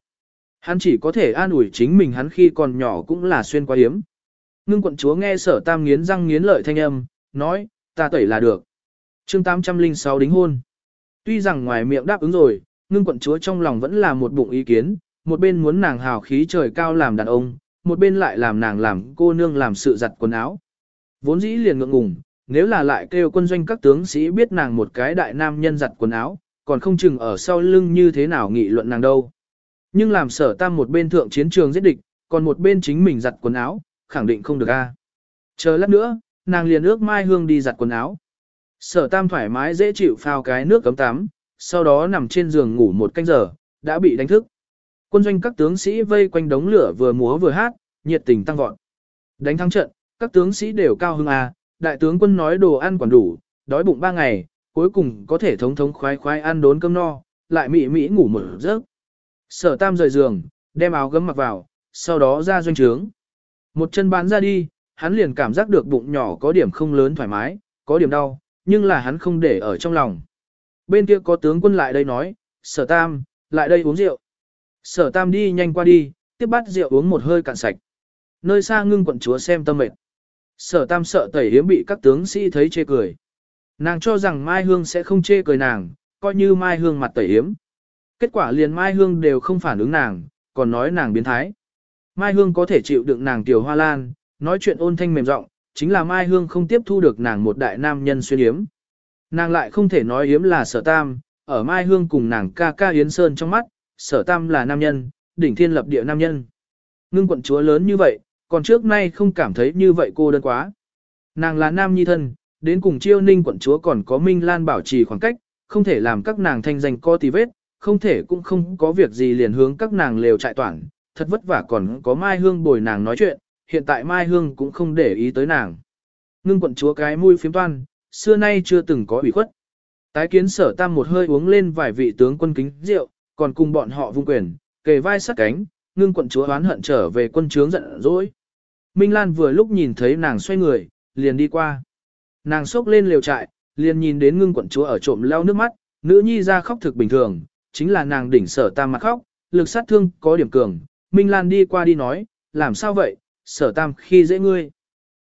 Hắn chỉ có thể an ủi chính mình hắn khi còn nhỏ cũng là xuyên qua yếm. Ngưng quận chúa nghe sở tam nghiến răng nghiến lợi thanh âm, nói, ta tẩy là được. chương 806 đính hôn. Tuy rằng ngoài miệng đáp ứng rồi, ngưng quận chúa trong lòng vẫn là một bụng ý kiến, một bên muốn nàng hào khí trời cao làm đàn ông, một bên lại làm nàng làm cô nương làm sự giặt quần áo. Vốn dĩ liền ngượng ngùng, nếu là lại kêu quân doanh các tướng sĩ biết nàng một cái đại nam nhân giặt quần áo, còn không chừng ở sau lưng như thế nào nghị luận nàng đâu. Nhưng làm sở tam một bên thượng chiến trường giết địch, còn một bên chính mình giặt quần áo, khẳng định không được a. Chờ lát nữa, nàng liền ước Mai Hương đi giặt quần áo. Sở tam thoải mái dễ chịu phao cái nước cấm tắm, sau đó nằm trên giường ngủ một canh giờ, đã bị đánh thức. Quân doanh các tướng sĩ vây quanh đống lửa vừa múa vừa hát, nhiệt tình tăng vọt. Đánh thắng trận, các tướng sĩ đều cao hưng à, đại tướng quân nói đồ ăn còn đủ, đói bụng ba ngày, cuối cùng có thể thống thống khoái khoái ăn đốn cơm no, lại mị mị ngủ một giấc. Sở tam rời giường, đem áo gấm mặc vào, sau đó ra doanh trướng. Một chân bán ra đi, hắn liền cảm giác được bụng nhỏ có điểm không lớn thoải mái, có điểm đau, nhưng là hắn không để ở trong lòng. Bên kia có tướng quân lại đây nói, sở tam, lại đây uống rượu. Sở tam đi nhanh qua đi, tiếp bát rượu uống một hơi cạn sạch. Nơi xa ngưng quận chúa xem tâm mệt. Sở tam sợ tẩy hiếm bị các tướng sĩ thấy chê cười. Nàng cho rằng Mai Hương sẽ không chê cười nàng, coi như Mai Hương mặt tẩy hiếm. Kết quả liền Mai Hương đều không phản ứng nàng, còn nói nàng biến thái. Mai Hương có thể chịu đựng nàng tiểu hoa lan, nói chuyện ôn thanh mềm giọng, chính là Mai Hương không tiếp thu được nàng một đại nam nhân xuyên yếm. Nàng lại không thể nói yếm là sở tam, ở Mai Hương cùng nàng ca ca Yến Sơn trong mắt, sở tam là nam nhân, đỉnh thiên lập địa nam nhân. Ngưng quận chúa lớn như vậy, còn trước nay không cảm thấy như vậy cô đơn quá. Nàng là nam nhi thân, đến cùng chiêu ninh quận chúa còn có Minh Lan bảo trì khoảng cách, không thể làm các nàng thanh danh co tì vết, không thể cũng không có việc gì liền hướng các nàng lều trại toàn, thật vất vả còn có Mai Hương bồi nàng nói chuyện, hiện tại Mai Hương cũng không để ý tới nàng. Ngưng quận chúa cái mũi phiếm toan, xưa nay chưa từng có ủy khuất. Tái kiến sở tam một hơi uống lên vài vị tướng quân kính rượu, còn cùng bọn họ vung quyền, kề vai sát cánh, ngưng quận chúa oán hận trở về quân trướng giận dỗi. Minh Lan vừa lúc nhìn thấy nàng xoay người, liền đi qua. Nàng xốc lên liều trại, liền nhìn đến ngưng quận chúa ở trộm leo nước mắt, nữ nhi ra khóc thực bình thường, chính là nàng đỉnh sở tam mặt khóc, lực sát thương có điểm cường. Minh Lan đi qua đi nói, làm sao vậy, sở tam khi dễ ngươi.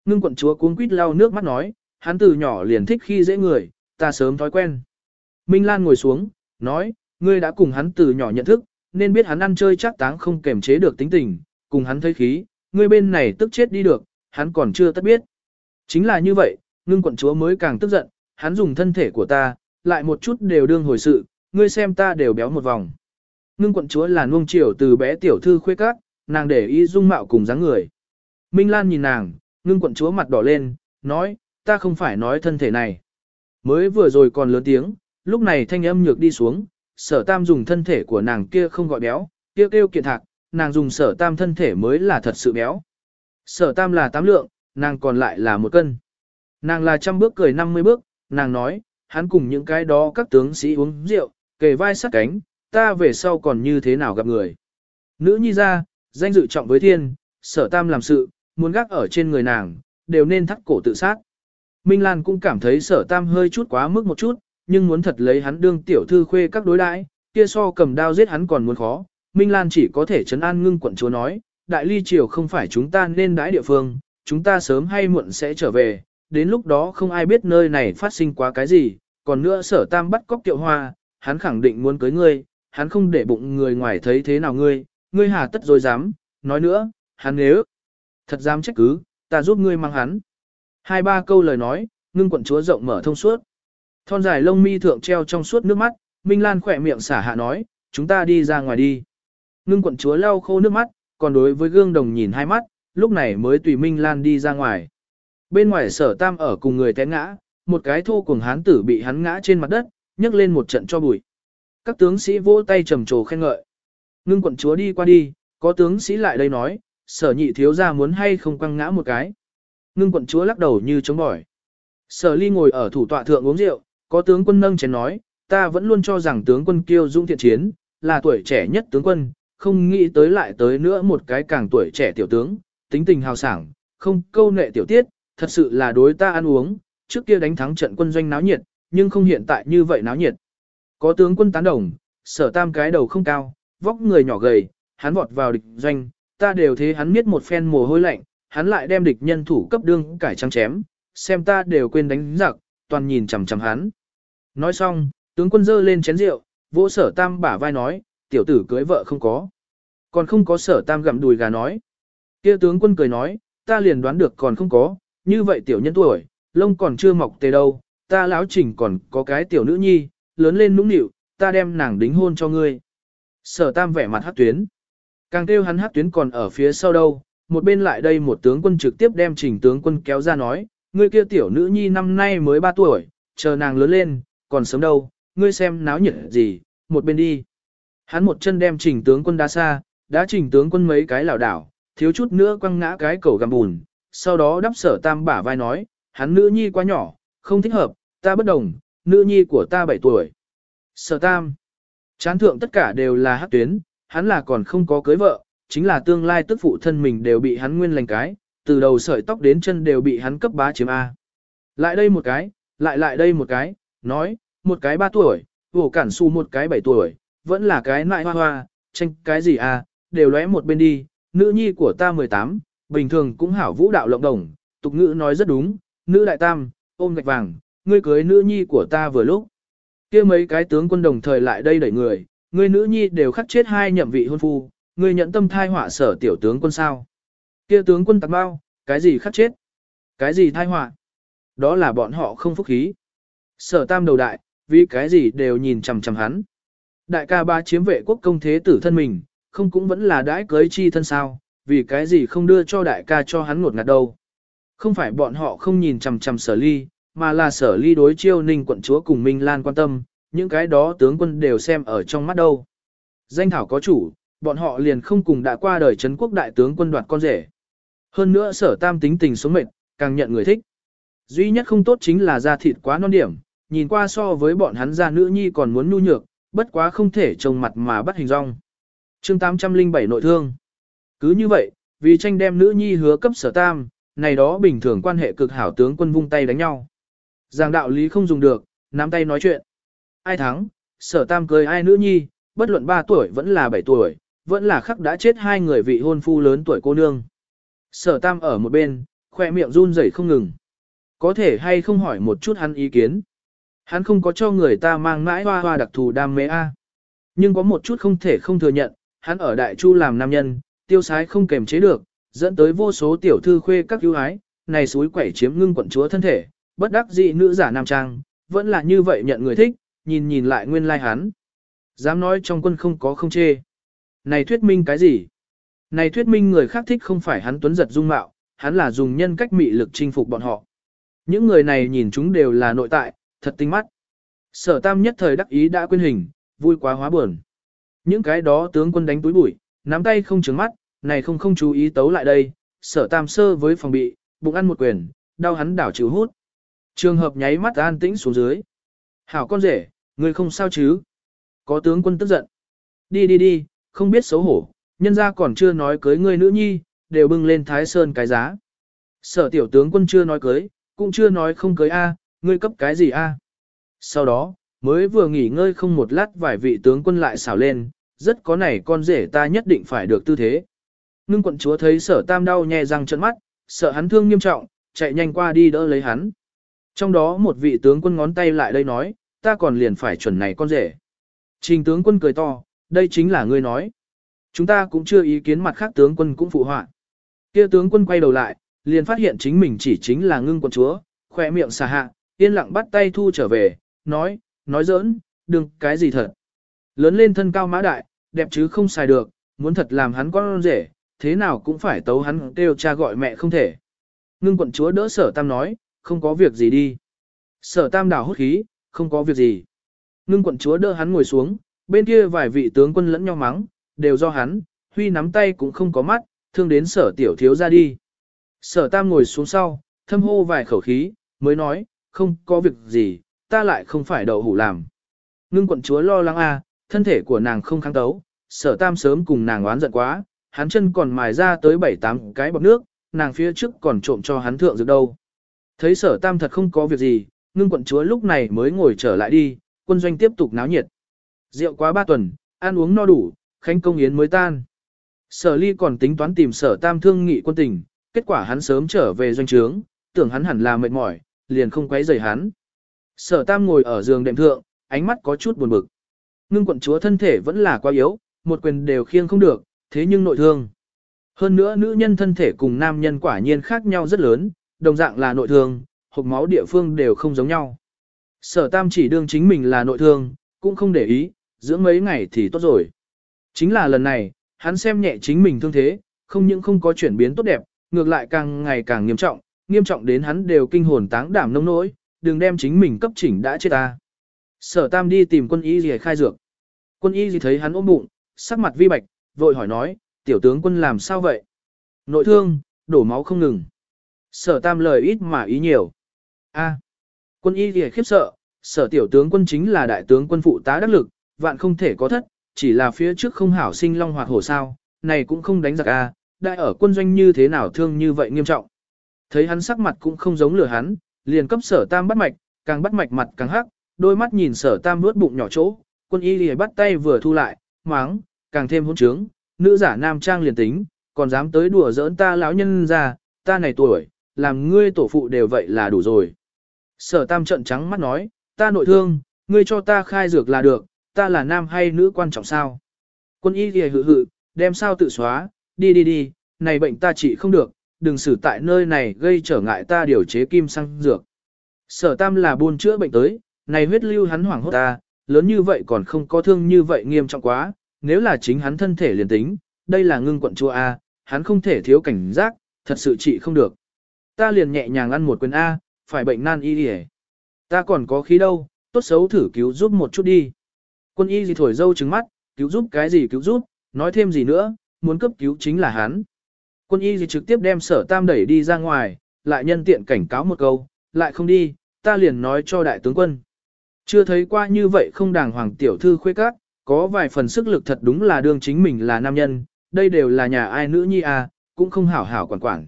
Ngưng quận chúa cuống quýt lau nước mắt nói, hắn từ nhỏ liền thích khi dễ người, ta sớm thói quen. Minh Lan ngồi xuống, nói, ngươi đã cùng hắn từ nhỏ nhận thức, nên biết hắn ăn chơi chắc táng không kềm chế được tính tình, cùng hắn thấy khí, ngươi bên này tức chết đi được, hắn còn chưa tất biết. Chính là như vậy, ngưng quận chúa mới càng tức giận, hắn dùng thân thể của ta, lại một chút đều đương hồi sự, ngươi xem ta đều béo một vòng. Ngưng quận chúa là nuông chiều từ bé tiểu thư khuê các, nàng để ý dung mạo cùng dáng người. Minh Lan nhìn nàng, ngưng quận chúa mặt đỏ lên, nói, ta không phải nói thân thể này. Mới vừa rồi còn lớn tiếng, lúc này thanh âm nhược đi xuống, sở tam dùng thân thể của nàng kia không gọi béo, kia kêu kiện thạc, nàng dùng sở tam thân thể mới là thật sự béo. Sở tam là tám lượng, nàng còn lại là một cân. Nàng là trăm bước cười 50 bước, nàng nói, hắn cùng những cái đó các tướng sĩ uống rượu, kề vai sát cánh, ta về sau còn như thế nào gặp người. Nữ nhi ra, danh dự trọng với thiên, sở tam làm sự, muốn gác ở trên người nàng, đều nên thắt cổ tự sát. Minh Lan cũng cảm thấy sở tam hơi chút quá mức một chút, nhưng muốn thật lấy hắn đương tiểu thư khuê các đối đãi, kia so cầm đao giết hắn còn muốn khó. Minh Lan chỉ có thể chấn an ngưng quận chúa nói, đại ly triều không phải chúng ta nên đãi địa phương, chúng ta sớm hay muộn sẽ trở về, đến lúc đó không ai biết nơi này phát sinh quá cái gì, còn nữa sở tam bắt cóc tiệu hoa, hắn khẳng định muốn cưới ngươi, hắn không để bụng người ngoài thấy thế nào ngươi, ngươi hà tất rồi dám, nói nữa, hắn nếu thật dám trách cứ, ta giúp ngươi mang hắn. Hai ba câu lời nói, ngưng quận chúa rộng mở thông suốt. Thon dài lông mi thượng treo trong suốt nước mắt, Minh Lan khỏe miệng xả hạ nói, chúng ta đi ra ngoài đi. Ngưng quận chúa lau khô nước mắt, còn đối với gương đồng nhìn hai mắt, lúc này mới tùy Minh Lan đi ra ngoài. Bên ngoài sở tam ở cùng người té ngã, một cái thô cùng hán tử bị hắn ngã trên mặt đất, nhấc lên một trận cho bụi. Các tướng sĩ vỗ tay trầm trồ khen ngợi. Ngưng quận chúa đi qua đi, có tướng sĩ lại đây nói, sở nhị thiếu ra muốn hay không quăng ngã một cái. Ngưng quận chúa lắc đầu như chống bỏi. Sở ly ngồi ở thủ tọa thượng uống rượu, có tướng quân nâng chén nói, ta vẫn luôn cho rằng tướng quân kiêu dung thiện chiến, là tuổi trẻ nhất tướng quân, không nghĩ tới lại tới nữa một cái càng tuổi trẻ tiểu tướng, tính tình hào sảng, không câu nệ tiểu tiết, thật sự là đối ta ăn uống, trước kia đánh thắng trận quân doanh náo nhiệt, nhưng không hiện tại như vậy náo nhiệt. Có tướng quân tán đồng, sở tam cái đầu không cao, vóc người nhỏ gầy, hắn vọt vào địch doanh, ta đều thế hắn miết một phen mồ hôi lạnh, hắn lại đem địch nhân thủ cấp đương cải trắng chém, xem ta đều quên đánh giặc, toàn nhìn chằm chằm hắn. Nói xong, tướng quân dơ lên chén rượu, vỗ sở tam bả vai nói, tiểu tử cưới vợ không có. Còn không có sở tam gặm đùi gà nói. kia tướng quân cười nói, ta liền đoán được còn không có, như vậy tiểu nhân tuổi, lông còn chưa mọc tề đâu, ta lão chỉnh còn có cái tiểu nữ nhi, lớn lên nũng nịu, ta đem nàng đính hôn cho ngươi. Sở tam vẻ mặt hát tuyến. Càng kêu hắn hát tuyến còn ở phía sau đâu, một bên lại đây một tướng quân trực tiếp đem trình tướng quân kéo ra nói, ngươi kia tiểu nữ nhi năm nay mới 3 tuổi, chờ nàng lớn lên, còn sớm đâu, ngươi xem náo nhiệt gì, một bên đi. Hắn một chân đem trình tướng quân đá xa, đã trình tướng quân mấy cái lảo đảo, thiếu chút nữa quăng ngã cái cầu gầm bùn, sau đó đắp sở tam bả vai nói, hắn nữ nhi quá nhỏ, không thích hợp, ta bất đồng, nữ nhi của ta 7 tuổi. Sở tam, chán thượng tất cả đều là hát tuyến, hắn là còn không có cưới vợ, chính là tương lai tức phụ thân mình đều bị hắn nguyên lành cái, từ đầu sợi tóc đến chân đều bị hắn cấp bá chiếm A. Lại đây một cái, lại lại đây một cái, nói, một cái 3 tuổi, vổ cản su một cái 7 tuổi, vẫn là cái nại hoa hoa, tranh cái gì à, đều lóe một bên đi, nữ nhi của ta 18, bình thường cũng hảo vũ đạo lộng đồng, tục ngữ nói rất đúng, nữ đại tam, ôm gạch vàng, ngươi cưới nữ nhi của ta vừa lúc. kia mấy cái tướng quân đồng thời lại đây đẩy người, ngươi nữ nhi đều khắc chết hai nhậm vị hôn phu, ngươi nhận tâm thai họa sở tiểu tướng quân sao. kia tướng quân tạc bao, cái gì khắc chết? Cái gì thai họa? Đó là bọn họ không phúc khí. Sở tam đầu đại, vì cái gì đều nhìn chằm chằm hắn. Đại ca ba chiếm vệ quốc công thế tử thân mình, không cũng vẫn là đãi cưới chi thân sao, vì cái gì không đưa cho đại ca cho hắn ngột ngạt đâu. Không phải bọn họ không nhìn chằm chằm sở ly, mà là sở ly đối chiêu ninh quận chúa cùng Minh Lan quan tâm, những cái đó tướng quân đều xem ở trong mắt đâu. Danh thảo có chủ, bọn họ liền không cùng đã qua đời Trấn quốc đại tướng quân đoạt con rể. Hơn nữa sở tam tính tình số mệnh, càng nhận người thích. Duy nhất không tốt chính là da thịt quá non điểm, nhìn qua so với bọn hắn da nữ nhi còn muốn nhu nhược, bất quá không thể trông mặt mà bắt hình rong. chương 807 nội thương. Cứ như vậy, vì tranh đem nữ nhi hứa cấp sở tam, này đó bình thường quan hệ cực hảo tướng quân vung tay đánh nhau. Giang đạo lý không dùng được, nắm tay nói chuyện. Ai thắng, sở tam cười ai nữ nhi, bất luận 3 tuổi vẫn là 7 tuổi, vẫn là khắc đã chết hai người vị hôn phu lớn tuổi cô nương. Sở tam ở một bên, khoe miệng run rẩy không ngừng. Có thể hay không hỏi một chút hắn ý kiến. Hắn không có cho người ta mang mãi hoa hoa đặc thù đam mê A. Nhưng có một chút không thể không thừa nhận, hắn ở đại chu làm nam nhân, tiêu sái không kềm chế được, dẫn tới vô số tiểu thư khuê các ưu ái, này suối quẩy chiếm ngưng quận chúa thân thể, bất đắc dị nữ giả nam trang, vẫn là như vậy nhận người thích, nhìn nhìn lại nguyên lai like hắn. Dám nói trong quân không có không chê. Này thuyết minh cái gì? Này thuyết minh người khác thích không phải hắn tuấn giật dung mạo, hắn là dùng nhân cách mị lực chinh phục bọn họ. Những người này nhìn chúng đều là nội tại, thật tinh mắt. Sở tam nhất thời đắc ý đã quên hình, vui quá hóa buồn. Những cái đó tướng quân đánh túi bụi, nắm tay không trứng mắt, này không không chú ý tấu lại đây, sở tam sơ với phòng bị, bụng ăn một quyền, đau hắn đảo chịu hút. Trường hợp nháy mắt an tĩnh xuống dưới. Hảo con rể, người không sao chứ? Có tướng quân tức giận. Đi đi đi, không biết xấu hổ, nhân ra còn chưa nói cưới người nữ nhi, đều bưng lên thái sơn cái giá. Sở tiểu tướng quân chưa nói cưới, cũng chưa nói không cưới A, ngươi cấp cái gì A. Sau đó, mới vừa nghỉ ngơi không một lát vài vị tướng quân lại xảo lên, rất có này con rể ta nhất định phải được tư thế. Ngưng quận chúa thấy sở tam đau nhè răng trận mắt, sợ hắn thương nghiêm trọng, chạy nhanh qua đi đỡ lấy hắn. Trong đó một vị tướng quân ngón tay lại đây nói, ta còn liền phải chuẩn này con rể. Trình tướng quân cười to, đây chính là ngươi nói. Chúng ta cũng chưa ý kiến mặt khác tướng quân cũng phụ họa. Kia tướng quân quay đầu lại, liền phát hiện chính mình chỉ chính là ngưng quận chúa, khỏe miệng xà hạ, yên lặng bắt tay thu trở về, nói, nói giỡn, đừng cái gì thật. Lớn lên thân cao mã đại, đẹp chứ không xài được, muốn thật làm hắn con rể, thế nào cũng phải tấu hắn kêu cha gọi mẹ không thể. Ngưng quận chúa đỡ sở tam nói, không có việc gì đi. Sở tam đảo hút khí, không có việc gì. Ngưng quận chúa đỡ hắn ngồi xuống, bên kia vài vị tướng quân lẫn nhau mắng, đều do hắn, huy nắm tay cũng không có mắt, thương đến sở tiểu thiếu ra đi. Sở tam ngồi xuống sau, thâm hô vài khẩu khí, mới nói, không có việc gì, ta lại không phải đậu hủ làm. Ngưng quận chúa lo lắng a, thân thể của nàng không kháng tấu, sở tam sớm cùng nàng oán giận quá, hắn chân còn mài ra tới bảy tám cái bọc nước, nàng phía trước còn trộm cho hắn thượng dược đâu. Thấy sở tam thật không có việc gì, ngưng quận chúa lúc này mới ngồi trở lại đi, quân doanh tiếp tục náo nhiệt. Rượu quá ba tuần, ăn uống no đủ, khánh công yến mới tan. Sở ly còn tính toán tìm sở tam thương nghị quân tình, kết quả hắn sớm trở về doanh trướng, tưởng hắn hẳn là mệt mỏi, liền không quấy rầy hắn. Sở tam ngồi ở giường đệm thượng, ánh mắt có chút buồn bực. Ngưng quận chúa thân thể vẫn là quá yếu, một quyền đều khiêng không được, thế nhưng nội thương. Hơn nữa nữ nhân thân thể cùng nam nhân quả nhiên khác nhau rất lớn, đồng dạng là nội thương, hộp máu địa phương đều không giống nhau. Sở tam chỉ đương chính mình là nội thương, cũng không để ý, dưỡng mấy ngày thì tốt rồi. Chính là lần này, hắn xem nhẹ chính mình thương thế, không những không có chuyển biến tốt đẹp, ngược lại càng ngày càng nghiêm trọng, nghiêm trọng đến hắn đều kinh hồn táng đảm nông nỗi, đừng đem chính mình cấp chỉnh đã chết ta. Sở tam đi tìm quân y gì khai dược. Quân y gì thấy hắn ôm bụng, sắc mặt vi bạch, vội hỏi nói, tiểu tướng quân làm sao vậy? Nội thương, đổ máu không ngừng. Sở tam lời ít mà ý nhiều. A. quân y thì khiếp sợ, sở tiểu tướng quân chính là đại tướng quân phụ tá đắc lực, vạn không thể có thất, chỉ là phía trước không hảo sinh long hoạt hổ sao, này cũng không đánh giặc a, đại ở quân doanh như thế nào thương như vậy nghiêm trọng. Thấy hắn sắc mặt cũng không giống lừa hắn, liền cấp sở tam bắt mạch, càng bắt mạch mặt càng hắc, đôi mắt nhìn sở tam nuốt bụng nhỏ chỗ, quân y lìa bắt tay vừa thu lại, máng, càng thêm hỗn trướng, nữ giả nam trang liền tính, còn dám tới đùa giỡn ta lão nhân ra, ta này tuổi, làm ngươi tổ phụ đều vậy là đủ rồi. Sở tam trận trắng mắt nói, ta nội thương, ngươi cho ta khai dược là được, ta là nam hay nữ quan trọng sao. Quân y thì hự hự, đem sao tự xóa, đi đi đi, này bệnh ta trị không được, đừng xử tại nơi này gây trở ngại ta điều chế kim xăng dược. Sở tam là buôn chữa bệnh tới, này huyết lưu hắn hoảng hốt ta, lớn như vậy còn không có thương như vậy nghiêm trọng quá, nếu là chính hắn thân thể liền tính, đây là ngưng quận chua A, hắn không thể thiếu cảnh giác, thật sự trị không được. Ta liền nhẹ nhàng ăn một quyền A, phải bệnh nan y đi Ta còn có khí đâu, tốt xấu thử cứu giúp một chút đi. Quân y gì thổi dâu trứng mắt, cứu giúp cái gì cứu giúp, nói thêm gì nữa, muốn cấp cứu chính là hắn. Quân y gì trực tiếp đem sở tam đẩy đi ra ngoài, lại nhân tiện cảnh cáo một câu, lại không đi, ta liền nói cho đại tướng quân. Chưa thấy qua như vậy không đàng hoàng tiểu thư khuê cát, có vài phần sức lực thật đúng là đương chính mình là nam nhân, đây đều là nhà ai nữ nhi à, cũng không hảo hảo quản quản.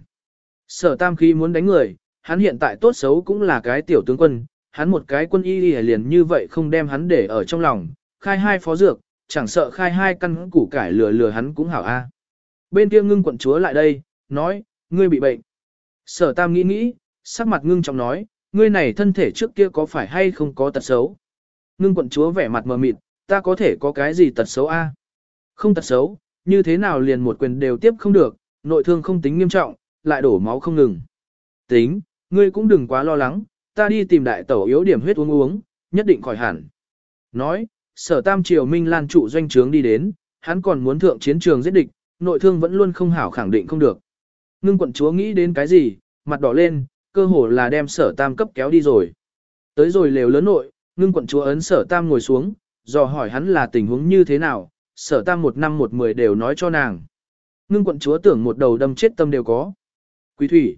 Sở tam khi muốn đánh người, hắn hiện tại tốt xấu cũng là cái tiểu tướng quân, hắn một cái quân y liền như vậy không đem hắn để ở trong lòng, khai hai phó dược, chẳng sợ khai hai căn củ cải lừa lừa hắn cũng hảo a. Bên kia ngưng quận chúa lại đây, nói, ngươi bị bệnh. Sở tam nghĩ nghĩ, sắc mặt ngưng trọng nói, ngươi này thân thể trước kia có phải hay không có tật xấu. Ngưng quận chúa vẻ mặt mờ mịt, ta có thể có cái gì tật xấu a? Không tật xấu, như thế nào liền một quyền đều tiếp không được, nội thương không tính nghiêm trọng, lại đổ máu không ngừng. Tính, ngươi cũng đừng quá lo lắng, ta đi tìm đại tẩu yếu điểm huyết uống uống, nhất định khỏi hẳn. Nói, sở tam triều minh lan trụ doanh trướng đi đến, hắn còn muốn thượng chiến trường giết địch, nội thương vẫn luôn không hảo khẳng định không được. Ngưng quận chúa nghĩ đến cái gì, mặt đỏ lên, cơ hồ là đem sở tam cấp kéo đi rồi. Tới rồi lều lớn nội, ngưng quận chúa ấn sở tam ngồi xuống, dò hỏi hắn là tình huống như thế nào, sở tam một năm một mười đều nói cho nàng. Ngưng quận chúa tưởng một đầu đâm chết tâm đều có. Quý thủy.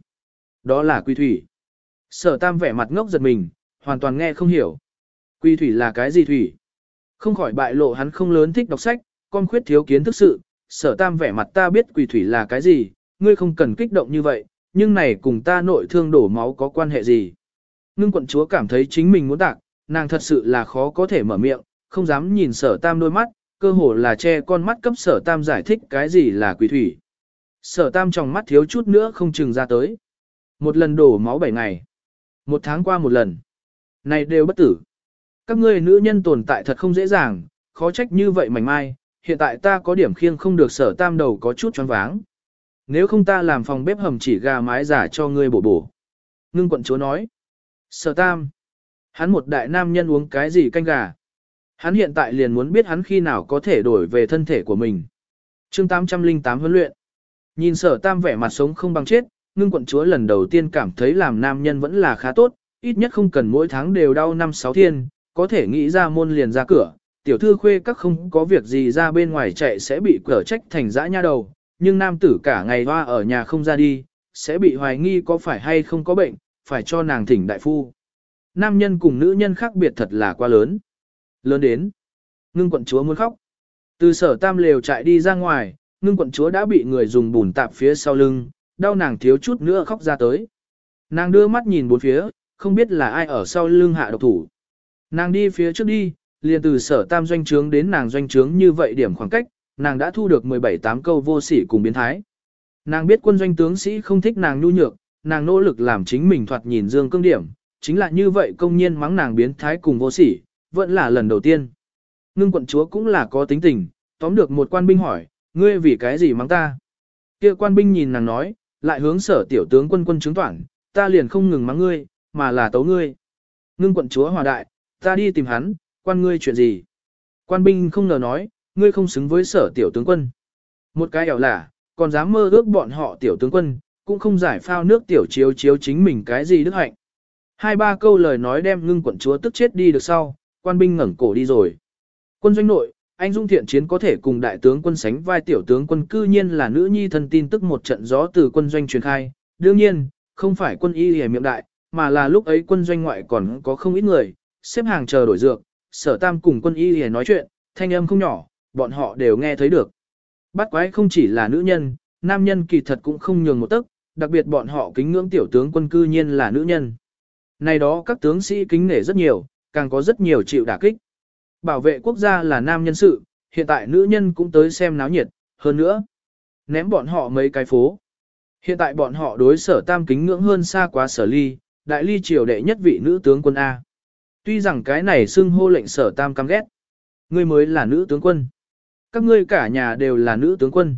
Đó là quý thủy. Sở tam vẻ mặt ngốc giật mình, hoàn toàn nghe không hiểu. Quý thủy là cái gì thủy? Không khỏi bại lộ hắn không lớn thích đọc sách, con khuyết thiếu kiến thức sự, sở tam vẻ mặt ta biết quỷ thủy là cái gì, ngươi không cần kích động như vậy, nhưng này cùng ta nội thương đổ máu có quan hệ gì. Ngưng quận chúa cảm thấy chính mình muốn tạc, nàng thật sự là khó có thể mở miệng, không dám nhìn sở tam đôi mắt, cơ hồ là che con mắt cấp sở tam giải thích cái gì là quỷ thủy. Sở tam trong mắt thiếu chút nữa không chừng ra tới. Một lần đổ máu bảy ngày. Một tháng qua một lần. Này đều bất tử. Các ngươi nữ nhân tồn tại thật không dễ dàng, khó trách như vậy mảnh mai, hiện tại ta có điểm khiêng không được sở tam đầu có chút choáng váng. Nếu không ta làm phòng bếp hầm chỉ gà mái giả cho ngươi bổ bổ. Ngưng quận chúa nói. Sở tam. Hắn một đại nam nhân uống cái gì canh gà. Hắn hiện tại liền muốn biết hắn khi nào có thể đổi về thân thể của mình. chương 808 huấn luyện. Nhìn sở tam vẻ mặt sống không bằng chết, ngưng quận chúa lần đầu tiên cảm thấy làm nam nhân vẫn là khá tốt, ít nhất không cần mỗi tháng đều đau năm sáu thiên, có thể nghĩ ra môn liền ra cửa, tiểu thư khuê các không có việc gì ra bên ngoài chạy sẽ bị cở trách thành dã nha đầu, nhưng nam tử cả ngày hoa ở nhà không ra đi, sẽ bị hoài nghi có phải hay không có bệnh, phải cho nàng thỉnh đại phu. Nam nhân cùng nữ nhân khác biệt thật là quá lớn. Lớn đến, ngưng quận chúa muốn khóc. Từ sở tam lều chạy đi ra ngoài, ngưng quận chúa đã bị người dùng bùn tạp phía sau lưng, đau nàng thiếu chút nữa khóc ra tới. Nàng đưa mắt nhìn bốn phía, không biết là ai ở sau lưng hạ độc thủ. Nàng đi phía trước đi, liền từ sở tam doanh trướng đến nàng doanh trướng như vậy điểm khoảng cách, nàng đã thu được 17-8 câu vô sỉ cùng biến thái. Nàng biết quân doanh tướng sĩ không thích nàng nhu nhược, nàng nỗ lực làm chính mình thoạt nhìn dương cương điểm, chính là như vậy công nhiên mắng nàng biến thái cùng vô sỉ, vẫn là lần đầu tiên. Ngưng quận chúa cũng là có tính tình, tóm được một quan binh hỏi, ngươi vì cái gì mắng ta? kia quan binh nhìn nàng nói, lại hướng sở tiểu tướng quân quân chứng toản, ta liền không ngừng mắng ngươi, mà là tấu ngươi. Ngưng quận chúa hòa đại, ta đi tìm hắn, quan ngươi chuyện gì? Quan binh không ngờ nói, ngươi không xứng với sở tiểu tướng quân. Một cái ẻo lả, còn dám mơ ước bọn họ tiểu tướng quân, cũng không giải phao nước tiểu chiếu chiếu chính mình cái gì đức hạnh. Hai ba câu lời nói đem ngưng quận chúa tức chết đi được sau, quan binh ngẩng cổ đi rồi. Quân doanh nội, anh dung thiện chiến có thể cùng đại tướng quân sánh vai tiểu tướng quân cư nhiên là nữ nhi thân tin tức một trận gió từ quân doanh truyền khai. Đương nhiên, không phải quân y hề miệng đại, mà là lúc ấy quân doanh ngoại còn có không ít người, xếp hàng chờ đổi dược, sở tam cùng quân y hề nói chuyện, thanh âm không nhỏ, bọn họ đều nghe thấy được. Bắt quái không chỉ là nữ nhân, nam nhân kỳ thật cũng không nhường một tấc, đặc biệt bọn họ kính ngưỡng tiểu tướng quân cư nhiên là nữ nhân. Này đó các tướng sĩ kính nể rất nhiều, càng có rất nhiều chịu đả kích. Bảo vệ quốc gia là nam nhân sự, hiện tại nữ nhân cũng tới xem náo nhiệt, hơn nữa. Ném bọn họ mấy cái phố. Hiện tại bọn họ đối sở tam kính ngưỡng hơn xa quá sở ly, đại ly triều đệ nhất vị nữ tướng quân A. Tuy rằng cái này xưng hô lệnh sở tam căm ghét. Ngươi mới là nữ tướng quân. Các ngươi cả nhà đều là nữ tướng quân.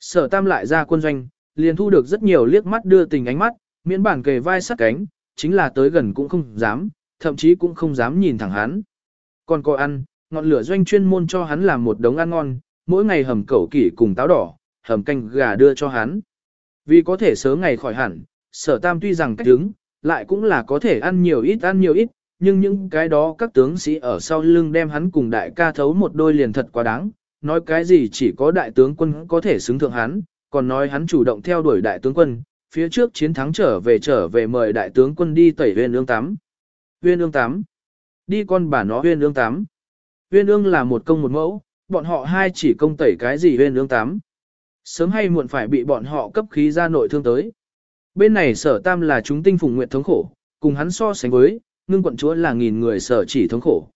Sở tam lại ra quân doanh, liền thu được rất nhiều liếc mắt đưa tình ánh mắt, miễn bản kề vai sát cánh, chính là tới gần cũng không dám, thậm chí cũng không dám nhìn thẳng hắn. Còn có ăn, ngọn lửa doanh chuyên môn cho hắn làm một đống ăn ngon, mỗi ngày hầm cẩu kỷ cùng táo đỏ, hầm canh gà đưa cho hắn. Vì có thể sớm ngày khỏi hẳn, sở tam tuy rằng cách đứng, lại cũng là có thể ăn nhiều ít ăn nhiều ít, nhưng những cái đó các tướng sĩ ở sau lưng đem hắn cùng đại ca thấu một đôi liền thật quá đáng, nói cái gì chỉ có đại tướng quân có thể xứng thượng hắn, còn nói hắn chủ động theo đuổi đại tướng quân, phía trước chiến thắng trở về trở về mời đại tướng quân đi tẩy huyên ương tắm. Huyên ương tám, Đi con bà nó huyên ương tám, Huyên ương là một công một mẫu, bọn họ hai chỉ công tẩy cái gì huyên ương tám, Sớm hay muộn phải bị bọn họ cấp khí ra nội thương tới. Bên này sở tam là chúng tinh phùng nguyện thống khổ, cùng hắn so sánh với, ngưng quận chúa là nghìn người sở chỉ thống khổ.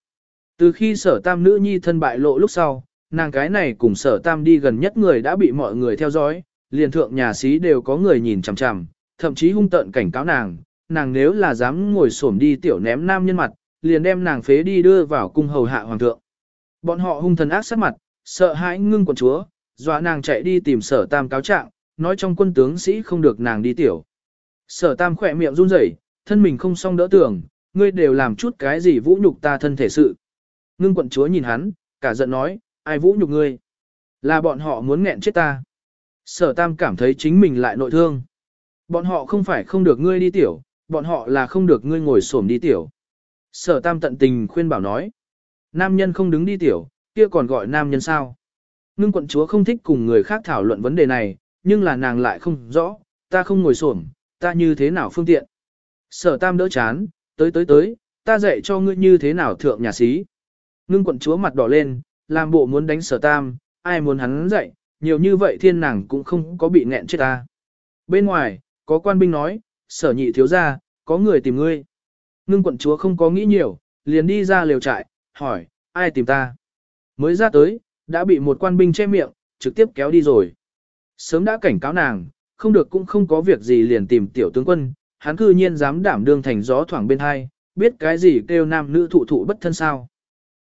Từ khi sở tam nữ nhi thân bại lộ lúc sau, nàng cái này cùng sở tam đi gần nhất người đã bị mọi người theo dõi, liền thượng nhà sĩ đều có người nhìn chằm chằm, thậm chí hung tợn cảnh cáo nàng, nàng nếu là dám ngồi xổm đi tiểu ném nam nhân mặt, liền đem nàng phế đi đưa vào cung hầu hạ hoàng thượng. Bọn họ hung thần ác sát mặt, sợ hãi ngưng quận chúa, dọa nàng chạy đi tìm sở tam cáo trạng, nói trong quân tướng sĩ không được nàng đi tiểu. Sở tam khỏe miệng run rẩy, thân mình không xong đỡ tưởng, ngươi đều làm chút cái gì vũ nhục ta thân thể sự. Ngưng quận chúa nhìn hắn, cả giận nói, ai vũ nhục ngươi? Là bọn họ muốn nghẹn chết ta. Sở tam cảm thấy chính mình lại nội thương. Bọn họ không phải không được ngươi đi tiểu, bọn họ là không được ngươi ngồi xổm đi tiểu. Sở tam tận tình khuyên bảo nói. Nam nhân không đứng đi tiểu, kia còn gọi nam nhân sao? Ngưng quận chúa không thích cùng người khác thảo luận vấn đề này, nhưng là nàng lại không rõ, ta không ngồi xổm, ta như thế nào phương tiện. Sở tam đỡ chán, tới tới tới, ta dạy cho ngươi như thế nào thượng nhà sĩ. Ngưng quận chúa mặt đỏ lên, làm bộ muốn đánh sở tam, ai muốn hắn dạy, nhiều như vậy thiên nàng cũng không có bị nghẹn chết ta. Bên ngoài, có quan binh nói, sở nhị thiếu ra, có người tìm ngươi. Ngưng quận chúa không có nghĩ nhiều, liền đi ra liều trại, hỏi, ai tìm ta? Mới ra tới, đã bị một quan binh che miệng, trực tiếp kéo đi rồi. Sớm đã cảnh cáo nàng, không được cũng không có việc gì liền tìm tiểu tướng quân, hắn cư nhiên dám đảm đương thành gió thoảng bên hai, biết cái gì kêu nam nữ thụ thụ bất thân sao.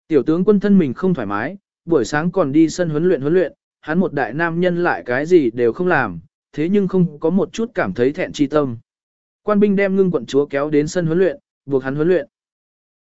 Tiểu tướng quân thân mình không thoải mái, buổi sáng còn đi sân huấn luyện huấn luyện, hắn một đại nam nhân lại cái gì đều không làm, thế nhưng không có một chút cảm thấy thẹn chi tâm. Quan binh đem ngưng quận chúa kéo đến sân huấn luyện, buộc hắn huấn luyện.